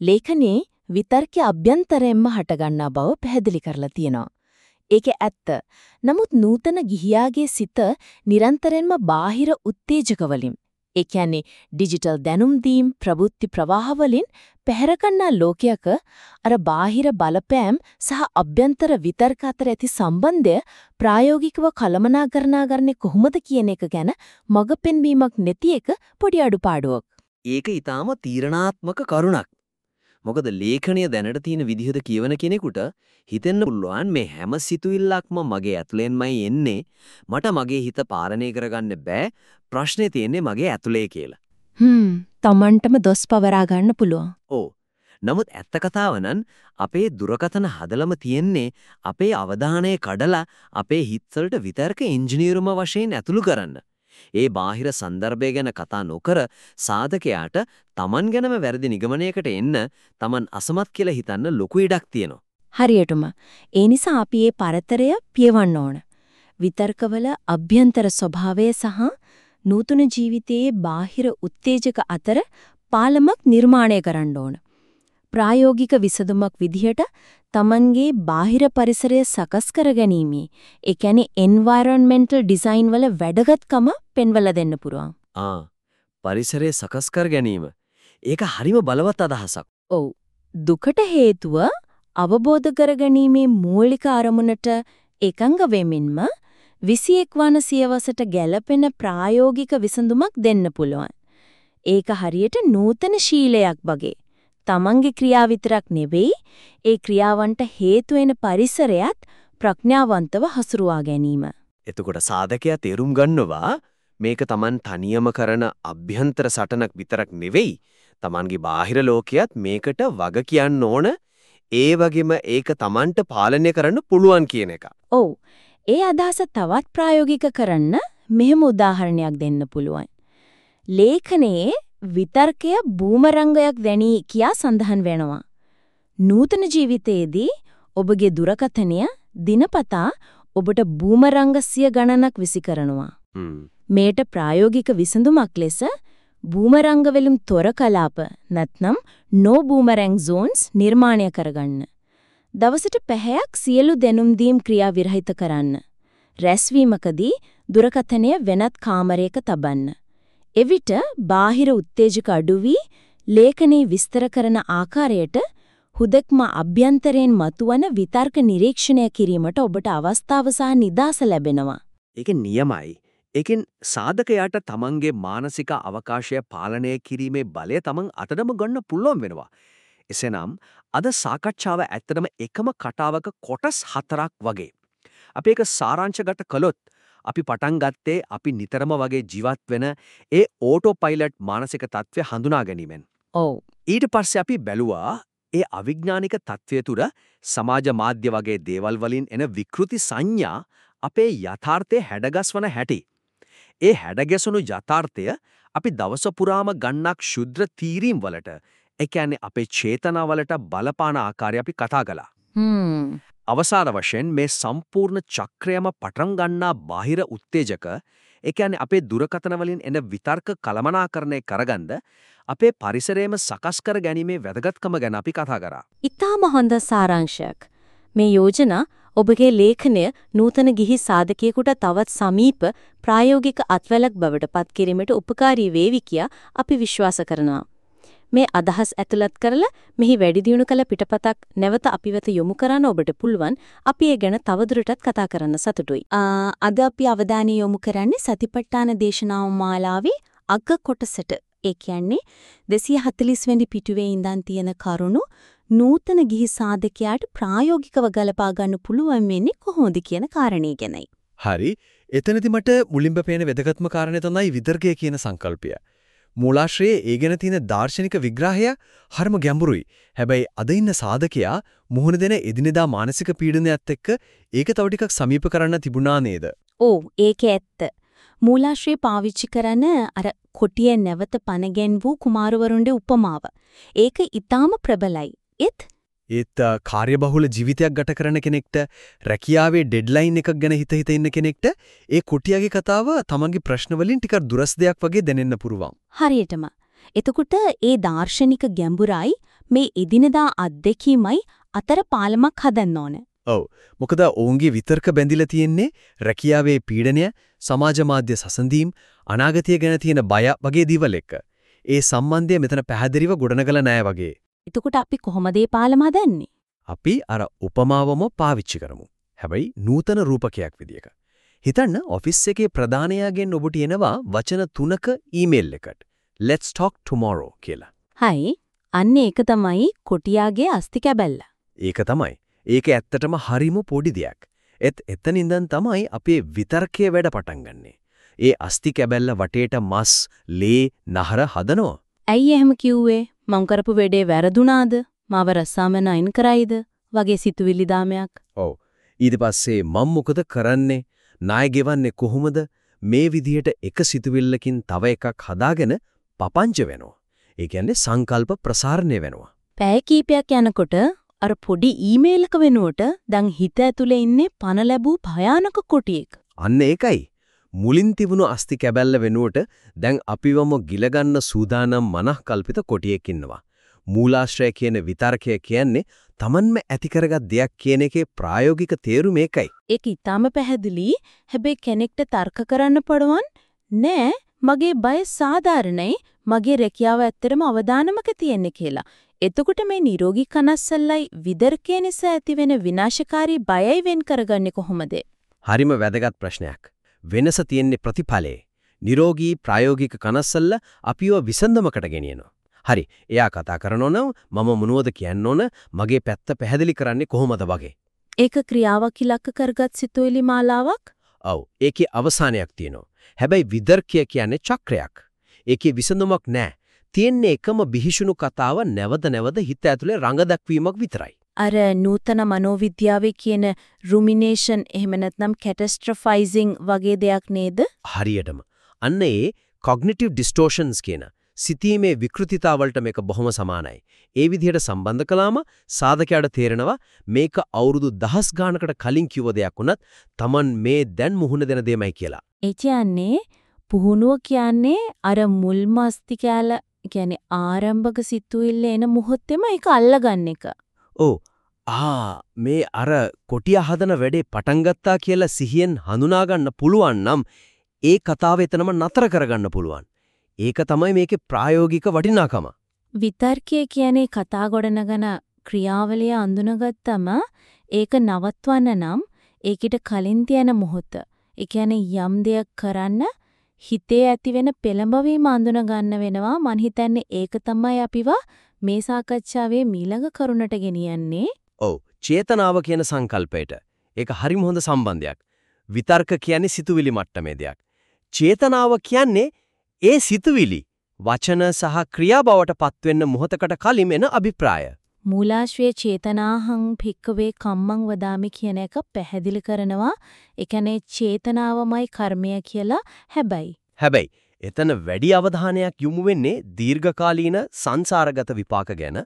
ලේඛනයේ විතර්කයේ අභ්‍යන්තරයෙන්ම හටගන්නා බව පැහැදිලි කරලා තියෙනවා. ඒකේ ඇත්ත. නමුත් නූතන ගිහියාගේ සිත නිරන්තරයෙන්ම බාහිර උත්තේජක වලින් ඒ කියන්නේ ඩිජිටල් දැනුම් දීම් ප්‍රවෘත්ති ප්‍රවාහ වලින් පැහැරගන්නා ලෝකයක අර බාහිර බලපෑම් සහ අභ්‍යන්තර විතර්ක අතර ඇති සම්බන්ධය ප්‍රායෝගිකව කළමනාකරණය කොහොමද කියන එක ගැන මඟ පෙන්වීමක් නැති එක පොඩි අඩුපාඩුවක්.
ඒක ඊටාම තීරණාත්මක කරුණක්. මොකද ලේඛනය දැනට තියෙන විදිහද කියවන කෙනෙකුට හිතෙන්න පුළුවන් මේ හැම සිතුවිල්ලක්ම මගේ ඇතුලෙන්මයි එන්නේ මට මගේ හිත පාලනය කරගන්න බෑ ප්‍රශ්නේ තියෙන්නේ මගේ ඇතුලේ කියලා.
හ්ම් Tamanටම දොස් පවරා ගන්න පුළුවන්.
ඔව්. නමුත් ඇත්ත කතාව නම් අපේ දුරකථන හදලම තියෙන්නේ අපේ අවධානය කඩලා අපේ හිත්වලට විතර්ක ඉංජිනේරුම වශයෙන් ඇතුළු කරන්න. ඒ බාහිර સંદર્ભය ගැන කතා නොකර සාධකයාට Taman ගැනම වැරදි නිගමනයකට එන්න Taman අසමත් කියලා හිතන්න ලොකු ඉඩක් තියෙනවා.
හරියටම. ඒ නිසා අපි මේ පරතරය පියවන්න ඕන. විතර්කවල අභ්‍යන්තර ස්වභාවය සහ නූතන ජීවිතයේ බාහිර උත්තේජක අතර පාලමක් නිර්මාණය කරන්න ඕන. ප්‍රායෝගික විසඳුමක් විදිහට Tamanගේ බාහිර පරිසරය සකස් කරගැනීමේ ඒ කියන්නේ environmental design වල වැදගත්කම පෙන්වලා දෙන්න පුරුවන්.
ආ පරිසරය සකස් කර ගැනීම. ඒක හරිම බලවත් අදහසක්.
ඔව්. දුකට හේතුව අවබෝධ කරගැනීමේ මූලික අරමුණට එකඟ වෙමින්ම 21 වන සියවසට ගැළපෙන ප්‍රායෝගික විසඳුමක් දෙන්න පුළුවන්. ඒක හරියට නූතන ශීලයක් වගේ. තමන්ගේ ක්‍රියා විතරක් නෙවෙයි ඒ ක්‍රියාවන්ට හේතු පරිසරයත් ප්‍රඥාවන්තව හසුරුවා ගැනීම.
එතකොට සාධකයා තේරුම් ගන්නවා මේක Taman තනියම කරන අභ්‍යන්තර සටනක් විතරක් නෙවෙයි Tamanගේ බාහිර ලෝකයක් මේකට වග කියන්න ඕන ඒ වගේම ඒක Tamanට පාලනය කරන්න පුළුවන් කියන එක.
ඔව්. ඒ අදහස තවත් ප්‍රායෝගික කරන්න මෙහෙම උදාහරණයක් දෙන්න පුළුවන්. ලේඛනයේ විතර්කය බූමරංගයක් දැනී කියා සඳහන් වෙනවා. නූතන ජීවිතයේදී ඔබගේ දුරකථනය දිනපතා ඔබට බූමරංග සිය ගණනක් විසි කරනවා. මේට ප්‍රායෝගික විසඳුමක් ලෙස බූමරංග වලින් තොර කලාප නැත්නම් no boomerang zones නිර්මාණය කරගන්න. දවසට පැහැයක් සියලු දෙනුම් දීම් ක්‍රියා විරහිත කරන්න. රැස්වීමකදී දුරකථනය වෙනත් කාමරයක තබන්න. එවිට බාහිර උත්තේජක අඩු වී ලේඛනයේ විස්තර කරන ආකාරයට හුදෙක්ම අභ්‍යන්තරයෙන් මතුවන විතර්ක නිරීක්ෂණය කිරීමට ඔබට අවස්ථාව සහ නිදාස ලැබෙනවා.
ඒක නියමයි. ඒකෙන් සාධකයාට තමන්ගේ මානසික අවකාශය පාලනය කිරීමේ බලය තමන් අතටම ගන්න පුළුවන් වෙනවා. එසේනම් අද සාකච්ඡාව ඇත්තටම එකම කතාවක කොටස් හතරක් වගේ. අපි ඒක සාරාංශගත කළොත් අපි පටන් ගත්තේ අපි නිතරම වගේ ජීවත් වෙන ඒ ඕටෝ පයිලට් මානසික තත්ත්වය හඳුනා ගැනීමෙන්.
ඔව්.
ඊට පස්සේ අපි බැලුවා ඒ අවිඥානික තත්ත්වය තුර සමාජ මාධ්‍ය වගේ දේවල් වලින් එන විකෘති සංඥා අපේ යථාර්ථයේ හැඩගස්වන හැටි. ඒ හැඩගැසුණු යථාර්ථය අපි දවස පුරාම ගන්නක් ශුද්‍ර තීරීම් වලට ඒ කියන්නේ අපේ චේතනාවලට බලපාන ආකාරය අපි කතා කළා.
හ්ම්.
අවසාන වශයෙන් මේ සම්පූර්ණ චක්‍රයම පටන් ගන්නා බාහිර උත්තේජක ඒ කියන්නේ අපේ දුරකථන වලින් එන විතර්ක කලමනාකරණය කරගන්න අපේ පරිසරයේම සකස් කර ගැනීමේ වැදගත්කම ගැන අපි කතා කරා.
ඊටාම හොඳ සාරාංශයක්. මේ යෝජනා ඔබගේ ලේඛනය නූතන ගිහි සාධකයෙකුට තවත් සමීප ප්‍රායෝගික අත්වැලක් බවට පත් කිරීමට උපකාරී වේවි කියා අපි විශ්වාස කරනවා. මේ අදහස් ඇතුළත් කරලා මෙහි වැඩි දියුණු කළ පිටපතක් නැවත අපි වෙත යොමු කරන්න ඔබට පුළුවන්. අපි ඒ ගැන තවදුරටත් කතා කරන්න සතුටුයි. අද අපි අවධානය යොමු කරන්නේ සතිපට්ඨාන දේශනාව මාලාවේ අග කොටසට. ඒ කියන්නේ 240 වෙනි පිටුවේ ඉඳන් තියෙන කරුණු නූතන ගිහි සාධකයාට ප්‍රායෝගිකව ගලපා ගන්න පුළුවන් වෙන්නේ කොහොමද කියන කාරණේ ගැනයි.
හරි. එතනදි මට මුලින්ම පේන වැදගත්ම කාරණේ තමයි විතර්කය කියන සංකල්පය. මූලාශ්‍රයේ ඒ ගැන තියෙන දාර්ශනික විග්‍රහය හරිම ගැඹුරුයි. හැබැයි අද ඉන්න සාධකයා මුහුණ දෙන එදිනෙදා මානසික පීඩනයත් එක්ක ඒක තව ටිකක් සමීප කරන්න තිබුණා නේද?
ඔව් ඒක ඇත්ත. මූලාශ්‍රය පාවිච්චි කරන අර කොටියේ නැවත පනගෙන් වූ කුමාරවරුන්ගේ උපමාව. ඒක ඊටාම ප්‍රබලයි. ඒත්
ඒත් කාර්යබහුල ජීවිතයක් ගත කරන කෙනෙක්ට රැකියාවේ ඩෙඩ්ලයින් එකක් ගැන හිත හිත ඉන්න කෙනෙක්ට ඒ කුටියාගේ කතාව තමන්ගේ ප්‍රශ්න වලින් ටිකක් දුරස් දෙයක් වගේ දැනෙන්න පුරුවන්.
හරියටම. එතකොට ඒ දාර්ශනික ගැඹුරයි මේ එදිනදා අත්දැකීමයි අතර පාලමක් හදන්න ඕන.
ඔව්. මොකද ඔවුන්ගේ විතර්ක බැඳිලා තියෙන්නේ රැකියාවේ පීඩනය, සමාජ මාධ්‍ය සසඳීම්, අනාගතය ගැන තියෙන බය වගේ දේවල් එක්ක. ඒ සම්බන්ධය මෙතන පැහැදිලිව ගොඩනගලා නැහැ වගේ.
එතකොට අපි කොහොමද මේ පාලම හදන්නේ?
අපි අර උපමාවම පාවිච්චි කරමු. හැබැයි නූතන රූපකයක් විදියක. හිතන්න ඔෆිස් එකේ ප්‍රධානයාගෙන් ඔබට එනවා වචන තුනක ඊමේල් එකකට. let's talk tomorrow කියලා.
හයි. අන්න ඒක තමයි කොටියාගේ අස්ති කැබැල්ල.
ඒක තමයි. ඒක ඇත්තටම හරිම පොඩි දෙයක්. ඒත් එතන ඉඳන් තමයි අපේ විතර්කයේ වැඩ පටන් ගන්නෙ. ඒ අස්ති කැබැල්ල වටේට මස්, ලේ, නහර හදනවා.
ඇයි එහෙම කිව්වේ? මං කරපු වැඩේ වැරදුනාද? මාව රස්සාමන අයින් කරයිද? වගේ සිතුවිලි දාමයක්.
ඔව්. ඊට පස්සේ මම මොකද කරන්නේ? ණය ගෙවන්නේ කොහොමද? මේ විදිහට එක සිතුවිල්ලකින් තව එකක් හදාගෙන පපංච වෙනවා. ඒ කියන්නේ සංකල්ප ප්‍රසාරණය වෙනවා.
පැය කීපයක් යනකොට අර පොඩි ඊමේල් එක වෙනුවට දැන් හිත ඇතුලේ ඉන්නේ පණ ලැබූ භයානක කොටියෙක්.
අන්න ඒකයි. මුලින් තිබුණු අස්ති කැබැල්ල වෙනුවට දැන් අපිවම ගිලගන්න සූදානම් මනහකල්පිත කොටියෙක් ඉන්නවා. මූලාශ්‍රය කියන විතර්කය කියන්නේ Tamanම ඇති කරගත් දෙයක් කියන එකේ ප්‍රායෝගික තේරුම ඒකයි.
ඒක ඊටාම පැහැදිලි. හැබැයි කෙනෙක්ට තර්ක කරන්න පඩවන් නෑ මගේ බය සාධාරණයි මගේ රැකියාව ඇත්තටම අවදානමක තියෙන්නේ කියලා. එතකොට මේ නිරෝගී කනස්සල්ලයි විදර්කේ නිසා ඇතිවෙන විනාශකාරී බයයි වෙන් කරගන්නේ කොහොමද?
හරිම වැදගත් ප්‍රශ්නයක්. වෙනස තියෙන්නේ ප්‍රතිඵලයේ. නිරෝගී ප්‍රායෝගික කනස්සල්ල අපිව විසඳමකට ගෙනියනවා. හරි. එයා කතා කරනෝ නම් මම මොනවද කියන්න ඕන? මගේ පැත්ත පැහැදිලි කරන්නේ කොහොමද වගේ.
ඒක ක්‍රියාවක් ඉලක්ක කරගත් සිතුවිලි මාලාවක්?
ඔව්. ඒකේ අවසානයක් තියෙනවා. හැබැයි විදර්කය කියන්නේ චක්‍රයක්. ඒකේ විසඳුමක් නැහැ. තියෙන්නේ එකම බිහිෂුණු කතාව නැවත නැවත හිත ඇතුලේ රඟ දක්වීමක් විතරයි.
අර නූතන මනෝවිද්‍යාවේ කියන රුමිනේෂන් එහෙම නැත්නම් කැටස්ට්‍රොෆයිසිං වගේ දෙයක් නේද?
හරියටම. අන්න ඒ කොග්නිටිව් ඩිස්ටෝෂන්ස් කියන සිතීමේ විකෘතිතාවලට මේක බොහොම සමානයි. ඒ විදිහට සම්බන්ධ කළාම සාධකයට තේරෙනවා මේක අවුරුදු දහස් ගානකට කලින් කිව්ව දෙයක් වුණත් Taman මේ දැන් මුහුණ දෙන දෙයමයි කියලා.
ඒ කියන්නේ පුහුණුව කියන්නේ අර මුල්ම අස්ති කැල කියන්නේ ආරම්භක සිතුවිල්ල එන මොහොතේම ඒක අල්ලගන්න එක.
ඔව්. ආ මේ අර කොටිය හදන වැඩේ පටන් ගත්තා කියලා සිහියෙන් හඳුනා ගන්න පුළුවන් නම් ඒ කතාව එතනම නතර කරගන්න පුළුවන්. ඒක තමයි මේකේ ප්‍රායෝගික වටිනාකම.
විතර්කය කියන්නේ කතා ගොඩනගන ක්‍රියාවලිය අඳුනගත්තම ඒක නවත්වන්න නම් ඒකිට කලින් තියෙන මොහොත. ඒ කියන්නේ යම් දෙයක් කරන්න හිතේ ඇතිවෙන පෙළඹවීම අඳුන ගන්න වෙනවා. මං හිතන්නේ ඒක තමයි අපිව මේ සාකච්ඡාවේ මීළඟ කරුණට ගෙනියන්නේ.
ඔව්. චේතනාව කියන සංකල්පයට. ඒක හරිම හොඳ සම්බන්ධයක්. විතර්ක කියන්නේ සිතුවිලි මට්ටමේ දෙයක්. චේතනාව කියන්නේ ඒ සිතුවිලි වචන සහ ක්‍රියා බවට පත්වෙන්න මොහොතකට කලින් එන අභිප්‍රාය.
මූලාශ්‍රයේ චේතනාහං භික්කවේ කම්මං වදාමි කියන එක පැහැදිලි කරනවා. ඒ කියන්නේ චේතනාවමයි කර්මය කියලා හැබැයි.
හැබැයි එතන වැඩි අවධානයක් යොමු වෙන්නේ දීර්ඝකාලීන සංසාරගත විපාක ගැන.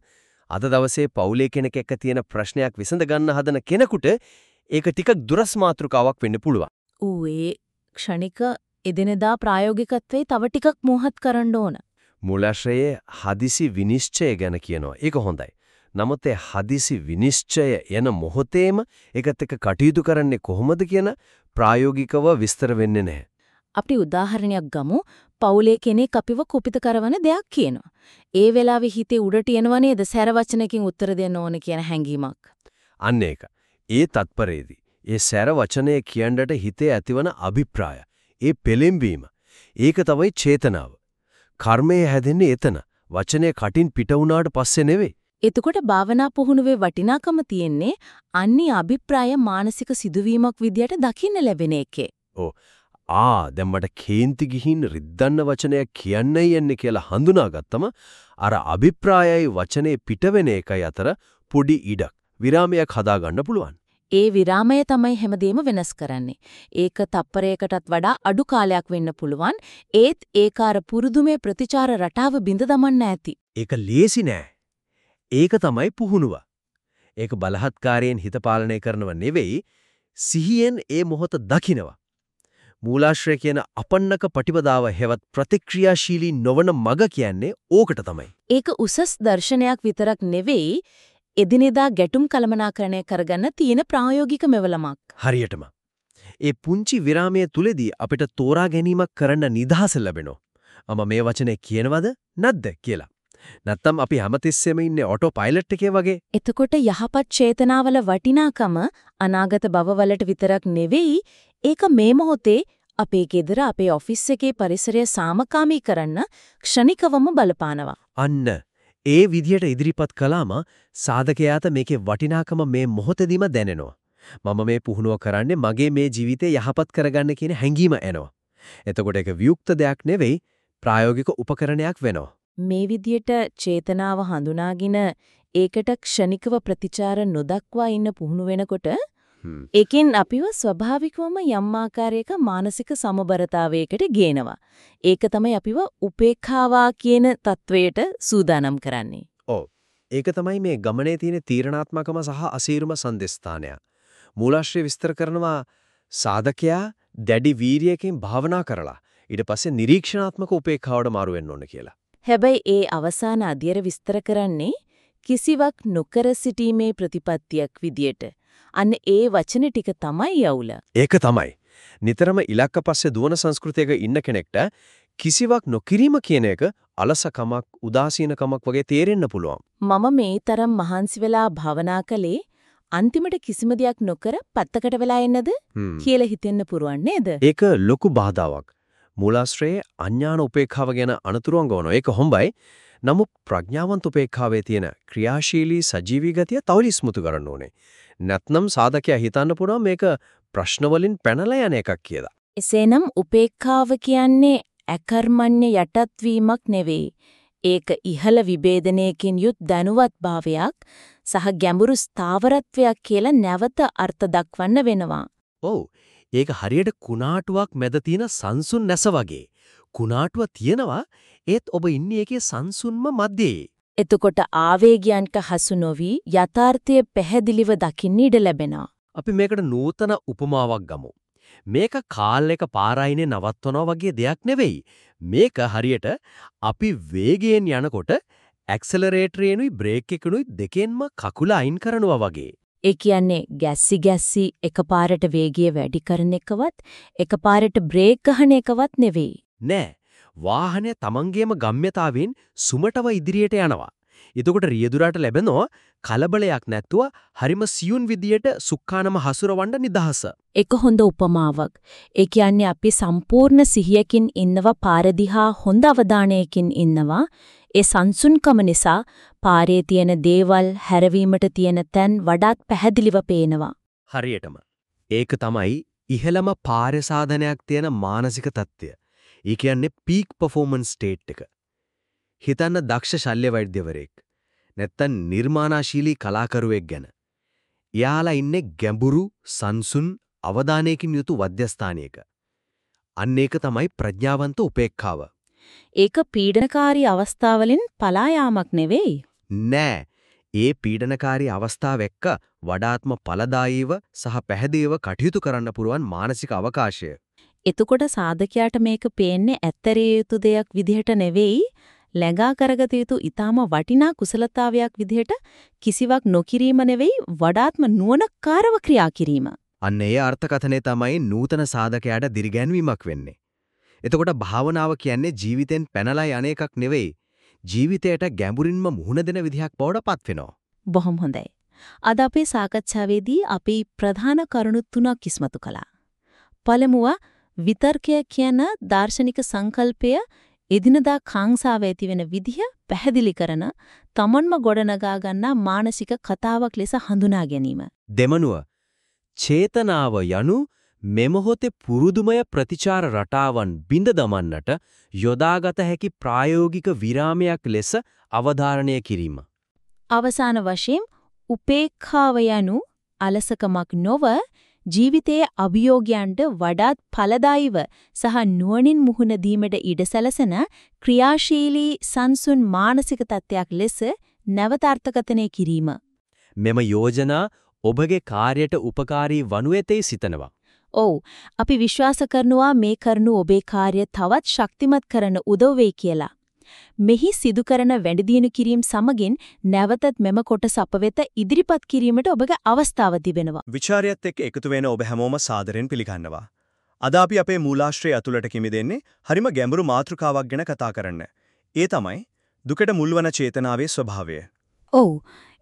අද දවසේ පවුලේ කෙනෙක් එක්ක තියෙන ප්‍රශ්නයක් විසඳ ගන්න හදන කෙනෙකුට ඒක ටිකක් දුරස් මාතෘකාවක් වෙන්න පුළුවන්.
ඌ ඒ ක්ෂණික එදිනෙදා ප්‍රායෝගිකත්වයේ තව ටිකක් මෝහත් කරන්න ඕන.
මූලාශ්‍රයේ හදිසි විනිශ්චය ගැන කියනවා. ඒක හොඳයි. නමුත් ඒ හදිසි විනිශ්චය එන මොහොතේම ඒකත් එක්ක කටයුතු කරන්නේ කොහොමද කියන ප්‍රායෝගිකව විස්තර වෙන්නේ නැහැ.
අපි උදාහරණයක් ගමු. පවුලේ කෙනෙක් අපිව කුපිත කරන දෙයක් කියනවා. ඒ වෙලාවේ හිතේ උඩට එනව නේද සැර වචනකින් උත්තර දෙන්න ඕන කියන හැඟීමක්.
අන්න ඒක. ඒ තත්පරේදී ඒ සැර වචනය කියන්නට හිතේ ඇතිවන අභිප්‍රාය ඒ පෙලෙම්වීම. ඒක තමයි චේතනාව. කර්මය හැදෙන්නේ එතන. වචනය කටින් පිට වුණාට පස්සේ නෙවෙයි.
එතකොට භාවනා පුහුණුවේ වටිනාකම තියෙන්නේ අන්නේ අභිප්‍රාය මානසික සිදුවීමක් විදියට දකින්න ලැබෙන එකේ.
ඔව්. ආ දැන් මට කේන්ති ගිහින් රිද්දන්න වචනයක් කියන්නයි යන්නේ කියලා හඳුනාගත්තම අර අභිප්‍රායයි වචනේ පිටවෙන එකයි අතර පොඩි ඉඩක් විරාමයක් හදාගන්න පුළුවන්.
ඒ විරාමය තමයි හැමදේම වෙනස් කරන්නේ. ඒක තප්පරයකටත් වඩා අඩු කාලයක් වෙන්න පුළුවන්. ඒත් ඒක අර පුරුදුමේ ප්‍රතිචාර රටාව බිඳ දමන්න ඇති.
ඒක ලේසි නෑ. ඒක තමයි පුහුණුව. ඒක බලහත්කාරයෙන් හිත පාලනය කරනව නෙවෙයි සිහියෙන් ඒ මොහොත දකිනවා. මූලාශ්‍රය කියන අපන්නක ප්‍රතිපදාව හෙවත් ප්‍රතික්‍රියාශීලී නොවන මග කියන්නේ ඕකට තමයි.
ඒක උසස් දර්ශනයක් විතරක් නෙවෙයි එදිනෙදා ගැටුම් කළමනාකරණය කරගන්න තියෙන ප්‍රායෝගික මෙවලමක්.
හරියටම. ඒ පුංචි විරාමයේ තුලදී අපිට තෝරා ගැනීමක් කරන්න නිදහස ලැබෙනවා. මම මේ වචනේ කියනවද නැද්ද කියලා. නැත්තම් අපි හැමතිස්සෙම ඉන්නේ ඔටෝ පයිලට් එකේ වගේ.
එතකොට යහපත් චේතනාවල වටිනාකම අනාගත භවවලට විතරක් නෙවෙයි ඒක මේ මොහොතේ අපේ ගෙදර අපේ ඔෆිස් එකේ පරිසරය සාමකාමී කරන්න ක්ෂණිකවම බලපානවා.
අන්න ඒ විදියට ඉදිරිපත් කළාම සාධකයාට මේකේ වටිනාකම මේ මොහොතේදීම දැනෙනවා. මම මේ පුහුණුව කරන්නේ මගේ මේ ජීවිතය යහපත් කරගන්න කියන හැඟීම එනවා. එතකොට ඒක වියුක්ත දෙයක් නෙවෙයි ප්‍රායෝගික උපකරණයක් වෙනවා.
මේ විදියට චේතනාව හඳුනාගෙන ඒකට ක්ෂණිකව ප්‍රතිචාර නොදක්වා ඉන්න පුහුණු වෙනකොට ඒකෙන් අපිව ස්වභාවිකවම යම් ආකාරයක මානසික සමබරතාවයකට ගේනවා. ඒක තමයි අපිව උපේක්ඛාවා කියන தത്വයට සූදානම් කරන්නේ.
ඔව්. ඒක තමයි මේ ගමනේ තියෙන තීරණාත්මකම සහ අසීරුම සම්දිස්ථානය. මූලාශ්‍රය විස්තර කරනවා සාධකයා දැඩි වීරියකින් භාවනා කරලා ඊට පස්සේ නිරීක්ෂණාත්මක උපේක්ඛාවට මාරු වෙන්න ඕන කියලා.
හැබැයි ඒ අවසාන අධ්‍යයන විස්තර කරන්නේ කිසිවක් නොකර සිටීමේ ප්‍රතිපත්තියක් විදියට. අන්න ඒ වචන ටික තමයි යවුල.
ඒක තමයි. නිතරම ඉලක්ක පස්සේ දුවන සංස්කෘතියක ඉන්න කෙනෙක්ට කිසිවක් නොකිරීම කියන එක අලසකමක් උදාසීනකමක් වගේ තේරෙන්න පුළුවන්.
මම මේ තරම් මහන්සි වෙලා භවනා කළේ අන්තිමට කිසිම දෙයක් නොකර පැත්තකට වෙලා ඉන්නද කියලා හිතෙන්න පුරුවන් නේද?
ඒක ලොකු බාධාවක්. මූලාශ්‍රයේ අඥාන උපේක්ෂාව ගැන අනතුරුංග වුණා. ඒක හොම්බයි. නමුත් ප්‍රඥාවන්ත උපේක්ෂාවේ තියෙන ක්‍රියාශීලී සජීවී ගතිය තවලි ස්මුතු කරන්න ඕනේ. නැත්නම් සාධකයා හිතන්න පුළුවන් මේක ප්‍රශ්න වලින් පැනලා යන එකක් කියලා.
එසේනම් උපේක්ඛාව කියන්නේ අකර්මණ්‍ය යටත් වීමක් නෙවෙයි. ඒක ඉහළ විභේදනයකින් යුත් දැනුවත් භාවයක් සහ ගැඹුරු ස්ථාවරත්වයක් කියලා නැවත අර්ථ දක්වන්න වෙනවා.
ඔව්. ඒක හරියට කුණාටුවක් මැද තියෙන සංසුන් නැස වගේ. කුණාටුව තියෙනවා ඒත් ඔබ ඉන්නේ ඒකේ සංසුන්ම මැදේ.
එතකොට ආවේගයන්ට හසු නොවි යථාර්ථය පැහැදිලිව දකින්න ඉඩ ලැබෙනවා.
අපි මේකට නූතන උපමාවක් ගමු. මේක කාල් එක පාරයිනේ නවත්වනවා වගේ දෙයක් නෙවෙයි. මේක හරියට අපි වේගයෙන් යනකොට ඇක්සලරේටරේනුයි බ්‍රේක් එකනුයි දෙකෙන්ම කකුල අයින් කරනවා වගේ.
ඒ කියන්නේ ගැස්සි ගැස්සි එකපාරට වේගය වැඩි කරන එකවත් එකපාරට බ්‍රේක් ගහන එකවත් නෙවෙයි.
නෑ. වාහනය තමන්ගේම ගම්‍යතාවෙන් සුමටව ඉදිරියට යනවා. එතකොට රියදුරාට ලැබෙනවා කලබලයක් නැතුව හරිම සියුන් විදියට සුක්කානම හසුරවන්න නිදහස.
ඒක හොඳ උපමාවක්. ඒ කියන්නේ අපි සම්පූර්ණ සිහියකින් ඉන්නව පාරදිහා හොඳ අවධානයකින් ඉන්නවා. ඒ සංසුන්කම නිසා පාරේ තියෙන දේවල් හැරවීමට තියෙන තැන් වඩාත් පැහැදිලිව පේනවා.
හරියටම. ඒක තමයි ඉහළම පාර සාධනයක් තියෙන මානසික தত্ত্বය. ඒ කියන්නේ peak performance state එක. හිතන්න දක්ෂ ශල්‍ය වෛද්‍යවරයෙක්. නැත්තම් නිර්මාණශීලී කලාකරුවෙක් ගැන. එයාලා ඉන්නේ ගැඹුරු සංසුන් අවධානයකින් යුතු වධ්‍යස්ථානයක. අන්න ඒක තමයි ප්‍රඥාවන්ත උපේක්ඛාව.
ඒක පීඩනකාරී අවස්ථාවලින් පලා යාමක් නෙවෙයි.
නෑ. ඒ පීඩනකාරී අවස්ථාව එක්ක වඩාත්ම ඵලදායීව සහ පැහැදිලිව කටයුතු කරන්න පුරුවන් මානසික අවකාශය.
එතකොට සාධකයාට මේක පේන්නේ ඇත්තරිය යුතු දෙයක් විදිහට නෙවෙයි läඟා කරගත යුතු ඊටාම වටිනා කුසලතාවයක් විදිහට කිසිවක් නොකිරීම නෙවෙයි වඩාත්ම නුවණකාරව ක්‍රියා කිරීම.
අන්න ඒ අර්ථකථනය තමයි නූතන සාධකයාට දිරිගැන්වීමක් වෙන්නේ. එතකොට භාවනාව කියන්නේ ජීවිතෙන් පැනලා යන එකක් නෙවෙයි. ජීවිතයට ගැඹුරින්ම මුහුණ දෙන විදිහක් බවට පත් වෙනවා.
බොහොම හොඳයි. අද අපේ සාකච්ඡාවේදී අපි ප්‍රධාන කරුණු තුනක් ඉස්මතු කළා. පළමුව විතර්කය කියන දාර්ශනික සංකල්පය එදිනදා කාංසාව ඇති වෙන විදිහ පැහැදිලි කරන තමන්ම ගොඩනගා ගන්නා මානසික කතාවක් ලෙස හඳුනා ගැනීම.
දෙමනුව චේතනාව යනු මෙමොහොතේ පුරුදුමය ප්‍රතිචාර රටාවන් බිඳ දමන්නට යොදාගත හැකි ප්‍රායෝගික විරාමයක් ලෙස අවධාරණය කිරීම.
අවසාන වශයෙන් උපේක්ඛාව යනු අලසකමක් නොව ජීවිතයේ අභියෝගයන්ට වඩාත් ඵලදායීව සහ නුවණින් මුහුණ දීමට ඉඩ සැලසෙන ක්‍රියාශීලී සංසුන් මානසික තත්ත්වයක් ලෙස නැවත අර්ථකථනය කිරීම.
මෙම යෝජනා ඔබගේ කාර්යයට උපකාරී වනු ඇතේ සිතනවා.
ඔව් අපි විශ්වාස කරනවා මේ කරනු ඔබේ කාර්ය තවත් ශක්තිමත් කරන උදව් වෙයි කියලා. මෙහි සිදු කරන වැඩිදියුණු කිරීම සමගින් නැවතත් මෙම කොටස අප වෙත ඉදිරිපත් කිරීමට ඔබගේ අවස්ථාව තිබෙනවා.
විචාරයත් එක්ක එකතු වෙන ඔබ හැමෝම සාදරෙන් පිළිගන්නවා. අද අපි අපේ මූලාශ්‍රය ඇතුළට කිමිදෙන්නේ හරිම ගැඹුරු මාතෘකාවක් ගැන කතා කරන්න. ඒ තමයි දුකට මුල්වන චේතනාවේ ස්වභාවය.
ඔව්.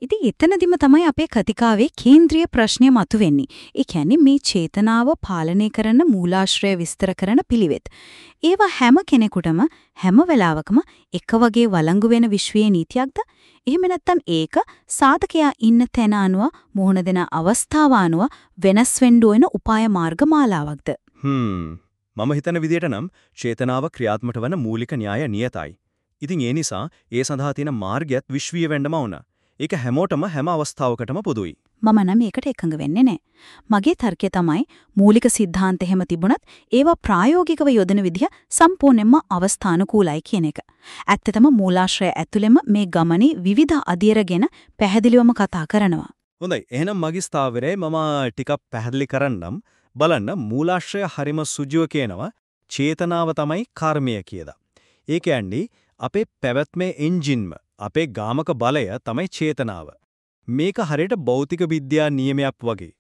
ඉතින් එතනදිම තමයි අපේ කතිකාවේ කේන්ද්‍රීය ප්‍රශ්නය මතුවෙන්නේ. ඒ කියන්නේ මේ චේතනාව පාලනය කරන මූලාශ්‍රය විස්තර කරන පිළිවෙත්. ඒවා හැම කෙනෙකුටම හැම වෙලාවකම එක වගේ වළංගු වෙන විශ්වීය නීතියක්ද? එහෙම නැත්නම් ඒක සාධකයා ඉන්න තැන අනුව මොහොන දෙන අවස්ථාව අනුව වෙනස් වෙන්න ඕන උපාය මාර්ග මාලාවක්ද?
හ්ම් මම හිතන විදිහට නම් චේතනාව ක්‍රියාත්මක වන මූලික න්‍යාය නියතයි. ඉතින් ඒ නිසා ඒ සඳහා තියෙන මාර්ගයත් විශ්වීය වෙන්නම ඕන. ඒක හැමෝටම හැම අවස්ථාවකටම පොදුයි.
මම නම් ඒකට එකඟ වෙන්නේ නැහැ. මගේ තර්කය තමයි මූලික સિદ્ધාන්ත එහෙම තිබුණත් ඒවා ප්‍රායෝගිකව යොදන විදිහ සම්පූර්ණයෙන්ම අවස්ථානුකූලයි කියන එක. ඇත්තටම මූලාශ්‍රය ඇතුළෙම මේ ගමනේ විවිධ අධීර ගැන පැහැදිලිවම කතා කරනවා.
හොඳයි. එහෙනම් මගේ ස්ථාවරේ මම ටිකක් පැහැදිලි කරන්නම්. බලන්න මූලාශ්‍රය හරිම සුජුව කියනවා චේතනාව තමයි කර්මය කියලා. ඒ කියන්නේ අපේ පැවැත්මේ එන්ජින්ම අපේ ගාමක බලය තමයි චේතනාව. මේක හරියට භෞතික විද්‍යා නියමයක් වගේ.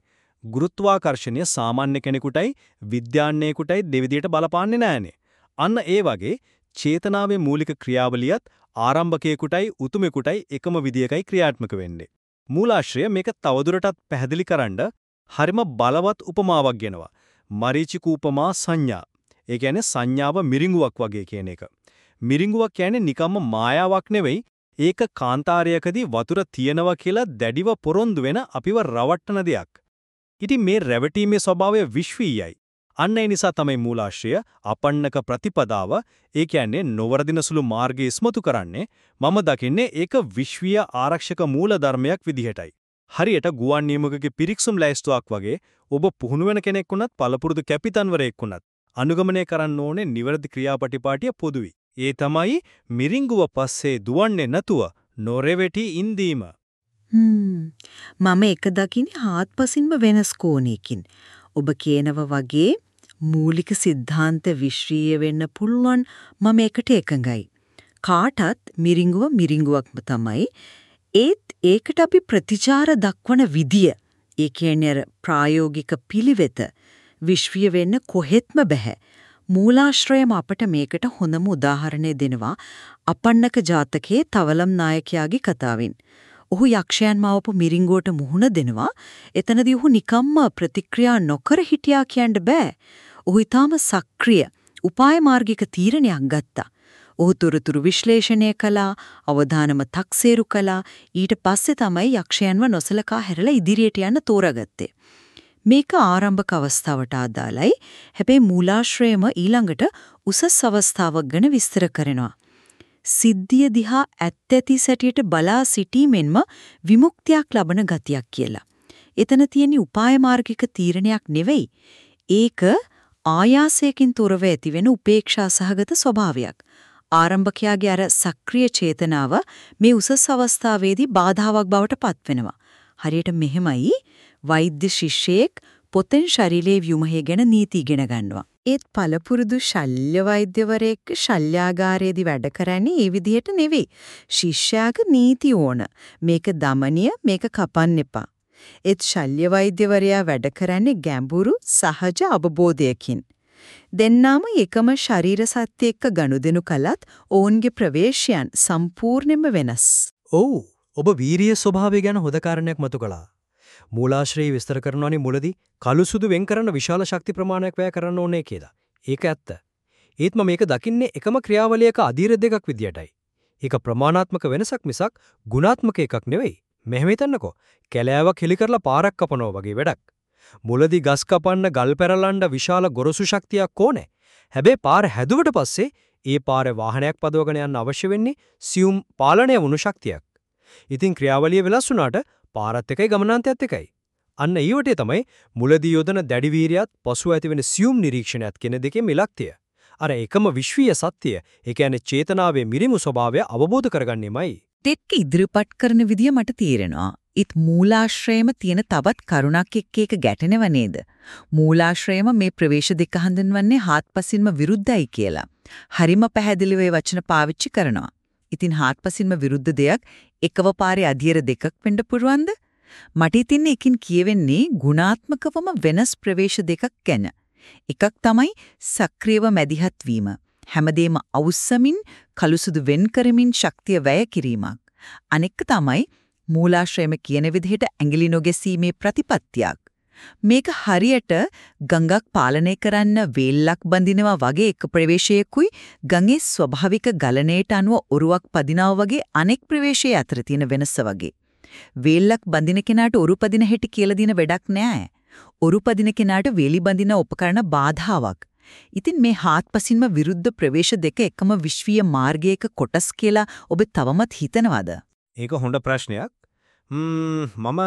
ගුරුත්වාකර්ෂණය සාමාන්‍ය කෙනෙකුටයි විද්‍යාඥයෙකුටයි දෙවිදියට බලපාන්නේ නැහනේ. අන්න ඒ වගේ චේතනාවේ මූලික ක්‍රියාවලියත් ආරම්භකයෙකුටයි උතුමෙකුටයි එකම විදියකයි ක්‍රියාත්මක වෙන්නේ. මූලාශ්‍රය මේක තවදුරටත් පැහැදිලි කරන්න හරිම බලවත් උපමාවක් ගෙනවා. මරීචිකූපමා සංඥා. ඒ කියන්නේ සංඥාව මිරිඟුවක් වගේ කියන එක. මිරිඟුවක් කියන්නේ නිකම්ම මායාවක් නෙවෙයි ඒක කාන්තාරයකදී වතුර තියනවා කියලා දැඩිව පොරොන්දු වෙන අපිව රවට්ටන දෙයක්. ඉතින් මේ රැවටීමේ ස්වභාවය විශ්වීයයි. අන්න ඒ නිසා තමයි මූලාශ්‍රය අපන්නක ප්‍රතිපදාව ඒ කියන්නේ නොවරදිනසුළු මාර්ගය ඉස්මතු කරන්නේ මම දකින්නේ ඒක විශ්වීය ආරක්ෂක මූලධර්මයක් විදිහටයි. හරියට ගුවන් නියමකගේ පිරික්සුම් ලැයිස්තුවක් වගේ ඔබ පුහුණු වෙන කෙනෙක් වුණත් පළපුරුදු කැපිටන්වරයෙක් වුණත් අනුගමනය කරන්න ඕනේ නිවැරදි ක්‍රියාපටිපාටිය පොදුයි. ඒ තමයි මිරිංගුව පස්සේ දුවන්නේ නැතුව නොරෙවටි ඉඳීම.
මම එක දකින්නේ හාත්පසින්ම වෙනස් කෝණයකින්. ඔබ කියනව වගේ මූලික સિદ્ધාන්ත විශ්‍රීය වෙන්න පුළුවන් මම ඒකට එකඟයි. කාටත් මිරිංගුව මිරිංගුවක්ම තමයි. ඒත් ඒකට අපි ප්‍රතිචාර දක්වන විදිය. ඒ කියන්නේ ප්‍රායෝගික පිළිවෙත විශ්වීය වෙන්න කොහෙත්ම බෑ. මූලාශ්‍රයම අපට මේකට හොඳම උදාහරණය දෙනවා අපන්නක ජාතකයේ තවලම් නායකයාගේ කතාවෙන්. ඔහු යක්ෂයන් මවපු මිරිංගුවට මුහුණ දෙනවා. එතනදී ඔහු නිකම්ම ප්‍රතික්‍රියා නොකර හිටියා කියන්න බෑ. ඔහු ඊටාම සක්‍රිය උපාය මාර්ගික තීරණයක් ගත්තා. ඔහු තොරතුරු විශ්ලේෂණය කළා, අවධානම තක්සේරු කළා. ඊට පස්සේ තමයි යක්ෂයන්ව නොසලකා හැරලා ඉදිරියට යන්න තෝරාගත්තේ. මේක ආරම්භක අවස්ථාවට අදාළයි. හැබැයි මූලාශ්‍රයම ඊළඟට උසස් අවස්ථාවක් ගැන විස්තර කරනවා. සිද්ධිය දිහා ඇත්තැති සැටියට බලා සිටීමෙන්ම විමුක්තියක් ලබන ගතියක් කියලා. එතන තියෙන උපාය මාර්ගික තීරණයක් නෙවෙයි. ඒක ආයාසයකින් තොරව ඇතිවෙන උපේක්ෂා සහගත ස්වභාවයක්. ආරම්භකයාගේ අර සක්‍රීය චේතනාව මේ උසස් අවස්ථාවේදී බාධාවක් බවට පත්වෙනවා. හරියට මෙහෙමයි වෛද්‍ය ශිෂ්‍යයෙක් පොතෙන් ශරීරයේ ව්‍යුමහය ගැන නීති ඉගෙන ගන්නවා. ඒත් පළපුරුදු ශල්්‍ය වෛද්‍යවරයෙක් ශල්‍යාගාරයේදී වැඩ කරන්නේ ඒ විදිහට නෙවෙයි. ශිෂ්‍යයාක නීති ඕන. මේක දමනීය, මේක කපන්න එපා. ඒත් ශල්්‍ය වෛද්‍යවරයා වැඩ කරන්නේ ගැඹුරු සහජ අවබෝධයකින්. දෙන්නාම එකම ශරීර සත්‍ය එක්ක ගනුදෙනු කළත් ඔවුන්ගේ ප්‍රවේශයන් සම්පූර්ණයෙන්ම වෙනස්.
ඔව්, ඔබ වීරිය ස්වභාවය ගැන හොද කාරණයක් මතු කළා. මූලාශ්‍රය විස්තර කරනවානේ මුලදී කළු සුදු වෙන් කරන විශාල ශක්ති ප්‍රමාණයක් වැය කරන්න ඕනේ කියලා. ඒක ඇත්ත. ඒත් මම මේක දකින්නේ එකම ක්‍රියාවලියක අධීර දෙකක් විදියටයි. ඒක ප්‍රමාණාත්මක වෙනසක් මිසක් ගුණාත්මක එකක් නෙවෙයි. මෙහෙම හිතන්නකෝ. කැලෑවක් හෙලි කරලා පාරක් කපනවා වගේ වැඩක්. මුලදී ගස් කපන්න ගල් පෙරලන්න විශාල ගොරසු ශක්තියක් ඕනේ. හැබැයි පාර හැදුවට පස්සේ ඒ පාරේ වාහනයක් පදවගෙන යන්න අවශ්‍ය වෙන්නේ සියුම් පාලනය වුණු ශක්තියක්. ඉතින් ක්‍රියාවලිය වෙනස් වුණාට පාරත් එකයි ගමනාන්තයත් එකයි. අන්න ඊවටේ තමයි මුලදී යොදන දැඩි වීරියත් පසු ඇතිවෙන සියුම් නිරීක්ෂණයත් කියන දෙකේ මිලක්තිය. අර එකම විශ්වීය සත්‍යය, ඒ කියන්නේ චේතනාවේ මිරිමු ස්වභාවය අවබෝධ කරගන්නෙමයි.
දෙක ඉදිරිපත් කරන විදිය මට තේරෙනවා. ඉත් මූලාශ්‍රයේම තියෙන තවත් කරුණක් එක්ක එක ගැටෙනව නේද? මූලාශ්‍රයේම මේ ප්‍රවේශ දෙක හඳුන්වන්නේ හාත්පසින්ම විරුද්ධයි කියලා. හරිම පැහැදිලිව ඒ වචන පාවිච්චි කරනවා. ඉතින් හාත්පසින්ම විරුද්ධ දෙයක් එකව පාරේ අධියර දෙකක් වෙන්න පුරවන්ද? මට ඉතින් එකින් කියවෙන්නේ ගුණාත්මකවම වෙනස් ප්‍රවේශ දෙකක් ගැන. එකක් තමයි සක්‍රියව මැදිහත් වීම. හැමදේම අවුස්සමින් කලුසුදු වෙන් කරමින් ශක්තිය වැය කිරීමක්. අනෙක් තමයි මූලාශ්‍රයම කියන විදිහට ඇඟිලි නොගැසීමේ ප්‍රතිපත්තියක්. මේක හරියට ගඟක් පාලනය කරන්න වේල්ලක් බඳිනවා වගේ එක ප්‍රවේශයකුයි ගඟේ ස්වභාවික ගලණයට අනුව ඔරුවක් පදිනවා වගේ අනෙක් ප්‍රවේශයේ අතර තියෙන වෙනස වගේ. වේල්ලක් බඳින කෙනාට ඔරු පදින හැටි කියලා දින වැඩක් නෑ. ඔරු පදින කෙනාට වේලි බඳින උපකරණ බාධාවක්. ඉතින් මේ හාත්පසින්ම විරුද්ධ ප්‍රවේශ දෙක එකම විශ්වීය මාර්ගයක කොටස් කියලා ඔබ තවමත් හිතනවද?
ඒක හොඳ ප්‍රශ්නයක්. මම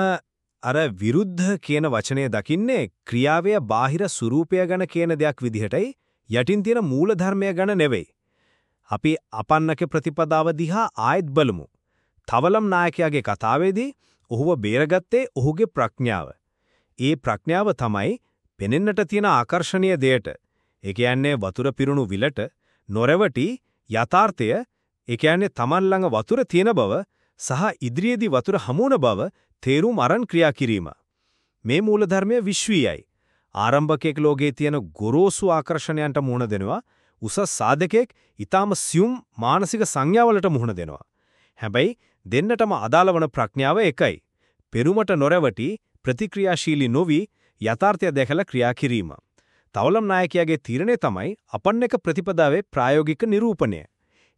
අර විරුද්ධ කියන වචනය දකින්නේ ක්‍රියාවේ බාහිර ස්වරූපය ගැන කියන දෙයක් විදිහටයි යටින් තියෙන මූලධර්මය ගැන නෙවෙයි. අපි අපන්නක ප්‍රතිපදාව දිහා ආයෙත් බලමු. තවලම් නායකයාගේ කතාවේදී ඔහුව බේරගත්තේ ඔහුගේ ප්‍රඥාව. ඒ ප්‍රඥාව තමයි පෙනෙන්නට තියෙන ආකර්ෂණීය දෙයට. ඒ කියන්නේ වතුර පිරුණු විලට නොරවටි යථාර්ථය ඒ කියන්නේ Taman ළඟ වතුර තියෙන බව සහ ඉදිරියේදී වතුර හමුවන බව තේරුම් අරන් ක්‍රියා කිරීම. මේ මූලධර්මය විශ්වීයයි. ආරම්භකයෙක් ලෝකයේ තියෙන ගොරෝසු ආකර්ෂණයන්ට මුහුණ දෙනවා. උසස් සාධකයෙක් ඊටාම සියුම් මානසික සංඥාවලට මුහුණ දෙනවා. හැබැයි දෙන්නටම අදාළ වන ප්‍රඥාව එකයි. පෙරුමට නොරවටි ප්‍රතික්‍රියාශීලී නොවි යථාර්ථය දැකලා ක්‍රියා කිරීම. තවලම් නායකයාගේ තීරණය තමයි අපන්නක ප්‍රතිපදාවේ ප්‍රායෝගික නිරූපණය.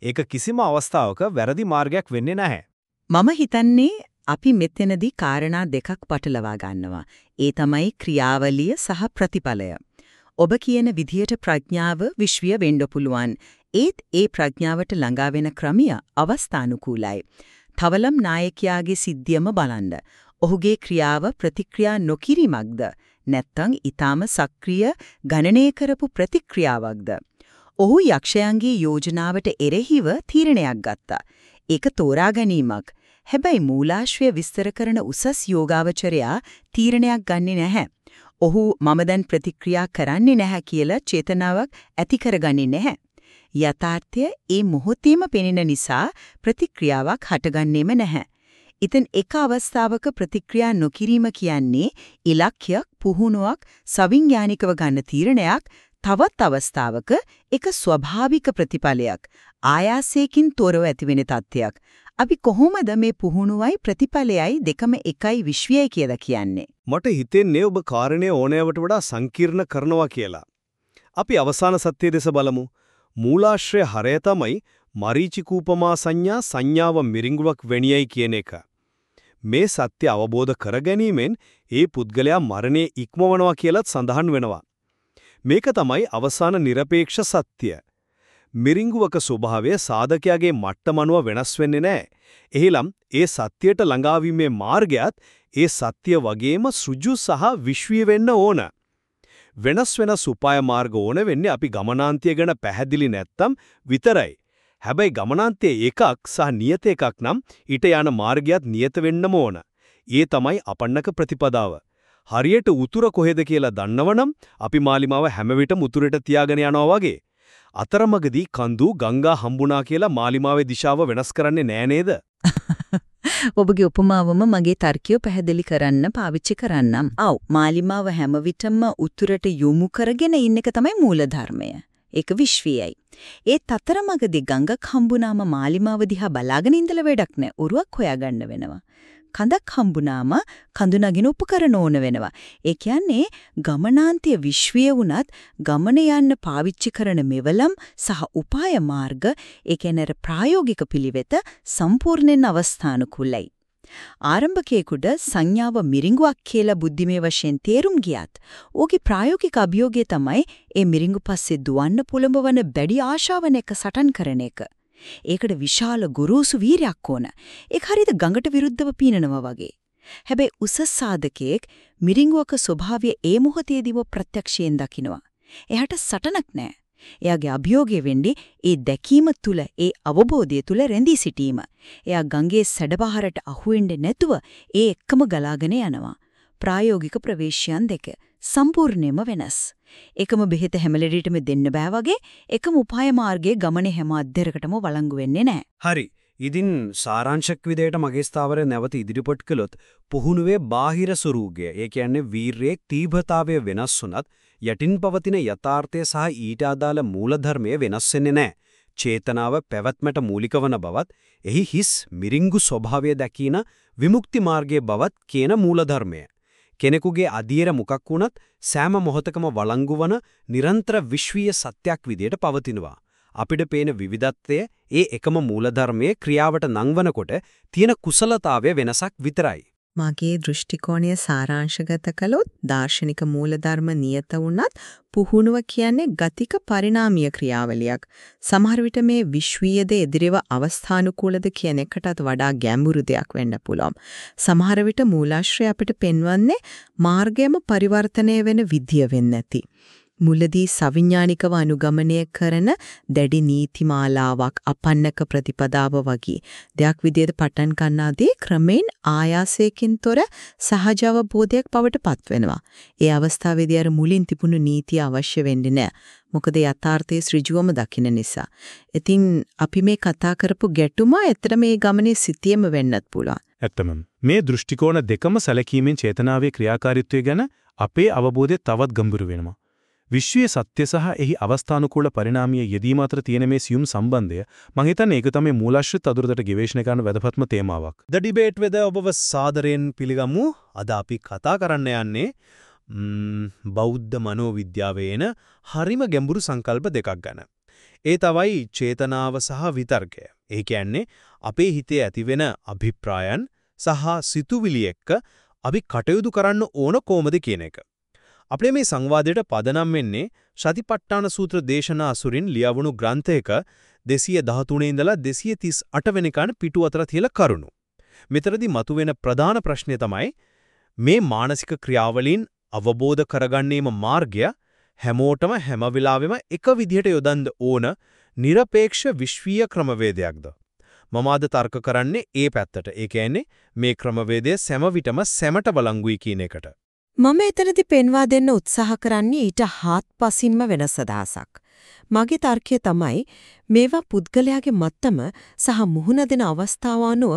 ඒක කිසිම අවස්ථාවක වැරදි මාර්ගයක් වෙන්නේ නැහැ.
මම හිතන්නේ අපි මෙතනදී කාරණා දෙකක් පටලවා ගන්නවා. ඒ තමයි ක්‍රියාවලිය සහ ප්‍රතිඵලය. ඔබ කියන විදියට ප්‍රඥාව විශ්වය වෙන්න පුළුවන්. ඒත් ඒ ප්‍රඥාවට ළඟා වෙන ක්‍රමය අවස්ථානුකූලයි. තවලම් නායකයාගේ සිද්ධියම බලන්න. ඔහුගේ ක්‍රියාව ප්‍රතික්‍රියා නොකිරීමක්ද නැත්නම් ඊටාම සක්‍රිය ගණනය කරපු ප්‍රතික්‍රියාවක්ද? ඔහු යක්ෂයන්ගේ යෝජනාවට එරෙහිව තීරණයක් ගත්තා. ඒක තෝරා ගැනීමක්. හැබැයි මූලාශ්‍රය විස්තර කරන උසස් යෝගාවචරයා තීරණයක් ගන්නෙ නැහැ. ඔහු මම දැන් ප්‍රතික්‍රියා කරන්නේ නැහැ කියලා චේතනාවක් ඇති කරගන්නේ නැහැ. යථාර්ථය ඒ මොහොතේම පෙනෙන නිසා ප්‍රතික්‍රියාවක් හටගන්නේම නැහැ. ඉතින් එක අවස්ථාවක ප්‍රතික්‍රියා නොකිරීම කියන්නේ ඉලක්කයක් පුහුණුවක් සවිඥානිකව ගන්න තීරණයක් තවත් අවස්ථාවක එක ස්වභාවික ප්‍රතිඵලයක් ආයාසයෙන් තොරව ඇතිවෙන තත්ත්වයක් අපි කොහොමද මේ පුහුණුවයි ප්‍රතිඵලයයි දෙකම එකයි විශ්වයයි කියලා කියන්නේ
මට හිතෙන්නේ ඔබ කාරණේ ඕනෑවට වඩා සංකීර්ණ කරනවා කියලා අපි අවසාන සත්‍ය දෙස බලමු මූලාශ්‍රය හරය තමයි මරීචිකූපමා සංඥා සංඥාව මිරිඟුවක් වෙණියයි කියන එක මේ සත්‍ය අවබෝධ කරගැනීමෙන් ඒ පුද්ගලයා මරණය ඉක්මවනවා කියලත් සඳහන් වෙනවා. මේක තමයි අවසාන নিরপেক্ষ සත්‍ය. මිරිංගුවක ස්වභාවය සාධකයාගේ මට්ටමනුව වෙනස් වෙන්නේ නැහැ. එහිලම් ඒ සත්‍යයට ළඟාවීමේ මාර්ගයත් ඒ සත්‍ය වගේම සෘජු සහ විශ්වීය වෙන්න ඕන. වෙනස් වෙනස් උපාය මාර්ග ඕන වෙන්නේ අපි ගමනාන්තය ගැන පැහැදිලි නැත්තම් විතරයි. හැබැයි ගමනාන්තයේ එකක් සහ නියත එකක් නම් ඊට යන මාර්ගයත් නියත වෙන්නම ඕන. ඒ තමයි අපන්නක ප්‍රතිපදාව. හරියට උතුර කොහෙද කියලා දන්නවනම් අපි මාලිමාව හැම විටම උතුරට තියාගෙන යනවා වගේ. අතරමඟදී කඳු ගංගා හම්බුණා කියලා මාලිමාවේ දිශාව වෙනස් කරන්නේ නෑ නේද?
ඔබගේ උපමාවම මගේ තර්කය පැහැදිලි කරන්න පාවිච්චි කරන්නම්. ආව් මාලිමාව හැම විටම උතුරට යොමු කරගෙන ඉන්න එක තමයි මූලධර්මය. ඒක විශ්වයයි. ඒත් අතරමඟදී ගඟක් හම්බුනාම මාලිමාව දිහා බලාගෙන ඉඳලා වැඩක් නෑ. උරුවක් හොයාගන්න වෙනවා. කඳක් හම්බුනාම කඳු නගින උපකරණ ඕන වෙනවා. ඒ කියන්නේ ගමනාන්තය විශ්වීය වුණත් ගමන යන්න පාවිච්චි කරන මෙවලම් සහ උපාය මාර්ග ඒ කියන්නේ ප්‍රායෝගික පිළිවෙත සම්පූර්ණයෙන් අවස්ථානුකූලයි. ආරම්භකයෙකුට සංඥාව මිරිඟුවක් කියලා බුද්ධිමය වශයෙන් තේරුම් ගියත් ඕකේ ප්‍රායෝගික අභියෝගය තමයි ඒ මිරිඟු පස්සේ දුවන්න පුළඹවන බැඩි ආශාවන් එක සටන් කරන එක. ඒකට විශාල ගුරුසු වීරයක් ඕන. ඒක හරියට ගඟට විරුද්ධව පීනනවා වගේ. හැබැයි උසස් සාධකයෙක් මිරිඟුවක ස්වභාවය ඒ මොහොතේදීම ප්‍රත්‍යක්ෂයෙන් දකිනවා. එයාට සටනක් නැහැ. එයාගේ අභියෝගය වෙන්නේ ඒ දැකීම තුල ඒ අවබෝධය තුල රැඳී සිටීම. එයා ගංගේ සැඩපහරට අහුවෙන්නේ නැතුව ඒ එක්කම ගලාගෙන යනවා. ප්‍රායෝගික ප්‍රවේශයන් දෙක සම්පූර්ණයෙන්ම වෙනස්. එකම බෙහෙත හැම ලෙඩේටම දෙන්න බෑ වගේ එකම උපාය මාර්ගයේ ගමනේ හැම අධ්‍යරකටම වළංගු වෙන්නේ නැහැ.
හරි. ඉදින් සාරාංශක විදියට මගේ ස්ථාවරය නැවත ඉදිරිපත් කළොත් පුහුණුවේ බාහිර ස්වරූපය ඒ කියන්නේ වීරයේ තීව්‍රතාවය වෙනස් වුණත් යටින් පවතින යථාර්ථය සහ ඊට අදාළ මූලධර්මය වෙනස් වෙන්නේ නැහැ. චේතනාව පැවැත්මට මූලික වන බවත්, එහි හිස් මිරිංගු ස්වභාවය දැකීන විමුක්ති මාර්ගයේ බවත් කියන මූලධර්මය. කෙනෙකුගේ අධීර මුකක් වුණත් සෑම මොහොතකම වළංගු වන නිරන්තර විශ්වීය සත්‍යක් විදියට පවතිනවා. අපිට පේන විවිධත්වය ඒ එකම මූලධර්මයේ ක්‍රියාවට නංවනකොට තියෙන කුසලතාවය වෙනසක් විතරයි.
මගේ දෘෂ්ටි කෝණය සාරාංශගත කළොත් දාර්ශනික මූලධර්ම නියත වුණත් පුහුණුව කියන්නේ ගතික පරිණාමීය ක්‍රියාවලියක්. සමහර විට මේ විශ්වීයද එදිරිව අවස්ථානුකූලද කියන එකටත් වඩා ගැඹුරු දෙයක් වෙන්න පුළුවන්. සමහර විට මූලාශ්‍රය අපිට පෙන්වන්නේ මාර්ගයම පරිවර්තනය වෙන විදිය වෙන්නේ නැති. මුලදී සවිඥානිකව අනුගමනය කරන දැඩි නීතිමාලාවක් අපන්නක ප්‍රතිපදාව වගේ දෙයක් විදිහට පටන් ගන්නාදී ක්‍රමෙන් ආයාසයෙන් තොර සහජ අවබෝධයක් බවට පත් වෙනවා. ඒ අවස්ථාවේදී අර මුලින් තිබුණු නීතිය අවශ්‍ය වෙන්නේ නැහැ. මොකද යථාර්ථයේ ඍජුවම දකින්න නිසා. ඉතින් අපි මේ කතා කරපු ගැටුම ඇත්තට මේ ගමනේ සිටියෙම වෙන්නත් පුළුවන්.
ඇත්තම මේ දෘෂ්ටිකෝණ දෙකම සැලකීමෙන් චේතනාවේ ක්‍රියාකාරීත්වය ගැන අපේ අවබෝධය තවත් ගැඹුරු වෙනවා. විශ්වීය සත්‍ය සහ එහි අවස්ථානුකූල පරිණාමීය යෙදීම අතර තියෙන මේ සියුම් සම්බන්ධය මම හිතන්නේ ඒක තමයි මූලාශ්‍රිත අදුරදට ගවේෂණය කරන වැදගත්ම තේමාවක්.
The debate whether ඔබව සාදරයෙන් පිළිගමු. අද අපි කතා කරන්න යන්නේ බෞද්ධ මනෝවිද්‍යාවේන හරිම ගැඹුරු සංකල්ප දෙකක් ගැන. ඒ තවයි චේතනාව සහ විතර්කය. ඒ කියන්නේ අපේ හිතේ ඇතිවෙන අභිප්‍රායන් සහ සිතුවිලි එක්ක අපි කටයුතු කරන්න ඕන කොහොමද කියන එක. අපේ මේ සංවාදයට පදනම් වෙන්නේ සතිපට්ඨාන සූත්‍ර දේශනා අසුරින් ලියවුණු ග්‍රන්ථයක 213 ඉඳලා 238 වෙනිකන් පිටු අතර තියලා කරුණු. මෙතරදී මතුවෙන ප්‍රධාන ප්‍රශ්නය තමයි මේ මානසික ක්‍රියාවලින් අවබෝධ කරගන්නේම මාර්ගය හැමෝටම හැම වෙලාවෙම එක විදිහට යොදන්න ඕන নিরপেক্ষ විශ්වීය ක්‍රමවේදයක්ද මම අද තර්ක කරන්නේ ඒ පැත්තට. ඒ කියන්නේ මේ ක්‍රමවේදය සෑම විටම සැමට වළංගුයි කියන එකට.
මම එතනදී පෙන්වා දෙන්න උත්සාහ කරන්නේ ඊට හාත්පසින්ම වෙනස් අදහසක්. මගේ තර්කය තමයි මේවා පුද්ගලයාගේ මත්තම සහ මුහුණ දෙන අවස්ථාව අනුව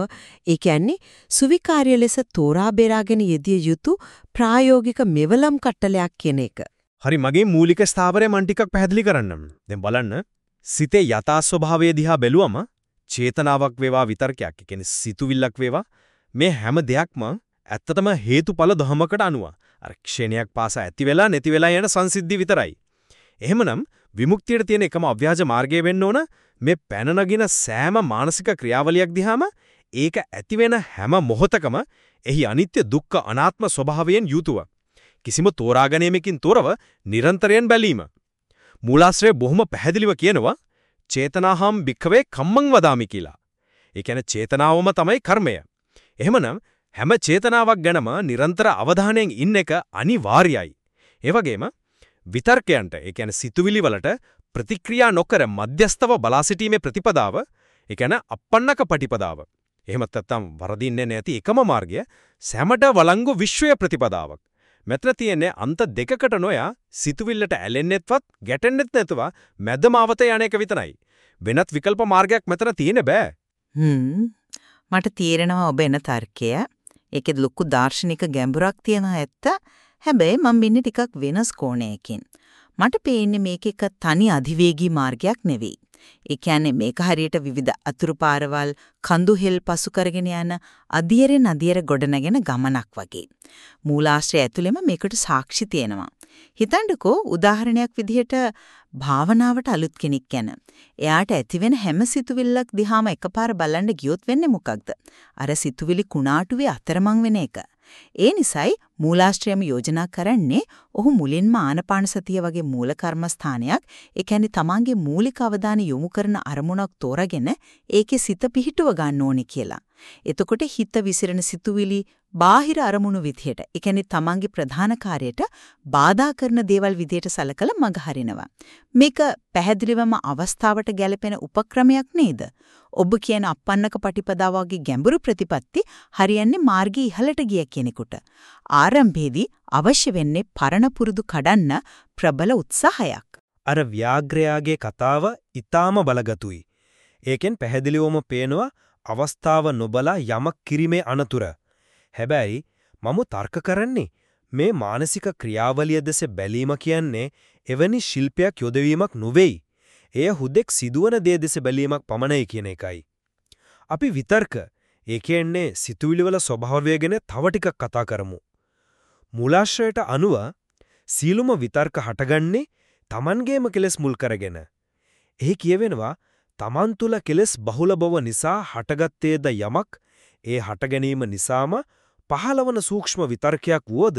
ඒ කියන්නේ සුවිකාර්ය ලෙස තෝරා බේරාගෙන යෙදිය යුතු ප්‍රායෝගික මෙවලම් කට්ටලයක් කියන එක.
හරි මගේ මූලික ස්ථාවරය මන් ටිකක් පැහැදිලි කරන්නම්. දැන් බලන්න සිතේ යථා ස්වභාවය දිහා බැලුවම චේතනාවක් වේවා විතර්කයක් කියන්නේ සිතුවිල්ලක් වේවා මේ හැම දෙයක්ම ඇත්තටම හේතුඵල ධමයකට අනුව අර ක්ෂණයක් පාසා ඇති වෙලා නැති වෙලා යන සංසිද්ධි විතරයි. එහෙමනම් විමුක්තියට තියෙන එකම අව්‍යාජ මාර්ගය වෙන්න ඕන මේ පැන නගින සෑම මානසික ක්‍රියාවලියක් දිහාම ඒක ඇති වෙන හැම මොහොතකම එහි අනිත්‍ය දුක්ඛ අනාත්ම ස්වභාවයෙන් යුතුව කිසිම තෝරාගැනීමකින් තොරව නිරන්තරයෙන් බැලීම මූලාශ්‍රය බොහොම පැහැදිලිව කියනවා චේතනාහම් භික්ඛවේ කම්මං වදාමි කියලා. ඒ කියන්නේ චේතනාවම තමයි කර්මය. එහෙමනම් හැම චේතනාවක් ගැනම නිරන්තර අවධානයෙන් ඉන්න එක අනිවාර්යයි. ඒ වගේම විතර්කයන්ට ඒ කියන්නේ සිතුවිලි වලට ප්‍රතික්‍රියා නොකර මධ්‍යස්තව බලා සිටීමේ ප්‍රතිපදාව ඒ කියන්නේ අපන්නක පටිපදාව. එහෙමත් නැත්නම් වරදින්නේ නැති එකම මාර්ගය සැමට වළංගු විශ්වය ප්‍රතිපදාවක්. මෙතන තියෙන්නේ අන්ත දෙකකට නොයා සිතුවිල්ලට ඇලෙන්නෙත්වත් ගැටෙන්නෙත් නැතුව මැදමාවත යන එක විතරයි. වෙනත් විකල්ප මාර්ගයක් මෙතන තියෙන්න බෑ.
හ්ම් මට තේරෙනවා ඔබ එන තර්කය. ඒකේ ලොකු දාර්ශනික ගැඹුරක් තියෙනවා ඇත්ත. හැබැයි මම ඉන්නේ ටිකක් වෙනස් කෝණයකින්. මට පේන්නේ මේක එක තනි අධිවේගී මාර්ගයක් නෙවෙයි. ඒ කියන්නේ මේක හරියට විවිධ අතුරු පාරවල් කඳු හෙල් පසු කරගෙන යන අධියරෙන් අධියර ගොඩනගෙන ගමනක් වගේ. මූලාශ්‍රය ඇතුළෙම මේකට සාක්ෂි තියෙනවා. හිතන්නකෝ උදාහරණයක් විදිහට භාවනාවට අලුත් කෙනෙක් ගැන. එයාට ඇතිවෙන හැම සිතුවිල්ලක් දිහාම එකපාර බලන්න ගියොත් වෙන්නේ මොකක්ද? අර සිතුවිලි කුණාටුවේ අතරමං වෙන එක. ඒ නිසයි මූලාශ්‍රයම යෝජනා කරන්නේ ඔහු මුලින්ම ආනපාන සතිය වගේ මූල කර්මස්ථානයක් ඒ කියන්නේ තමන්ගේ මූලික අවධානය යොමු කරන අරමුණක් තෝරාගෙන ඒකේ සිත පිහිටුව ගන්න ඕනේ කියලා. එතකොට හිත විසිරෙන සිතුවිලි බාහිර අරමුණු විදියට ඒ කියන්නේ තමන්ගේ ප්‍රධාන කාර්යයට බාධා කරන දේවල් විදියට සලකලා මඟ හරිනවා. මේක පැහැදිලිවම අවස්ථාවට ගැලපෙන උපක්‍රමයක් නේද? ඔබ කියන අපන්නක පටිපදා වගේ ගැඹුරු ප්‍රතිපත්ති හරියන්නේ මාර්ගයේ ඉහළට ගිය කෙනෙකුට. ආරම්භයේදී අවශ්‍ය වෙන්නේ පරණ පුරුදු කඩන්න ප්‍රබල උත්සාහයක්.
අර ව්‍යාග්‍රයාගේ කතාව ඊටාම බලගතුයි. ඒකෙන් පැහැදිලිවම පේනවා අවස්ථාව නොබලා යමක් කිරීමේ අනතුර. හැබැයි මම තර්ක කරන්නේ මේ මානසික ක්‍රියාවලිය දෙස බැලීම කියන්නේ එවැනි ශිල්පයක් යොදවීමක් නොවේයි. එය හුදෙක් සිදුවන දේ දෙස බැලීමක් පමණයි කියන එකයි. අපි විතර්ක ඒ කියන්නේ සිතුවිලි වල ස්වභාවය ගැන තව ටිකක් කතා කරමු. මූලාශ්‍රයට අනුව සීලුම විතර්ක හටගන්නේ Tamanගේම කෙලෙස් මුල් කරගෙන. එහි කියවෙනවා Taman තුල කෙලෙස් බහුල බව නිසා හටගත්තේද යමක් ඒ හට ගැනීම නිසාම පහළවන සූක්ෂ්ම විතර්කයක් වුවද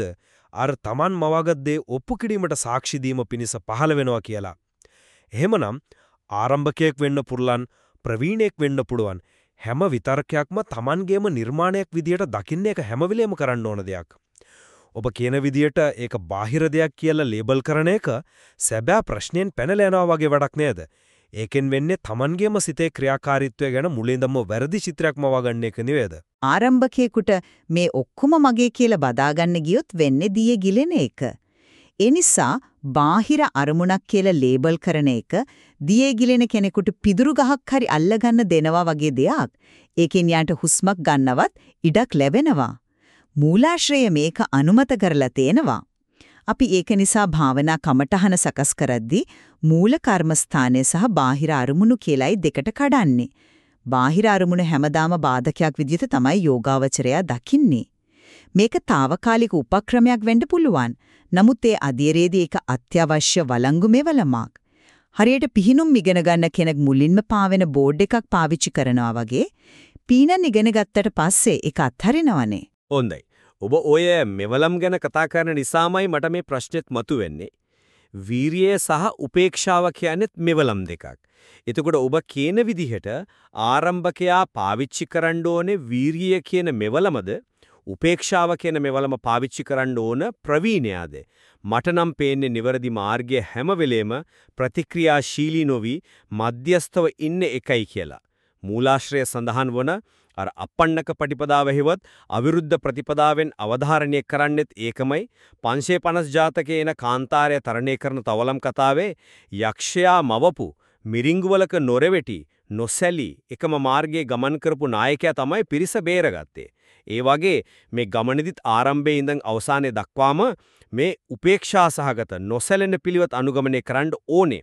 අර Taman මවාගත් දේ ඔප්පු කිරීමට සාක්ෂි දීම පිණිස පහළ වෙනවා කියලා. එහෙමනම් ආරම්භකයෙක් වෙන්න පුරුලන් ප්‍රවීණයෙක් වෙන්න පුළුවන් හැම විතර්කයක්ම Tamanගේම නිර්මාණයක් විදියට දකින්න එක හැම වෙලේම කරන්න ඕන දෙයක්. ඔබ කියන විදියට ඒක බාහිර දෙයක් කියලා ලේබල් කරන එක සැබෑ ප්‍රශ්නෙන් පැනලා යනවා වගේ වැඩක් නේද? ඒකෙන් වෙන්නේ Tamanගේම සිතේ ක්‍රියාකාරීත්වය ගැන මුලින්දම වැරදි චිත්‍රයක්ම වගන්න එක නෙවෙයිද?
ආරම්භකයෙකුට මේ ඔක්කොම මගේ කියලා බදාගන්න ගියොත් වෙන්නේ දියේ ගිලෙන එක. ඒ නිසා බාහිර අරමුණක් කියලා ලේබල් කරන එක දියේ ගිලෙන කෙනෙකුට පිදුරු ගහක් හරි අල්ලගන්න දෙනවා වගේ දෙයක්. ඒකෙන් යාට හුස්මක් ගන්නවත් ඉඩක් ලැබෙනවා. මූලාශ්‍රය මේක අනුමත කරලා තේනවා. අපි ඒක නිසා භාවනා කමටහන සකස් කරද්දී මූල කර්මස්ථානය සහ බාහිර අරමුණු කියලායි දෙකට කඩන්නේ. බාහිර අරමුණ හැමදාම බාධකයක් විදිහට තමයි යෝගාවචරයා දකින්නේ. මේක తాවකාලික උපක්‍රමයක් වෙන්න පුළුවන්. නමුත් ඒ අධීරයේදී ඒක අත්‍යවශ්‍ය වළංගු මෙවලමක්. හරියට පිහිනුම් ඉගෙන ගන්න කෙනෙක් මුලින්ම පාවෙන බෝඩ් එකක් පාවිච්චි කරනවා වගේ පීනන් ඉගෙන ගත්තට පස්සේ ඒක අත්හරිනවනේ.
හොඳයි. ඔබ ඔය මෙවලම් ගැන කතා කරන නිසාමයි මට මේ ප්‍රශ්නෙත් මතුවෙන්නේ. වීරිය සහ උපේක්ෂාව කියන්නේත් මෙවලම් දෙකක්. එතකොට ඔබ කියන විදිහට ආරම්භකයා පාවිච්චි කරන්න ඕනේ වීරිය කියන මෙවලමද උපේක්ෂාව කියන මෙවලම පාවිච්චි කරන්න ඕන ප්‍රවීණයාද මට නම් පේන්නේ නිවැරදි මාර්ගය හැම වෙලේම ප්‍රතික්‍රියාශීලී නොවි මධ්‍යස්තව ඉන්න එකයි කියලා. මූලාශ්‍රය සඳහන් වන අර අපන්නක ප්‍රතිපදාව හේවත් අවිරුද්ධ ප්‍රතිපදාවෙන් අවධාරණය කරන්නෙත් ඒකමයි 550 ජාතකයේ එන කාන්තාරය තරණය කරන තවලම් කතාවේ යක්ෂයා මවපු මිරිංගුවලක නොරෙවෙටි නොසැලී එකම මාර්ගයේ ගමන් කරපු නායකයා තමයි පිරිස බේරගත්තේ. ඒ වගේ මේ ගමනේදිත් ආරම්භයේ ඉඳන් අවසානයේ දක්වාම මේ උපේක්ෂා සහගත නොසැලෙන පිළිවෙත් අනුගමනය කරන්න ඕනේ.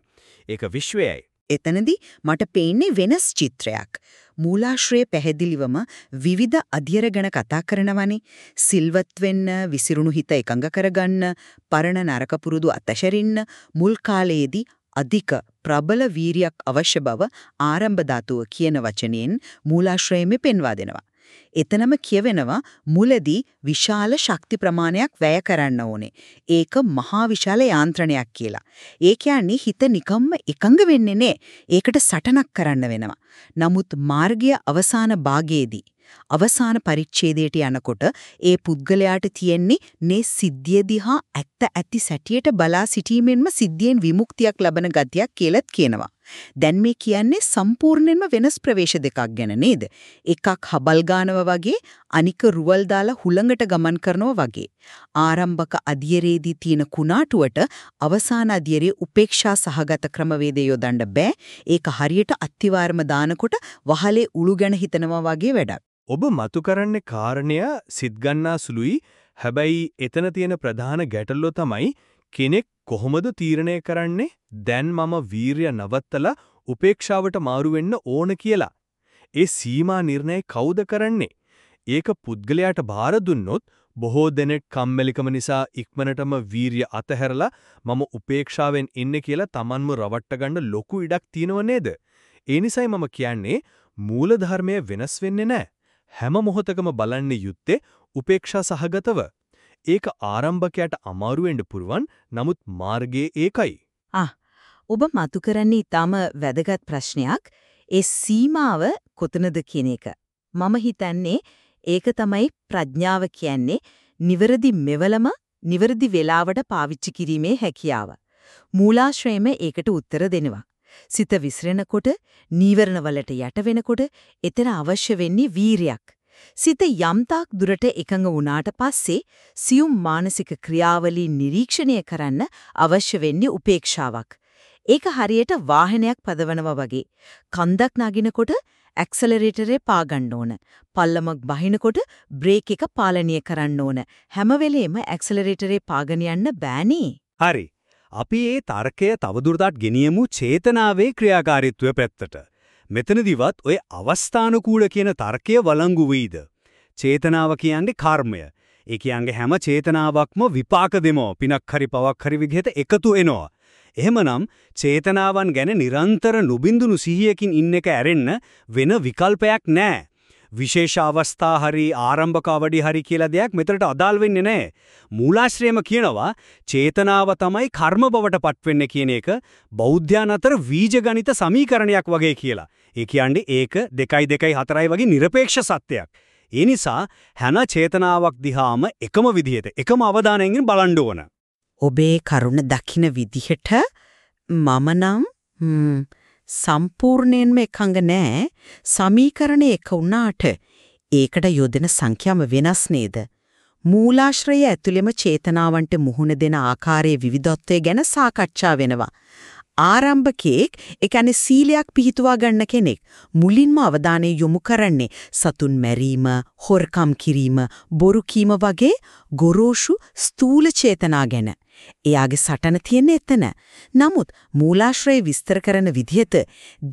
ඒක විශ්වයයි.
එතනදී මට පේන්නේ වෙනස් චිත්‍රයක්. මූලාශ්‍රයේ පැහැදිලිවම විවිධ අධ්‍යයන ගැන කතා කරනවනේ. සිල්වත් වෙන්න, විසිරුණු හිත එකඟ කරගන්න, පරණ නරක පුරුදු අතහැරින්න මුල් කාලයේදී අධික ප්‍රබල වීරියක් අවශ්‍ය බව ආරම්භ ධාතුව කියන වචනයෙන් මූලාශ්‍රයෙම පෙන්වා දෙනවා. එතනම කියවෙනවා මුලදී විශාල ශක්ති ප්‍රමාණයක් වැය කරන්න ඕනේ. ඒක මහා විශාල යාන්ත්‍රණයක් කියලා. ඒ කියන්නේ හිත නිකම්ම එකඟ වෙන්නේ නෑ. ඒකට සටනක් කරන්න වෙනවා. නමුත් මාර්ගය අවසාන භාගයේදී අවසාන පරිච්ඡේදයට යනකොට ඒ පුද්ගලයාට තියෙන්නේ මේ සිද්ධිය දිහා ඇත්ත ඇති සැටියට බලා සිටීමෙන්ම සිද්ධියෙන් විමුක්තියක් ලබන ගතියක් කියලාත් කියනවා. දැන් මේ කියන්නේ සම්පූර්ණයෙන්ම වෙනස් ප්‍රවේශ දෙකක් ගැන නේද? එකක් හබල් ගානව වගේ අනික රුවල් දාලා හුළඟට ගමන් කරනවා වගේ. ආරම්භක අධියරේදී තියෙන කුණාටුවට අවසාන අධියරේ උපේක්ෂා සහගත ක්‍රමවේදය යොදන්න බෑ. ඒක හරියට අත්තිවාරම දානකොට වහලේ උළු ගැන හිතනවා වගේ වැඩක්.
ඔබ මතු කරන්නේ කාරණය සිත් ගන්නා සුළුයි. හැබැයි එතන තියෙන ප්‍රධාන ගැටලුව තමයි කෙනෙක් කොහොමද තීරණය කරන්නේ දැන් මම වීරිය නවත්තලා උපේක්ෂාවට මාරු වෙන්න ඕන කියලා. ඒ සීමා නිර්ණය කවුද කරන්නේ? ඒක පුද්ගලයාට බාර දුන්නොත් බොහෝ දෙනෙක් කම්මැලිකම නිසා ඉක්මනටම වීරිය අතහැරලා මම උපේක්ෂාවෙන් ඉන්නේ කියලා Tamanම රවට්ට ගන්න ලොකු ඉඩක් තියෙනව නේද? ඒ නිසයි මම කියන්නේ මූල ධර්මය වෙනස් වෙන්නේ නැහැ. හැම මොහොතකම බලන්නේ යුත්තේ උපේක්ෂා සහගතව. ඒක ආරම්භකයට අමාරු වෙන්න පුරුවන් නමුත් මාර්ගයේ ඒකයි.
ආ ඔබ මතු කරන්නේ ඊටම වැදගත් ප්‍රශ්නයක්. ඒ සීමාව කොතනද කියන එක. මම හිතන්නේ ඒක තමයි ප්‍රඥාව කියන්නේ නිවරදි මෙවලම නිවරදි වේලාවට පාවිච්චි කිරීමේ හැකියාව. මූලාශ්‍රයම ඒකට උත්තර දෙනවා. සිත විසිරෙනකොට, නීවරණ වලට යට වෙනකොට එතන අවශ්‍ය වෙන්නේ වීරියක්. සිත යම්තාක් දුරට එකඟ වුණාට පස්සේ සියුම් මානසික ක්‍රියාවලී නිරීක්ෂණය කරන්න අවශ්‍ය වෙන්නේ උපේක්ෂාවක්. ඒක හරියට වාහනයක් පදවනවා වගේ. කන්දක් නගිනකොට ඇක්සලරේටරේ පා ගන්න ඕන. පල්ලමක් බහිනකොට බ්‍රේක් එක පාලනය කරන්න ඕන. හැම වෙලෙම ඇක්සලරේටරේ පාගෙන යන්න බෑනේ.
හරි. අපි ඒ තර්කය තවදුරටත් ගෙනියමු චේතනාවේ ක්‍රියාකාරීත්වය පැත්තට. මෙතනදිවත් ඔය අවස්ථානුකූල කියන තර්කය වළංගු වෙයිද? චේතනාව කියන්නේ කර්මය. ඒ කියන්නේ හැම චේතනාවක්ම විපාක දෙමෝ පිනක් හරි පවක් හරි විදිහට එකතු වෙනවා. එහෙමනම් චේතනාවන් ගැන නිරන්තර නොබින්දුණු සිහියකින් ඉන්න එක ඇරෙන්න වෙන විකල්පයක් නැහැ. විශේෂ අවස්ථා හරි ආරම්භක අවඩි හරි කියලා දෙයක් මෙතනට අදාළ වෙන්නේ නැහැ. මූලාශ්‍රයම කියනවා චේතනාව තමයි කර්ම බවට පත්වෙන්නේ කියන එක බෞද්ධයන් අතර වීජගණිත සමීකරණයක් වගේ කියලා. ඒ කියන්නේ ඒක 2යි 2යි 4යි වගේ নিরপেক্ষ සත්‍යයක්. ඒ නිසා හැම චේතනාවක් දිහාම එකම විදිහට එකම අවධානයෙන් බලන්න ඕන.
ඔබේ කරුණ දකින්න විදිහට මම නම් සම්පූර්ණයෙන්ම එකඟ නෑ සමීකරණ එක වුණාට ඒකට යොදන සංඛ්‍යාව වෙනස් නේද මූලාශ්‍රය ඇතුළෙම චේතනාවන්ට මුහුණ දෙන ආකාරයේ විවිධත්වය ගැන සාකච්ඡා වෙනවා ආරම්භකෙක් ඒ කියන්නේ සීලයක් පිහිටුවා ගන්න කෙනෙක් මුලින්ම අවධානය යොමු කරන්නේ සතුන් මැරීම, හොරකම් කිරීම, බොරු කීම වගේ ගොරෝසු ස්ථූල චේතනා ගැන. එයාගේ සටන තියෙන්නේ එතන. නමුත් මූලාශ්‍රය විස්තර කරන විදිහට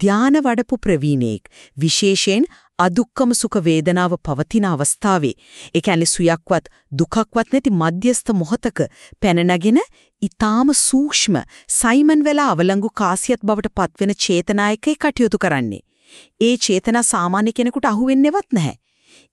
ධාන වඩපු ප්‍රවීණෙක් විශේෂයෙන් අදුක්කම සුඛ වේදනාව පවතින අවස්ථාවේ ඒ කියන්නේ සුයක්වත් දුකක්වත් නැති මධ්‍යස්ත මොහතක පැන නගින ඊටාම සූක්ෂම සයිමන් වෙලා අවලංගු කාසියත් බවට පත්වෙන චේතනායකේ කටයුතු කරන්නේ. ඒ චේතනා සාමාන්‍ය කෙනෙකුට අහුවෙන්නේවත් නැහැ.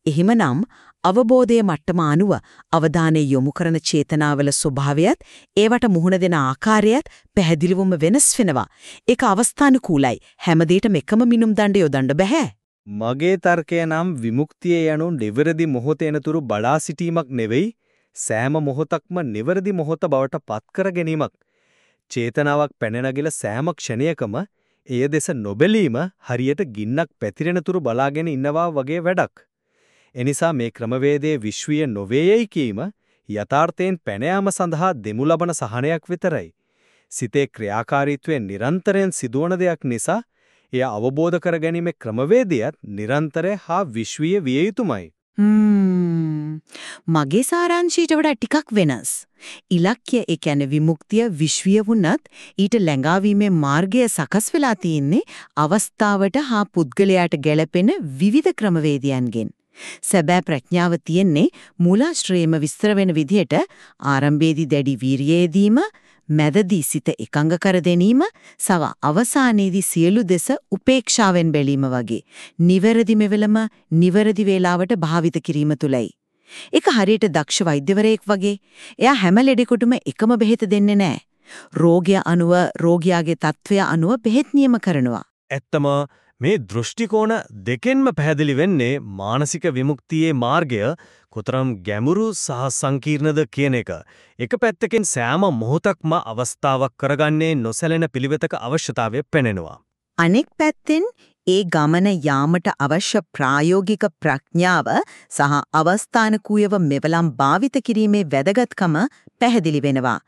එහෙමනම් අවබෝධයේ මට්ටම අනුව අවධානය යොමු කරන චේතනාවල ස්වභාවයත් ඒවට මුහුණ දෙන ආකාරයත් පැහැදිලිවම වෙනස් වෙනවා. ඒක අවස්ථානුකූලයි. හැමදේටම එකම මිනුම් දණ්ඩ යොදන්න බෑ.
මගේ තර්කය නම් විමුක්තිය යනු නිවැරදි මොහොතේ එනතුරු බලා සිටීමක් නෙවෙයි සෑම මොහොතක්ම නිවැරදි මොහොත බවට පත් කර ගැනීමක්. චේතනාවක් පැන නගිල සෑම ක්ෂණයකම එය දෙස නොබැලීම හරියට ගින්නක් පැතිරෙනතුරු බලාගෙන ඉන්නවා වගේ වැඩක්. එනිසා මේ ක්‍රමවේදයේ විශ්වීය නොවේයයි කීම යථාර්ථයෙන් පැන යාම සඳහා දෙමු ලබන සහනයක් විතරයි. සිතේ ක්‍රියාකාරීත්වයෙන් නිරන්තරයෙන් සිදුවන දෙයක් නිසා එය අවබෝධ කර ගැනීමේ ක්‍රමවේදයත් නිරන්තරය හා විශ්වීය විය යුතුමයි.
මගේ සාරාංශයට වඩා ටිකක් වෙනස්. ඉලක්කය ඒ කියන්නේ විමුක්තිය විශ්වීය වුණත් ඊට ළඟාවීමේ මාර්ගය සකස් වෙලා තියෙන්නේ අවස්ථාවට හා පුද්ගලයාට ගැළපෙන විවිධ ක්‍රමවේදයන්ගෙන්. සැබෑ ප්‍රඥාව තියෙන්නේ මූලාශ්‍රයේම විස්තර වෙන විදිහට ආරම්භයේදී දැඩි වීරියේදීම මැදදී සිත එකඟ කර ගැනීම සව අවසානයේදී සියලු දෙස උපේක්ෂාවෙන් බැලීම වගේ නිවැරදි මෙවලම නිවැරදි වේලාවට භාවිත කිරීම තුලයි. ඒක හරියට දක්ෂ වෛද්‍යවරයෙක් වගේ. එයා හැම ලෙඩෙකුටම එකම බෙහෙත දෙන්නේ නැහැ. රෝගය අනුව රෝගියාගේ තත්ත්වය අනුව බෙහෙත් නියම කරනවා.
ඇත්තම මේ දෘෂ්ටිකෝණ දෙකෙන්ම පැහැදිලි වෙන්නේ මානසික විමුක්තියේ මාර්ගය කොතරම් ගැඹුරු සහ සංකීර්ණද කියන එක. එක පැත්තකින් සෑම මොහොතක්ම අවස්ථාවක් කරගන්නේ නොසැලෙන පිළිවෙතක අවශ්‍යතාවය පෙනෙනවා.
අනෙක් පැත්තෙන් ඒ ගමන යාමට අවශ්‍ය ප්‍රායෝගික ප්‍රඥාව සහ අවස්ථානකූයව මෙවලම් භාවිත කිරීමේ වැදගත්කම පැහැදිලි වෙනවා.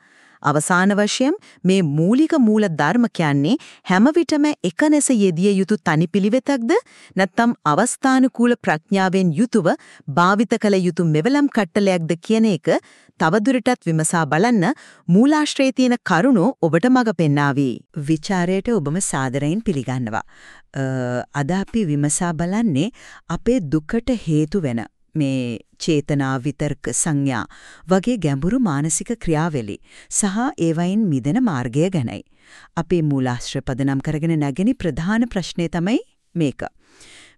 අවසාන වශයෙන් මේ මූලික මූල ධර්ම කියන්නේ හැම විටම එකනස යෙදිය යුතු තනි පිළිවෙතක්ද නැත්නම් අවස්ථානුකූල ප්‍රඥාවෙන් යුතුව භාවිත කළ යුතු මෙවලම් කට්ටලයක්ද කියන එක තවදුරටත් විමසා බලන්න මූලාශ්‍රයේ තියෙන කරුණු ඔබට මඟ පෙන්නාවි. විචාරයට ඔබම සාදරයෙන් පිළිගන්නවා. අද අපි විමසා බලන්නේ අපේ දුකට හේතු වෙන මේ චේතනා විතර්ක සංඥා වගේ ගැඹුරු මානසික ක්‍රියාවලි සහ ඒවයින් මිදෙන මාර්ගය ගැනයි. අපේ මූලාශ්‍ර පදනම් කරගෙන නැගෙන ප්‍රධාන ප්‍රශ්නය තමයි මේක.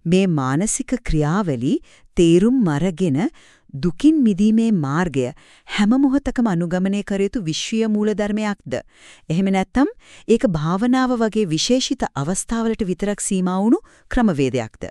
මේ මානසික ක්‍රියාවලි තේරුම් මරගෙන දුකින් මිදීමේ මාර්ගය හැම මොහොතකම අනුගමනය කර යුතු විශ්වීය මූලධර්මයක්ද? එහෙම නැත්නම් ඒක භාවනාව වගේ විශේෂිත අවස්ථාවලට විතරක් සීමා වුණු ක්‍රමවේදයක්ද?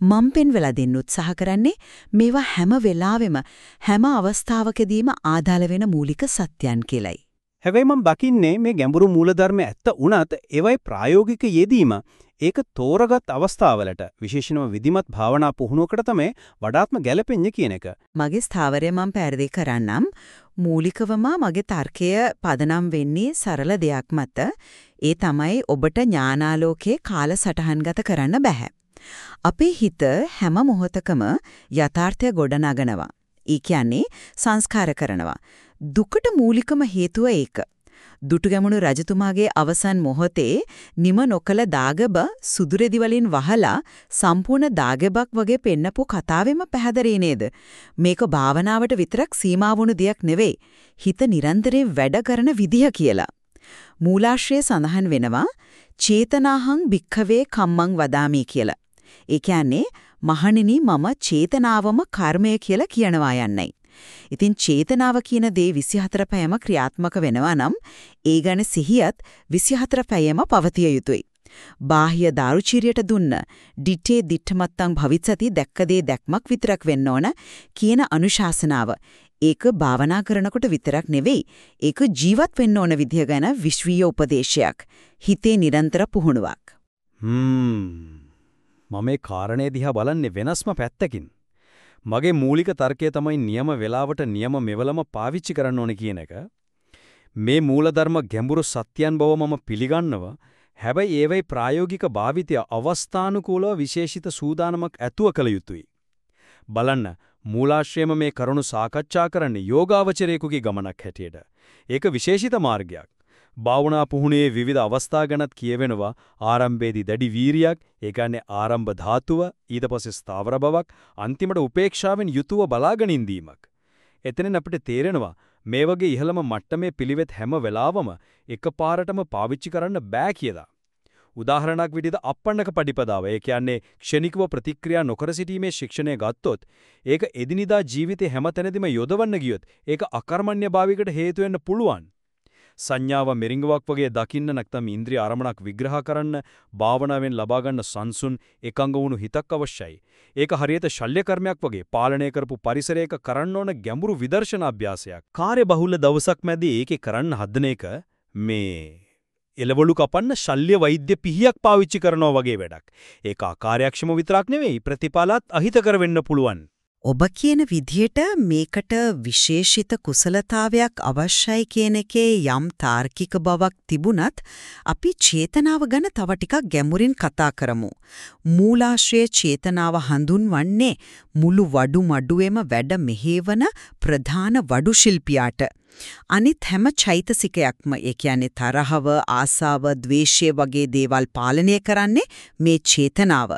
මම් පෙන්වලා දෙන්න උත්සාහ කරන්නේ මේවා හැම වෙලාවෙම හැම අවස්ථාවකදීම ආදාළ වෙන මූලික සත්‍යයන් කියලයි.
හැබැයි මම දකින්නේ මේ ගැඹුරු මූලධර්ම ඇත්ත උනත් ඒවයි ප්‍රායෝගික යෙදීම ඒක තෝරගත් අවස්ථාවලට විශේෂණම විධිමත් භාවනා පුහුණුවකට තමයි වඩාත්ම ගැළපෙන්නේ කියන එක.
මගේ ස්ථාවරය මම පැහැදිලි කරන්නම්. මූලිකවම මගේ තර්කය පදනම් වෙන්නේ සරල දෙයක් මත. ඒ තමයි ඔබට ඥානාලෝකයේ කාලසටහන්ගත කරන්න බෑ. අපේ හිත හැම මොහොතකම යථාර්ථය ගොඩනගනවා. ඒ කියන්නේ සංස්කාර කරනවා. දුකට මූලිකම හේතුව ඒක. දුටුගැමුණු රජතුමාගේ අවසන් මොහොතේ නිම නොකල දාගබ සුදුරෙදි වලින් වහලා සම්පූර්ණ දාගබක් වගේ පෙන්නපු කතාවෙම පැහැදරේ නේද මේක භාවනාවට විතරක් සීමා වුණු දෙයක් නෙවෙයි හිත නිරන්තරයෙන් වැඩ කරන විදිහ කියලා මූලාශ්‍රයේ සඳහන් වෙනවා චේතනාහං භික්ඛවේ කම්මං වදාමි කියලා ඒ කියන්නේ මහණෙනි මම චේතනාවම කර්මය කියලා කියනවා යන්නයි. ඉතින් චේතනාව කියන දේ 24 පැයම ක්‍රියාත්මක වෙනවා නම් ඒ ගැන සිහියත් 24 පැයම පවතිය යුතුයි. බාහ්‍ය දාරුචීරියට දුන්න ඩිටේ දිඨමත්තං භවිස්සති දැක්ක දේ දැක්මක් විතරක් වෙන්න ඕන කියන අනුශාසනාව ඒක භාවනා කරනකොට විතරක් නෙවෙයි ඒක ජීවත් වෙන්න ඕන විදිය ගැන විශ්වීය උපදේශයක් හිතේ නිරන්තර පුහුණුවක්
හ්ම් මම මේ කාරණේ දිහා බලන්නේ වෙනස්ම පැත්තකින්. මගේ මූලික තර්කය තමයි නියම වේලාවට නියම මෙවලම පාවිච්චි කරන්න ඕනේ කියන එක. මේ මූලධර්ම ගැඹුරු සත්‍යයන් බව මම පිළිගන්නවා. හැබැයි ඒවයි ප්‍රායෝගික භාවිතය අවස්ථානුකූලව විශේෂිත සූදානමක් ඇතුව කළ යුතුයි. බලන්න මූලාශ්‍රයම මේ කරුණු සාකච්ඡා කරන්නේ යෝගාවචරයෙකුගේ ගමනක් හැටියට. ඒක විශේෂිත මාර්ගයක්. භාවනා පුහුණේ විවිධ අවස්ථා ගැනත් කියවෙනවා ආරම්භයේදී දැඩි වීරියක් ඒ කියන්නේ ආරම්භ ධාතුව ඊට පස්සේ ස්ථාවර බවක් අන්තිමට උපේක්ෂාවෙන් යුතුව බලාගෙන ඉඳීමක් එතනින් අපිට තේරෙනවා මේ වගේ ඉහළම මට්ටමේ පිළිවෙත් හැම වෙලාවම එකපාරටම පාවිච්චි කරන්න බෑ කියලා උදාහරණයක් විදිහට අපන්නක පටිපදාව ඒ කියන්නේ ක්ෂණිකව ප්‍රතික්‍රියා නොකර සිටීමේ ශික්ෂණය ගත්තොත් ඒක එදිනිදා ජීවිතේ හැමතැනදීම යොදවන්න ගියොත් ඒක අකර්මණ්‍යභාවයකට හේතු වෙන්න පුළුවන්. සංඥාව මෙරිඟුවක් වගේ දකින්න නැත්නම් ඉන්ද්‍රිය අරමුණක් විග්‍රහ කරන්න භාවනාවෙන් ලබා ගන්න සංසුන් එකඟ වුණු හිතක් අවශ්‍යයි. ඒක හරියට ශල්‍ය කර්මයක් වගේ පාලනය කරපු පරිසරයක කරන්න ඕන ගැඹුරු විදර්ශන අභ්‍යාසයක්. කාර්යබහුල දවසක් මැදි ඒකේ කරන්න හදන එක මේ එළවලු කපන්න ශල්‍ය වෛද්‍ය පිහියක් පාවිච්චි කරනවා වගේ වැඩක්. ඒක ආකාරයක්ෂම විතරක් නෙවෙයි ප්‍රතිඵලත් අහිතකර වෙන්න පුළුවන්.
ඔබ කියන විදියට මේකට විශේෂිත කුසලතාවයක් අවශ්‍යයි කියන එකේ යම් තාර්කික බවක් තිබුණත් අපි චේතනාව ගැන තව ටිකක් ගැඹුරින් කතා කරමු. මූලාශ්‍රය චේතනාව හඳුන්වන්නේ මුළු වඩු මඩුවේම වැඩ මෙහෙවන ප්‍රධාන වඩු ශිල්පියාට. අනිත් හැම චෛතසිකයක්ම ඒ කියන්නේ තරහව, ආසාව, ద్వේෂය වගේ දේවල් පාලනය කරන්නේ මේ චේතනාව.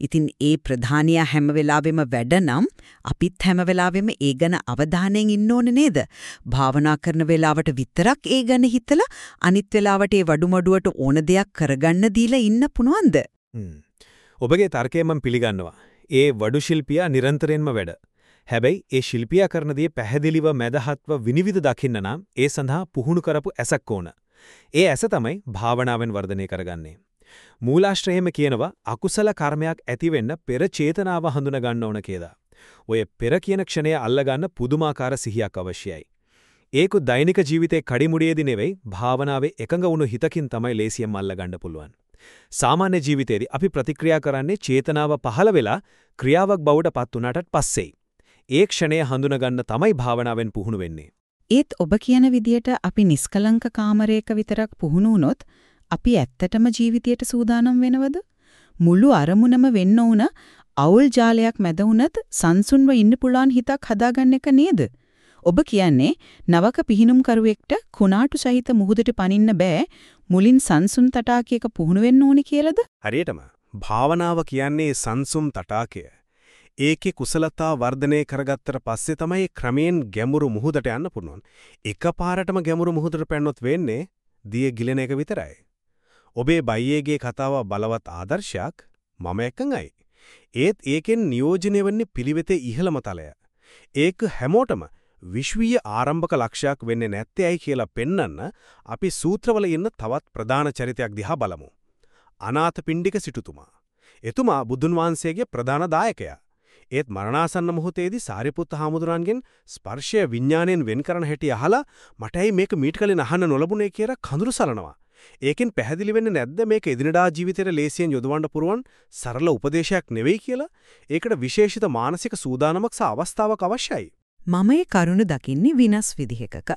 ඉතින් ඒ ප්‍රධානියා හැම වෙලාවෙම වැඩනම් අපිත් හැම වෙලාවෙම ඒ ගැන අවධානයෙන් ඉන්න ඕනේ නේද? භාවනා කරන වෙලාවට විතරක් ඒ ගැන හිතලා අනිත් වෙලාවට ඒ වඩුමඩුවට ඕන දෙයක් කරගන්න දීලා ඉන්න පුනවන්ද?
ඔබගේ තර්කය මම පිළිගන්නවා. ඒ වඩු ශිල්පියා නිරන්තරයෙන්ම වැඩ. හැබැයි ඒ ශිල්පියා කරන දේ පැහැදිලිව මැදහත්ව විනිවිද දකින්න නම් ඒ සඳහා පුහුණු කරපු ඇසක් ඕන. ඒ ඇස තමයි භාවනාවෙන් වර්ධනය කරගන්නේ. මූලාශ්‍රයෙම කියනවා අකුසල කර්මයක් ඇතිවෙන්න පෙර චේතනාව හඳුන ගන්න ඕන කියලා. ඔය පෙර කියන ක්ෂණය අල්ලගන්න පුදුමාකාර සිහියක් අවශ්‍යයි. ඒක දෛනික ජීවිතේ කඩිමුඩියේදී නෙවෙයි භාවනාවේ එකඟ වුණු හිතකින් තමයි ලේසියෙන් අල්ලගන්න පුළුවන්. සාමාන්‍ය ජීවිතේදී අපි ප්‍රතික්‍රියා කරන්නේ චේතනාව පහළ වෙලා ක්‍රියාවක් බවට පත් වුණාටත් පස්සෙයි. ඒ ක්ෂණය හඳුනගන්න තමයි භාවනාවෙන් පුහුණු වෙන්නේ.
ඒත් ඔබ කියන විදියට අපි නිස්කලංක කාමරයක විතරක් පුහුණු වුණොත් අපි ඇත්තටම ජීවිතයට සූදානම් වෙනවද? මුළු අරමුණම වෙන්න උන අවුල් ජාලයක් මැද වුණත් සංසුන්ව ඉන්න පුළුවන් හිතක් හදාගන්න එක නේද? ඔබ කියන්නේ නවක පිහිනුම් කරුවෙක්ට කුණාටු සහිත මුහුදට පනින්න බෑ මුලින් සංසුන් තටාකයක පුහුණු වෙන්න ඕනි කියලාද?
හරියටම භාවනාව කියන්නේ සංසුම් තටාකය. ඒකේ කුසලතා වර්ධනය කරගත්තට පස්සේ තමයි ක්‍රමයෙන් ගැඹුරු මුහුදට යන්න පුළුවන්. එකපාරටම ගැඹුරු මුහුදට පැනනොත් වෙන්නේ දිය ගිලෙන එක විතරයි. ඔබේ බයියේගේ කතාව බලවත් ආදර්ශයක් මම එකඟයි. ඒත් ඒකෙන් නියෝජනය වෙන්නේ පිළිවෙතේ ඉහළම තලය. ඒක හැමෝටම විශ්වීය ආරම්භක ලක්ෂයක් වෙන්නේ නැත්තේ ඇයි කියලා පෙන්වන්න අපි සූත්‍රවල ඉන්න තවත් ප්‍රධාන චරිතයක් දිහා බලමු. අනාථපිණ්ඩික සිටුතුමා. එතුමා බුදුන් වහන්සේගේ ප්‍රධාන දායකයා. ඒත් මරණාසන්න මොහොතේදී සාරිපුත්ත හාමුදුරන්ගෙන් ස්පර්ශය විඥාණයෙන් වෙන් කරන හැටි අහලා මටයි මේක මීට කලින් අහන්න නොලබුණේ කියලා කඳුරු සලනවා. ඒකෙන් පැහැදිලි වෙන්නේ නැද්ද මේක එදිනදා ජීවිතේට ලේසියෙන් යොදවන්න පුරුවන් සරල උපදේශයක් නෙවෙයි කියලා? ඒකට විශේෂිත මානසික සූදානමක් සහ අවස්ථාවක් අවශ්‍යයි.
මම ඒ කරුණ දකින්නේ විනස් විදිහකක.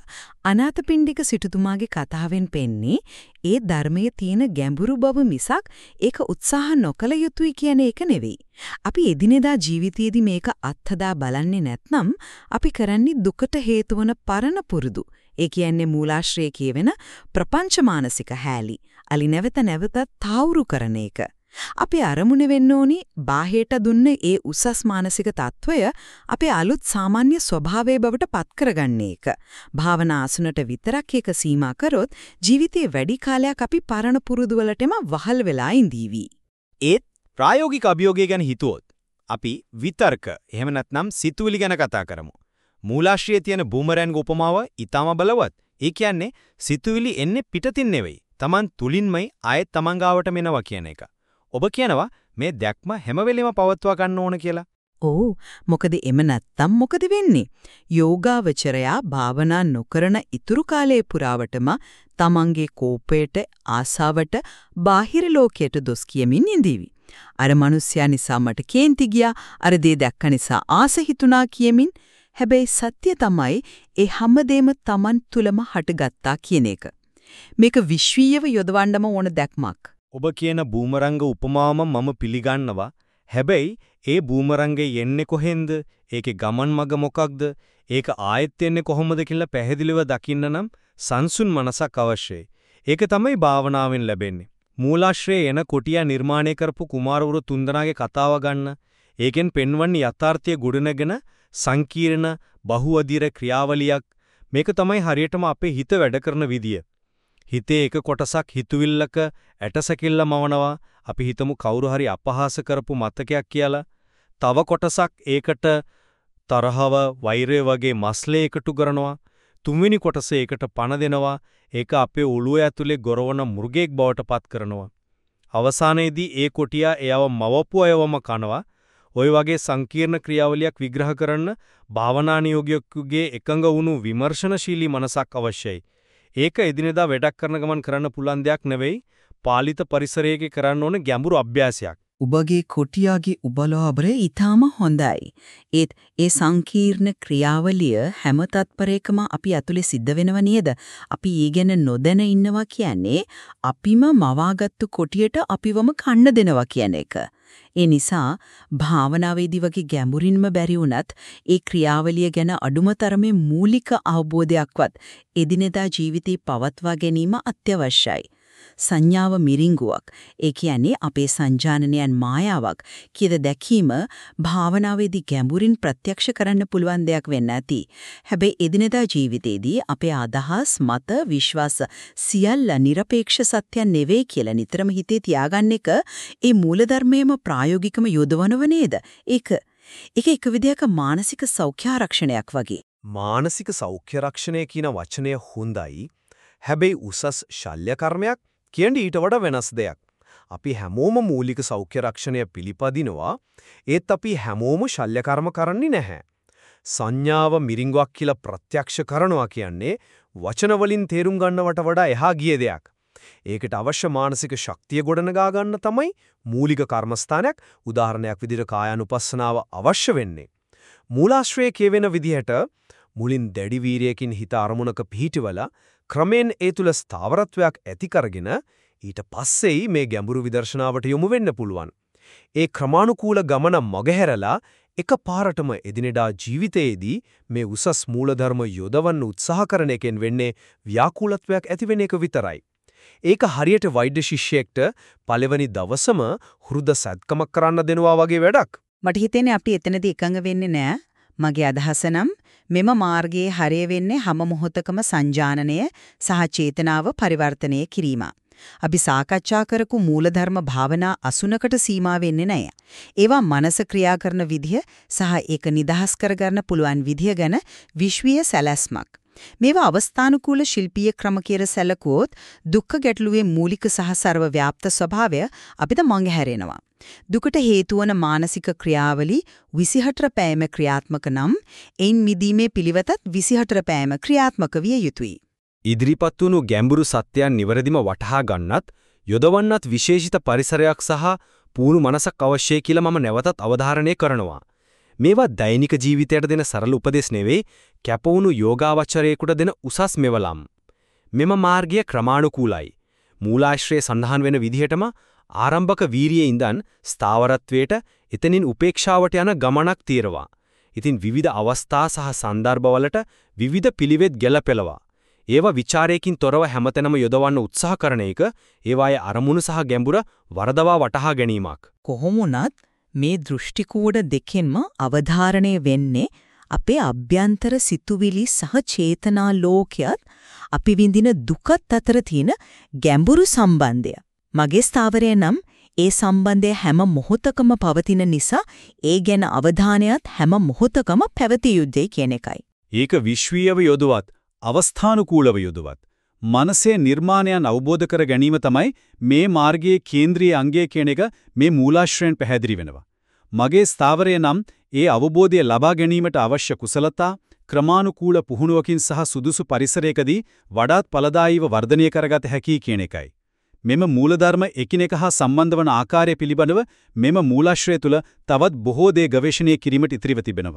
අනාථපිණ්ඩික සිටුතුමාගේ කතාවෙන් පෙන්නේ ඒ ධර්මයේ තියෙන ගැඹුරු බව මිසක් ඒක උත්සාහ නොකළ යුතුයි කියන එක නෙවෙයි. අපි එදිනෙදා ජීවිතයේදී මේක අත්හදා බලන්නේ නැත්නම් අපි කරන්නේ දුකට හේතු වන පරණ පුරුදු ඒ කියන්නේ මූලාශ්‍රයේ කියවෙන ප්‍රපංච මානසික හැලී අලි නැවත නැවත තාවුරු කරන එක. අපි අරමුණ වෙන්න ඕනි බාහයට දුන්න ඒ උසස් මානසික తত্ত্বය අපේ අලුත් සාමාන්‍ය ස්වභාවයේ බවට පත් කරගන්නේ එක. භාවනා ආසනට විතරක් ඒක සීමා කරොත් ජීවිතේ වැඩි කාලයක් අපි පරණ පුරුදු වලටම වහල් වෙලා ඉඳීවි.
ඒත් ප්‍රායෝගික අභියෝගය ගැන හිතුවොත් අපි විතර්ක එහෙම නැත්නම් සිතුවිලි ගැන කතා කරමු. මූලාශ්‍රයේ තියෙන බූමරෑන්ගේ උපමාව ඊටම බලවත්. ඒ කියන්නේ සිතුවිලි එන්නේ පිටතින් නෙවෙයි. Taman තුලින්මයි ආයෙත් Taman ගාවට මෙනවා කියන එක. ඔබ කියනවා මේ දැක්ම හැම වෙලෙම පවත්වා ගන්න ඕන කියලා.
ඕ මොකද එම නැත්තම් මොකද වෙන්නේ? යෝගාවචරයා භාවනා නොකරන ඉතුරු කාලයේ පුරාවටම තමන්ගේ කෝපයට ආසාවට බාහිර ලෝකයට දොස් කියමින් ඉඳීවි. අර මිනිස්යා නිසා මට කේන්ති ගියා, අර දේ දැක්ක නිසා ආස හිතුණා කියමින් හැබැයි සත්‍ය තමයි ඒ හැමදේම Taman තුලම හටගත්තා කියන එක. මේක විශ්වීයව යොදවන්නම ඕන දැක්මක්.
ඔබ කියන බූමරංග උපමාවම මම පිළිගන්නවා. හැබැයි ඒ බූමරංගේ යන්නේ කොහෙන්ද? ඒකේ ගමන් මඟ මොකක්ද? ඒක ආයෙත් එන්නේ කොහොමද කියලා පැහැදිලිව දකින්න නම් සංසුන් මනසක් අවශ්‍යයි. ඒක තමයි භාවනාවෙන් ලැබෙන්නේ. මූලාශ්‍රයේ එන කොටියා නිර්මාණය කරපු කුමාරවරු තුන්දෙනාගේ කතාව ගන්න. ඒකෙන් පෙන්වන්නේ යථාර්ථය ගොඩනගෙන සංකීර්ණ බහුවදිර ක්‍රියාවලියක් මේක තමයි හරියටම අපේ හිත වැඩ කරන විදිය. හිතේ එක කොටසක් හිතුවිල්ලක ඇටසැකිල්ල මවනවා. අපි හිතමු කවුරු හරි අපහාස කරපු මතකයක් කියලා. තව කොටසක් ඒකට තරහව, වෛරය වගේ මස්ලේ එකතු කරනවා. තුන්වෙනි කොටස ඒකට පණ දෙනවා. ඒක අපේ ඔළුව ඇතුලේ ගොරවන මෘගෙක් බවට පත් කරනවා. අවසානයේදී ඒ කොටියා එයව මවපු අයවම කනවා. ওই වගේ සංකීර්ණ ක්‍රියාවලියක් විග්‍රහ කරන්න භාවනානියෝගියෙකුගේ එකඟ වුණු විමර්ශනශීලී මනසක් අවශ්‍යයි. ඒක එදිනෙදා වැඩක් කරන ගමන් කරන්න පුළුවන් දෙයක් නෙවෙයි. පාලිත පරිසරයක කරන්න ඕන ගැඹුරු අභ්‍යාසයක්.
ඔබගේ කොටියාගේ උබලාබරය ඊටාම හොඳයි. ඒත් ඒ සංකීර්ණ ක්‍රියාවලිය හැම තත්පරයකම අපි ඇතුලේ සිද්ධ වෙනව නේද? අපි ඊගෙන නොදැන ඉන්නවා කියන්නේ අපිම මවාගත්තු කොටියට අපිවම කන්න දෙනවා කියන එක. ඒ නිසා භාවනාවේදී වගේ ගැඹුරින්ම බැරි වුණත් ඒ ක්‍රියාවලිය ගැන අඩුම තරමේ මූලික අවබෝධයක්වත් එදිනෙදා ජීවිතේ පවත්වා ගැනීම අත්‍යවශ්‍යයි. සංඥාව මිරිංගුවක්. ඒ කියන්නේ අපේ සංජානනයන් මායාවක් කියද දැකීම භාවනාවේදී ගැඹුරින් ප්‍රත්‍යක්ෂ කරන්න පුළුවන් දෙයක් වෙන්න ඇති. හැබැයි එදිනෙදා ජීවිතේදී අපේ අදහස්, මත, විශ්වාස සියල්ල নিরপেক্ষ සත්‍යයන් නෙවෙයි කියලා නිතරම හිතේ තියාගන්න එක ඒ මූලධර්මයේම ප්‍රායෝගිකම යොදවනව නේද? ඒක ඒක එක විදිහක මානසික සෞඛ්‍ය ආරක්ෂණයක් වගේ.
මානසික සෞඛ්‍ය රක්ෂණය කියන වචනය හොඳයි. හැබැයි උසස් ශල්‍ය කර්මයක් කියන්නේ ඊට වඩා වෙනස් දෙයක්. අපි හැමෝම මූලික සෞඛ්‍ය රක්ෂණය පිළිපදිනවා. ඒත් අපි හැමෝම ශල්‍ය කර්ම කරන්නේ නැහැ. සංඥාව මිරිඟුවක් කියලා ප්‍රත්‍යක්ෂ කරනවා කියන්නේ වචන වලින් තේරුම් ගන්නවට වඩා එහා ගිය දෙයක්. ඒකට අවශ්‍ය මානසික ශක්තිය ගොඩනගා ගන්න තමයි මූලික කර්මස්ථානයක් උදාහරණයක් විදිහට කායानुපස්සනාව අවශ්‍ය වෙන්නේ. මූලාශ්‍රයේ කියවෙන විදිහට මුලින් දැඩි වීරියකින් හිත අරමුණක පිහිටවලා ක්‍රමෙන් ඒ තුල ස්ථාවරත්වයක් ඇති කරගෙන ඊට පස්සෙයි මේ ගැඹුරු විදර්ශනාවට යොමු වෙන්න පුළුවන්. ඒ ක්‍රමානුකූල ගමන මගහැරලා එකපාරටම එදිනෙදා ජීවිතයේදී මේ උසස් මූලධර්ම යොදවන්න උත්සාහ කරන එකෙන් වෙන්නේ ව්‍යාකූලත්වයක් ඇතිවෙන එක විතරයි. ඒක හරියට වෛද්‍ය ශිෂ්‍යයෙක්ට පළවෙනි දවසම හෘද සැත්කමක් කරන්න දෙනවා වගේ වැඩක්.
මට හිතෙන්නේ අපි එතනදී එකඟ වෙන්නේ නෑ. මගේ අදහස නම් මෙම මාර්ගයේ හරය වෙන්නේ හැම මොහොතකම සංජානනය සහ චේතනාව පරිවර්තනය කිරීම. අපි සාකච්ඡා කරපු මූලධර්ම භාවනා අසුනකට සීමා වෙන්නේ නැහැ. ඒවා මනස ක්‍රියා කරන විදිහ සහ ඒක නිදහස් කරගන්න පුළුවන් විදිහ ගැන විශ්වීය සැලැස්මක්. මේවා අවස්ථානුකූල ශිල්පීය ක්‍රම කියලා සැලකුවොත් දුක්ඛ ගැටලුවේ මූලික සහ ਸਰව ව්‍යාප්ත ස්වභාවය අපිට මඟහැරෙනවා. දුකට හේතු වන මානසික ක්‍රියාවලි 24 පෑම ක්‍රියාත්මක නම් එයින් මිදීමේ පිළිවෙතත් 24 පෑම ක්‍රියාත්මක විය යුතුය.
ඉදිරිපත් වුණු ගැඹුරු සත්‍යයන් නිවැරදිම වටහා ගන්නත් යොදවන්නත් විශේෂිත පරිසරයක් සහ පූර්ණ මනසක් අවශ්‍යයි කියලා මම නැවතත් අවධාරණය කරනවා. මේවා දෛනික ජීවිතයට දෙන සරල උපදෙස් නෙවෙයි කැපවුණු යෝගාවචරයෙකුට දෙන උසස් මෙවලම්. මෙම මාර්ගය ක්‍රමානුකූලයි. මූලාශ්‍රයේ සඳහන් වෙන විදිහටම ආරම්භක වීරියේ ඉඳන් ස්ථාවරත්වයට එතනින් උපේක්ෂාවට යන ගමනක් తీරවා. ඉතින් විවිධ අවස්ථා සහ සන්දර්භවලට විවිධ පිළිවෙත් ගැලපෙලවා. ඒවා ਵਿਚාරයකින් තොරව හැමතැනම යොදවන්න උත්සාහ කරන එක ඒවායේ අරමුණු සහ ගැඹුර වරදවා වටහා ගැනීමක්.
කොහොමුණත් මේ දෘෂ්ටි දෙකෙන්ම අවධාරණය වෙන්නේ අපේ අභ්‍යන්තර සිතුවිලි සහ චේතනා ලෝකයත් අපි විඳින දුකත් අතර තියෙන ගැඹුරු සම්බන්ධය. මගේ ස්ථාවරය නම් ඒ සම්බන්ධය හැම මොහොතකම පවතින නිසා ඒ ගැන අවධානයත් හැම මොහොතකම පැවතිය යුත්තේ කියන එකයි.
ඒක විශ්වීයව යොදවත්, අවස්ථානුකූලව යොදවත්. මනසේ නිර්මාණයන් අවබෝධ කර ගැනීම තමයි මේ මාර්ගයේ කේන්ද්‍රීය අංගය කියන එක මේ මූලාශ්‍රයෙන් පැහැදිලි වෙනවා. මගේ ස්ථාවරය නම් ඒ අවබෝධය ලබා ගැනීමට අවශ්‍ය කුසලතා ක්‍රමානුකූල පුහුණුවකින් සහ සුදුසු පරිසරයකදී වඩාත් ඵලදායීව වර්ධනය කරගත හැකි කියන එකයි. මෙම මූලධර්ම එකිනෙක හා සම්බන්ධ වන ආකාරය පිළිබඳව මෙම මූලාශ්‍රය තුල තවත් බොහෝ දේ ගවේෂණය කිරීමට ඉතිරිව තිබෙනවා.